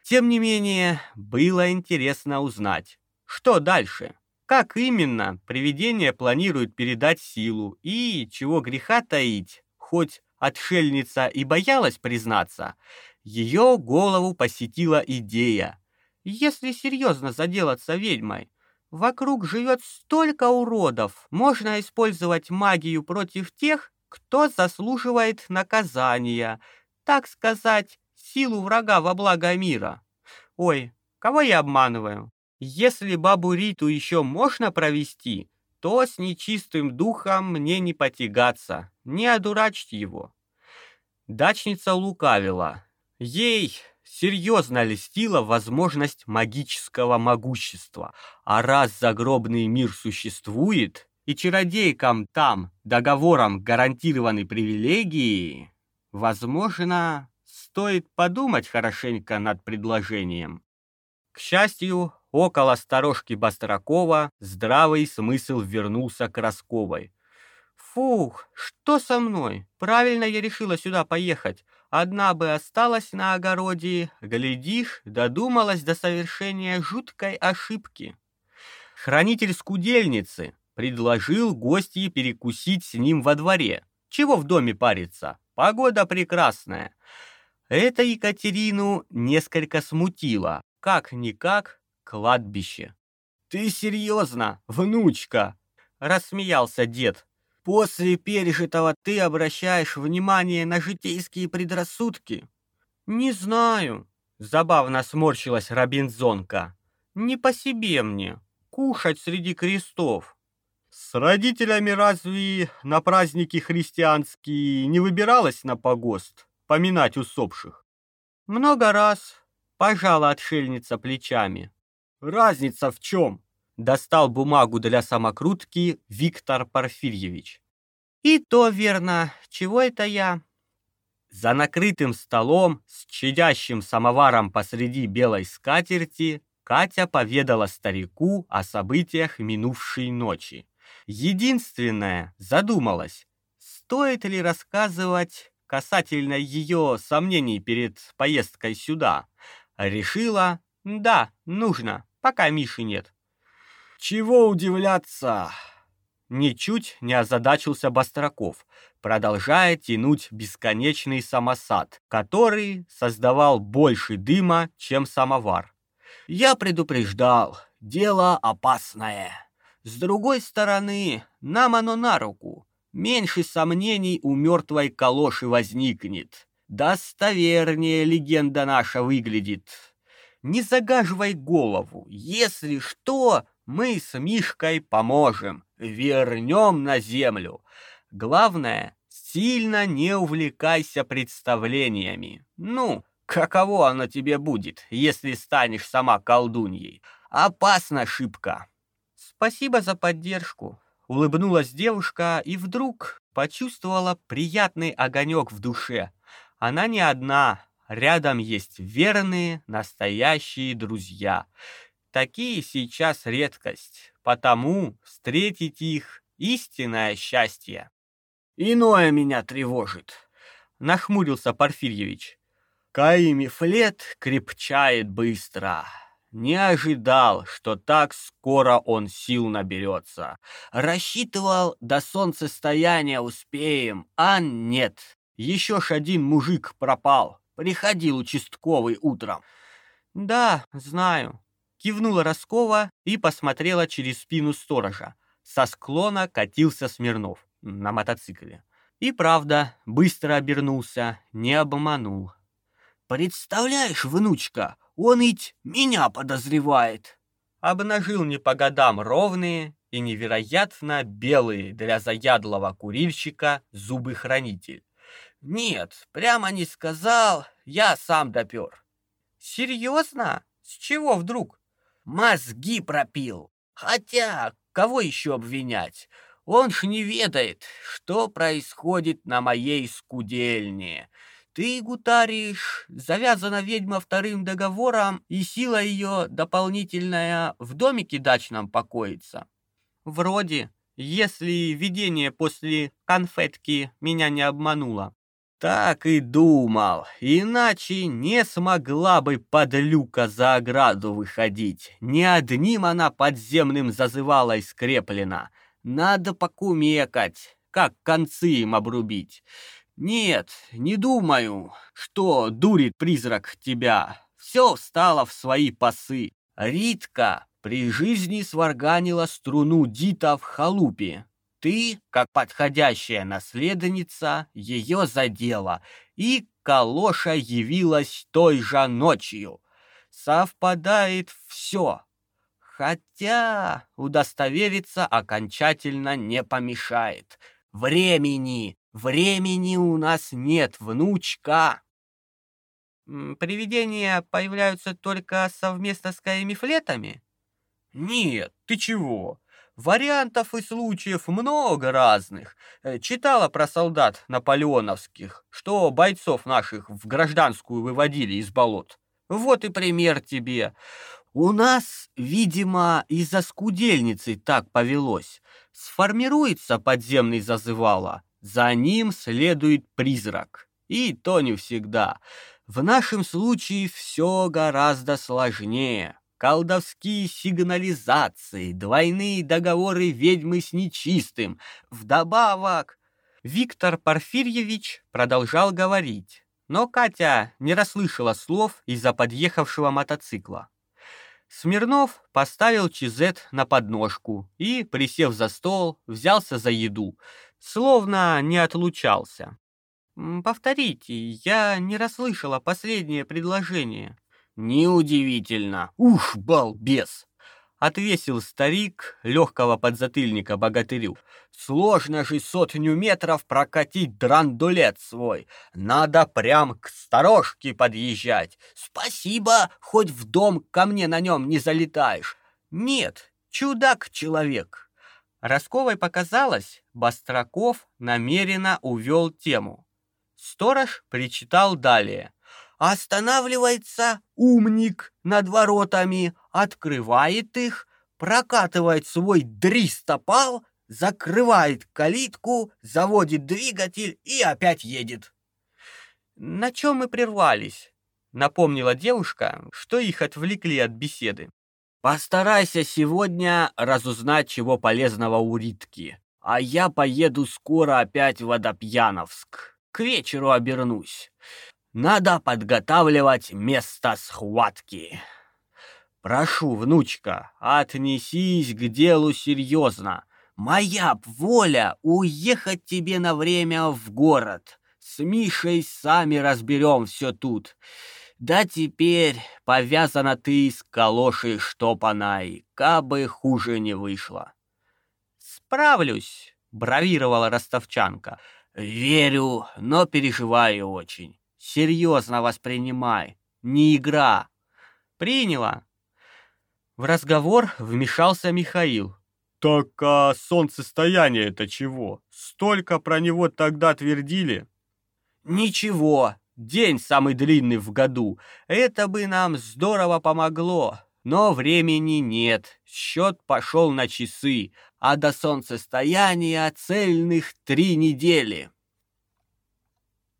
Тем не менее, было интересно узнать, что дальше. Как именно привидение планирует передать силу и, чего греха таить, хоть отшельница и боялась признаться, ее голову посетила идея. Если серьезно заделаться ведьмой, вокруг живет столько уродов, можно использовать магию против тех, кто заслуживает наказания, так сказать, силу врага во благо мира. Ой, кого я обманываю? Если бабу Риту еще можно провести, то с нечистым духом мне не потягаться, не одурачить его. Дачница лукавила. Ей серьезно льстила возможность магического могущества, а раз загробный мир существует, и чародейкам там договором гарантированы привилегии, возможно, стоит подумать хорошенько над предложением. К счастью, около сторожки Бастракова здравый смысл вернулся к Росковой. «Фух, что со мной? Правильно я решила сюда поехать. Одна бы осталась на огороде, глядишь, додумалась до совершения жуткой ошибки». Хранитель скудельницы предложил гостье перекусить с ним во дворе. Чего в доме париться? Погода прекрасная. Это Екатерину несколько смутило. Как-никак кладбище. «Ты серьезно, внучка?» — рассмеялся дед. «После пережитого ты обращаешь внимание на житейские предрассудки?» «Не знаю», — забавно сморщилась Робинзонка. «Не по себе мне. Кушать среди крестов». «С родителями разве на праздники христианские не выбиралась на погост, поминать усопших?» Много раз. Пожала отшельница плечами. Разница в чем? Достал бумагу для самокрутки Виктор Порфирьевич. И то верно. Чего это я? За накрытым столом с чадящим самоваром посреди белой скатерти Катя поведала старику о событиях минувшей ночи. Единственное, задумалась, стоит ли рассказывать касательно ее сомнений перед поездкой сюда. Решила, да, нужно, пока Миши нет. Чего удивляться? Ничуть не озадачился Бастраков, продолжая тянуть бесконечный самосад, который создавал больше дыма, чем самовар. Я предупреждал, дело опасное. С другой стороны, нам оно на руку. Меньше сомнений у мертвой калоши возникнет. Достовернее легенда наша выглядит. Не загаживай голову. Если что, мы с Мишкой поможем. Вернем на землю. Главное, сильно не увлекайся представлениями. Ну, каково оно тебе будет, если станешь сама колдуньей? Опасна шибко. Спасибо за поддержку. Улыбнулась девушка и вдруг почувствовала приятный огонек в душе. Она не одна, рядом есть верные, настоящие друзья. Такие сейчас редкость, потому встретить их — истинное счастье. Иное меня тревожит, нахмурился Порфирьевич. Каимифлет крепчает быстро. Не ожидал, что так скоро он сил наберется. Рассчитывал, до солнцестояния успеем, а нет. Еще ж один мужик пропал. Приходил участковый утром. Да, знаю. Кивнула Роскова и посмотрела через спину сторожа. Со склона катился Смирнов на мотоцикле. И правда, быстро обернулся, не обманул. «Представляешь, внучка, он ведь меня подозревает!» Обнажил не по годам ровные и невероятно белые для заядлого курильщика зубы-хранитель. «Нет, прямо не сказал, я сам допер». «Серьезно? С чего вдруг?» «Мозги пропил. Хотя, кого еще обвинять? Он ж не ведает, что происходит на моей скудельне. Ты гутаришь, завязана ведьма вторым договором, и сила ее дополнительная в домике дачном покоится. Вроде, если видение после конфетки меня не обмануло. Так и думал, иначе не смогла бы подлюка за ограду выходить. Не одним она подземным зазывалой скреплена — надо покумекать, как концы им обрубить. Нет, не думаю, что дурит призрак тебя. Все встало в свои пасы. Ритка при жизни сварганила струну Дита в халупе. Ты, как подходящая наследница, ее задела, и калоша явилась той же ночью. Совпадает все. Хотя удостовериться окончательно не помешает. Времени, времени у нас нет, внучка. Привидения появляются только совместно с каемифлетами? Нет, ты чего? Вариантов и случаев много разных. Э, читала про солдат наполеоновских, что бойцов наших в гражданскую выводили из болот. Вот и пример тебе. У нас, видимо, из-за скудельницы так повелось. Сформируется подземный зазывало, за ним следует призрак. И то не всегда. В нашем случае все гораздо сложнее. Колдовские сигнализации, двойные договоры ведьмы с нечистым. Вдобавок... Виктор Порфирьевич продолжал говорить, но Катя не расслышала слов из-за подъехавшего мотоцикла. Смирнов поставил чизет на подножку и, присев за стол, взялся за еду, словно не отлучался. «Повторите, я не расслышала последнее предложение». «Неудивительно. Уж, балбес! Отвесил старик легкого подзатыльника богатырю. Сложно же сотню метров прокатить драндулет свой. Надо прям к сторожке подъезжать. Спасибо, хоть в дом ко мне на нем не залетаешь. Нет, чудак-человек. Росковой показалось, Бастраков намеренно увел тему. Сторож причитал далее. Останавливается умник над воротами, открывает их, прокатывает свой дристопал, закрывает калитку, заводит двигатель и опять едет. На чем мы прервались? Напомнила девушка, что их отвлекли от беседы. Постарайся сегодня разузнать чего полезного у Ритки, а я поеду скоро опять в Водопьяновск. К вечеру обернусь. Надо подготавливать место схватки. Прошу, внучка, отнесись к делу серьезно. Моя воля уехать тебе на время в город. С Мишей сами разберем все тут. Да теперь повязана ты с калошей штопаной, кабы хуже не вышло. Справлюсь, бравировала ростовчанка. Верю, но переживаю очень. Серьезно воспринимай. Не игра. Приняла. В разговор вмешался Михаил. Так а солнцестояние это чего? Столько про него тогда твердили. Ничего, день самый длинный в году. Это бы нам здорово помогло. Но времени нет. Счет пошел на часы, а до солнцестояния цельных три недели.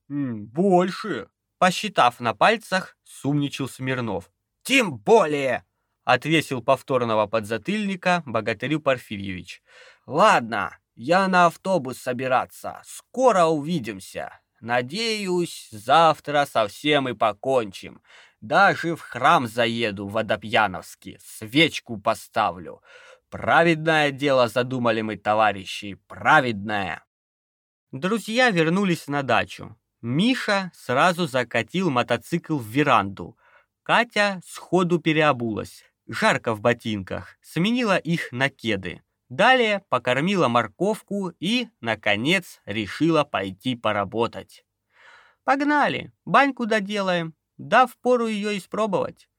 «Больше!» Посчитав на пальцах, сумничал Смирнов. «Тем более!» — отвесил повторного подзатыльника богатырю Порфирьевич. «Ладно, я на автобус собираться. Скоро увидимся. Надеюсь, завтра совсем и покончим. Даже в храм заеду Водопьяновский, свечку поставлю. Праведное дело задумали мы, товарищи, праведное!» Друзья вернулись на дачу. Миша сразу закатил мотоцикл в веранду. Катя сходу переобулась. Жарко в ботинках, сменила их на кеды. Далее покормила морковку и, наконец, решила пойти поработать. «Погнали, баньку доделаем, да впору ее испробовать».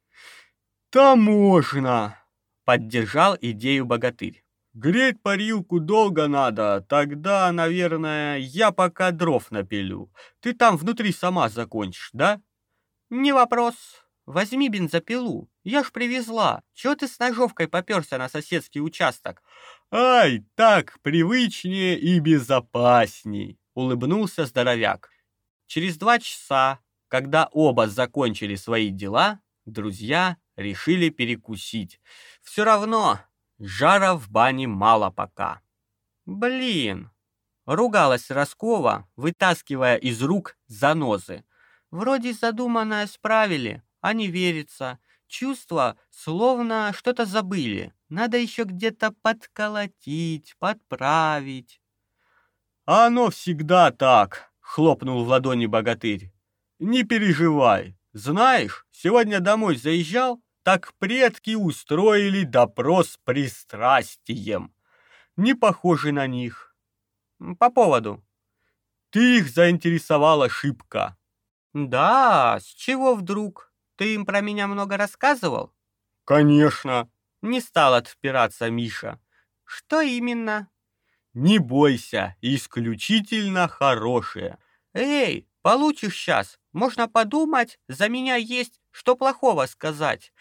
«Да можно!» — поддержал идею богатырь. Греть парилку долго надо, тогда, наверное, я пока дров напилю. Ты там внутри сама закончишь, да? Не вопрос. Возьми бензопилу. Я ж привезла. Чего ты с ножовкой попёрся на соседский участок? Ай, так привычнее и безопасней, улыбнулся здоровяк. Через два часа, когда оба закончили свои дела, друзья решили перекусить. Все равно Жара в бане мало пока. Блин, ругалась Роскова, вытаскивая из рук занозы. Вроде задуманное справили, а не верится. Чувства словно что-то забыли. Надо еще где-то подколотить, подправить. Оно всегда так, хлопнул в ладони богатырь. Не переживай. Знаешь, сегодня домой заезжал, так предки устроили допрос пристрастием. Не похожи на них. По поводу. Ты их заинтересовала шибко. Да, с чего вдруг? Ты им про меня много рассказывал? Конечно. Не стал отпираться Миша. Что именно? Не бойся, исключительно хорошее. Эй, получишь сейчас. Можно подумать, за меня есть что плохого сказать.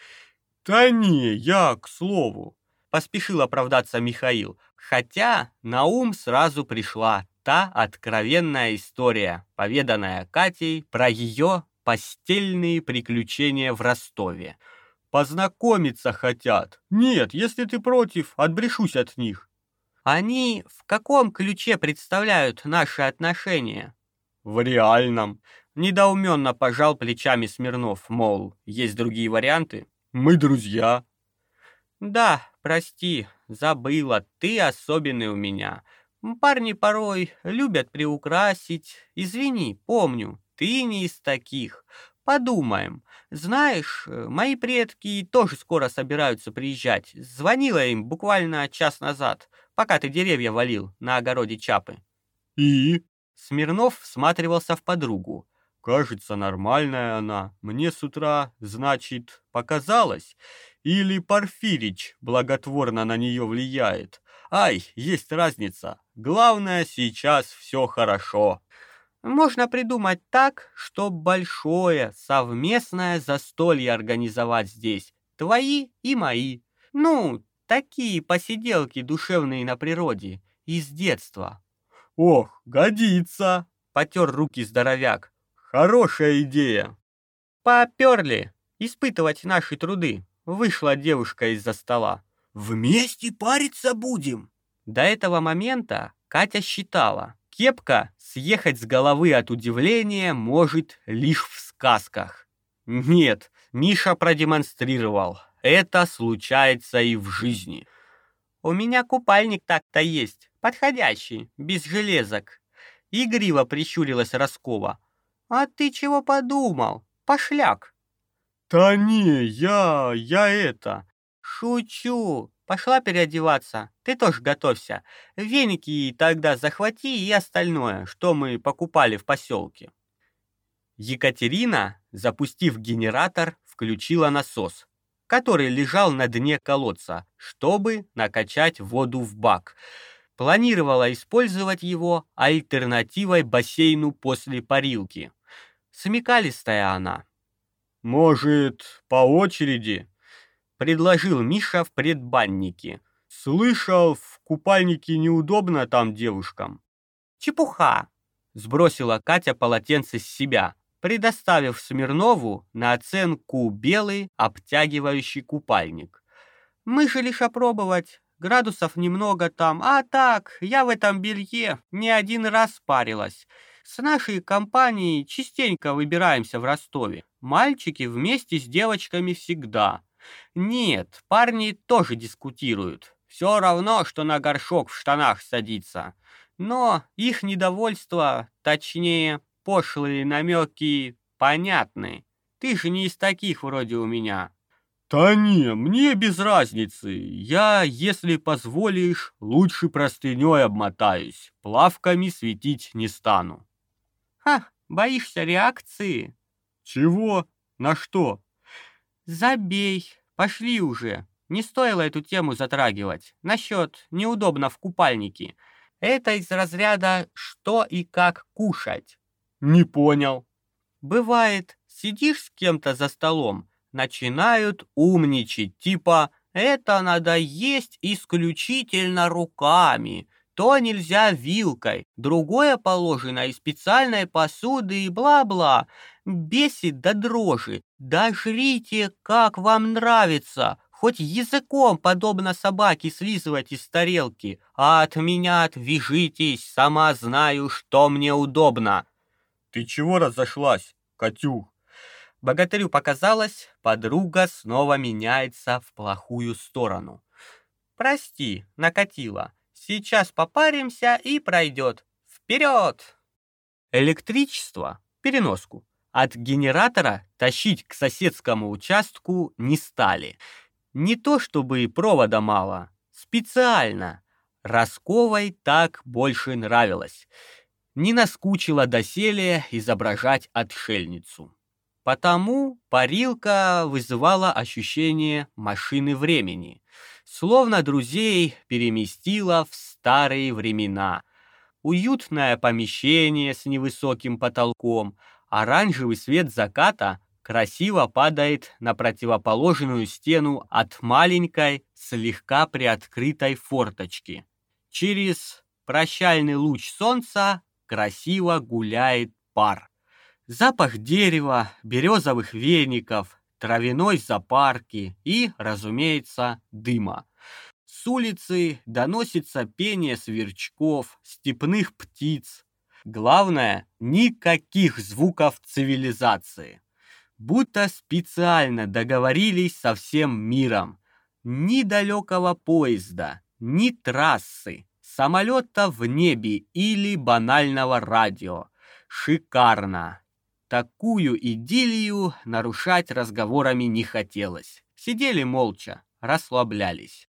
Да не, я к слову. Поспешил оправдаться Михаил, хотя на ум сразу пришла та откровенная история, поведанная Катей про ее постельные приключения в Ростове. Познакомиться хотят. Нет, если ты против, отбрешусь от них. Они в каком ключе представляют наши отношения? В реальном. Недоуменно пожал плечами Смирнов, мол, есть другие варианты. Мы друзья. Да, прости, забыла, ты особенный у меня. Парни порой любят приукрасить. Извини, помню, ты не из таких. Подумаем. Знаешь, э, мои предки тоже скоро собираются приезжать. Звонила им буквально час назад, пока ты деревья валил на огороде Чапы. И? Смирнов всматривался в подругу. Кажется, нормальная она. Мне с утра, значит, показалось. Или Порфирич благотворно на нее влияет. Ай, есть разница. Главное, сейчас все хорошо. Можно придумать так, что большое совместное застолье организовать здесь. Твои и мои. Ну, такие посиделки душевные на природе. Из детства. Ох, годится. Потер руки здоровяк. Хорошая идея. Поперли. Испытывать наши труды. Вышла девушка из-за стола. Вместе париться будем. До этого момента Катя считала, кепка съехать с головы от удивления может лишь в сказках. Нет, Миша продемонстрировал, это случается и в жизни. У меня купальник так-то есть, подходящий, без железок. Игриво прищурилась Роскова. А ты чего подумал? Пошляк. Да не, я, я это... Шучу. Пошла переодеваться. Ты тоже готовься. Веники тогда захвати и остальное, что мы покупали в поселке. Екатерина, запустив генератор, включила насос, который лежал на дне колодца, чтобы накачать воду в бак. Планировала использовать его альтернативой бассейну после парилки. Смекалистая она. «Может, по очереди?» предложил Миша в предбаннике. Слышал, в купальнике неудобно там девушкам. Чепуха, сбросила Катя полотенце с себя, предоставив Смирнову на оценку белый обтягивающий купальник. Мы же лишь опробовать, градусов немного там, а так, я в этом белье не один раз парилась. С нашей компанией частенько выбираемся в Ростове. Мальчики вместе с девочками всегда. Нет, парни тоже дискутируют. Все равно, что на горшок в штанах садиться. Но их недовольство, точнее, пошлые намеки, понятны. Ты же не из таких вроде у меня. Да не, мне без разницы. Я, если позволишь, лучше простыней обмотаюсь. Плавками светить не стану. Ха, боишься реакции? Чего? На что? Забей, пошли уже. Не стоило эту тему затрагивать. Насчет неудобно в купальнике. Это из разряда «что и как кушать». Не понял. Бывает, сидишь с кем-то за столом, начинают умничать, типа «это надо есть исключительно руками», то нельзя вилкой, другое положено из специальной посуды и бла-бла. Бесит до дрожи. Да жрите, как вам нравится. Хоть языком, подобно собаке, слизывать из тарелки. А от меня отвяжитесь, сама знаю, что мне удобно. Ты чего разошлась, Катюх? Богатырю показалось, подруга снова меняется в плохую сторону. Прости, накатила. Сейчас попаримся и пройдет. Вперед! Электричество, переноску, от генератора тащить к соседскому участку не стали. Не то чтобы провода мало, специально. Росковой так больше нравилось. Не наскучило доселе изображать отшельницу. Потому парилка вызывала ощущение машины времени — словно друзей переместила в старые времена. Уютное помещение с невысоким потолком, оранжевый свет заката красиво падает на противоположную стену от маленькой, слегка приоткрытой форточки. Через прощальный луч солнца красиво гуляет пар. Запах дерева, березовых веников, травяной запарки и, разумеется, дыма. С улицы доносится пение сверчков, степных птиц. Главное, никаких звуков цивилизации. Будто специально договорились со всем миром. Ни далекого поезда, ни трассы, самолета в небе или банального радио. Шикарно. Такую идиллию нарушать разговорами не хотелось. Сидели молча, расслаблялись.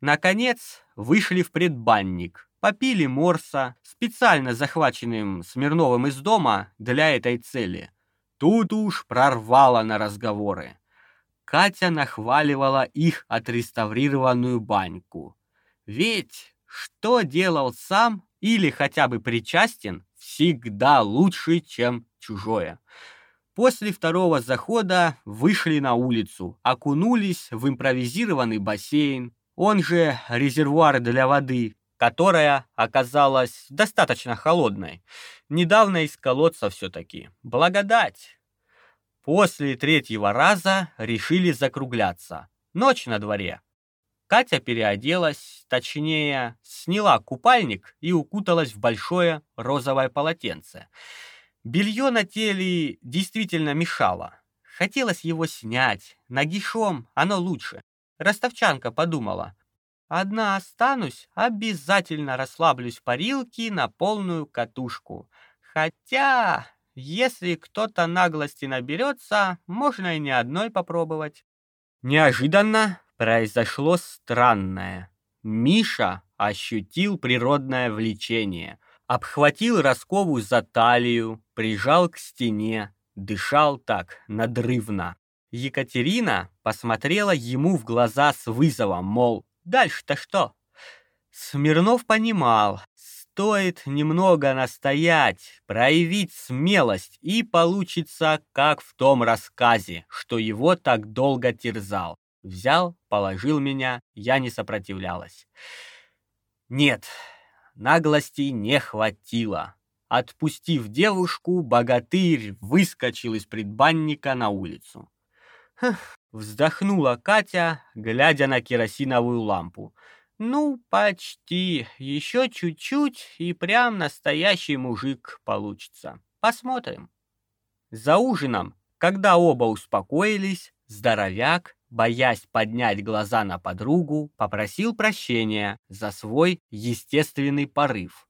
Наконец вышли в предбанник, попили морса, специально захваченным Смирновым из дома для этой цели. Тут уж прорвало на разговоры. Катя нахваливала их отреставрированную баньку. Ведь что делал сам или хотя бы причастен, всегда лучше, чем чужое. После второго захода вышли на улицу, окунулись в импровизированный бассейн, он же резервуар для воды, которая оказалась достаточно холодной. Недавно из колодца все-таки. Благодать. После третьего раза решили закругляться. Ночь на дворе. Катя переоделась, точнее, сняла купальник и укуталась в большое розовое полотенце. Белье на теле действительно мешало. Хотелось его снять, нагишом оно лучше. Ростовчанка подумала, одна останусь, обязательно расслаблюсь в парилке на полную катушку. Хотя, если кто-то наглости наберется, можно и не одной попробовать. Неожиданно произошло странное. Миша ощутил природное влечение, обхватил Роскову за талию, прижал к стене, дышал так надрывно. Екатерина посмотрела ему в глаза с вызовом, мол, дальше-то что? Смирнов понимал, стоит немного настоять, проявить смелость, и получится, как в том рассказе, что его так долго терзал. Взял, положил меня, я не сопротивлялась. Нет, наглости не хватило. Отпустив девушку, богатырь выскочил из предбанника на улицу. Хх, вздохнула Катя, глядя на керосиновую лампу. Ну, почти. Еще чуть-чуть, и прям настоящий мужик получится. Посмотрим. За ужином, когда оба успокоились, здоровяк, боясь поднять глаза на подругу, попросил прощения за свой естественный порыв.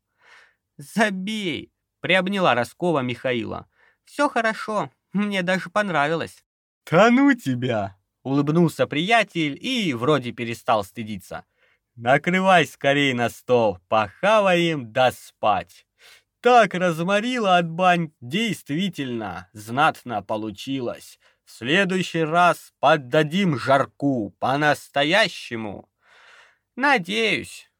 «Забей!» — приобняла Роскова Михаила. «Все хорошо, мне даже понравилось». «Да ну тебя!» — улыбнулся приятель и вроде перестал стыдиться. «Накрывай скорей на стол, похаваем да спать!» Так разморила от бань, действительно, знатно получилось. Следующий раз поддадим жарку по-настоящему. Надеюсь,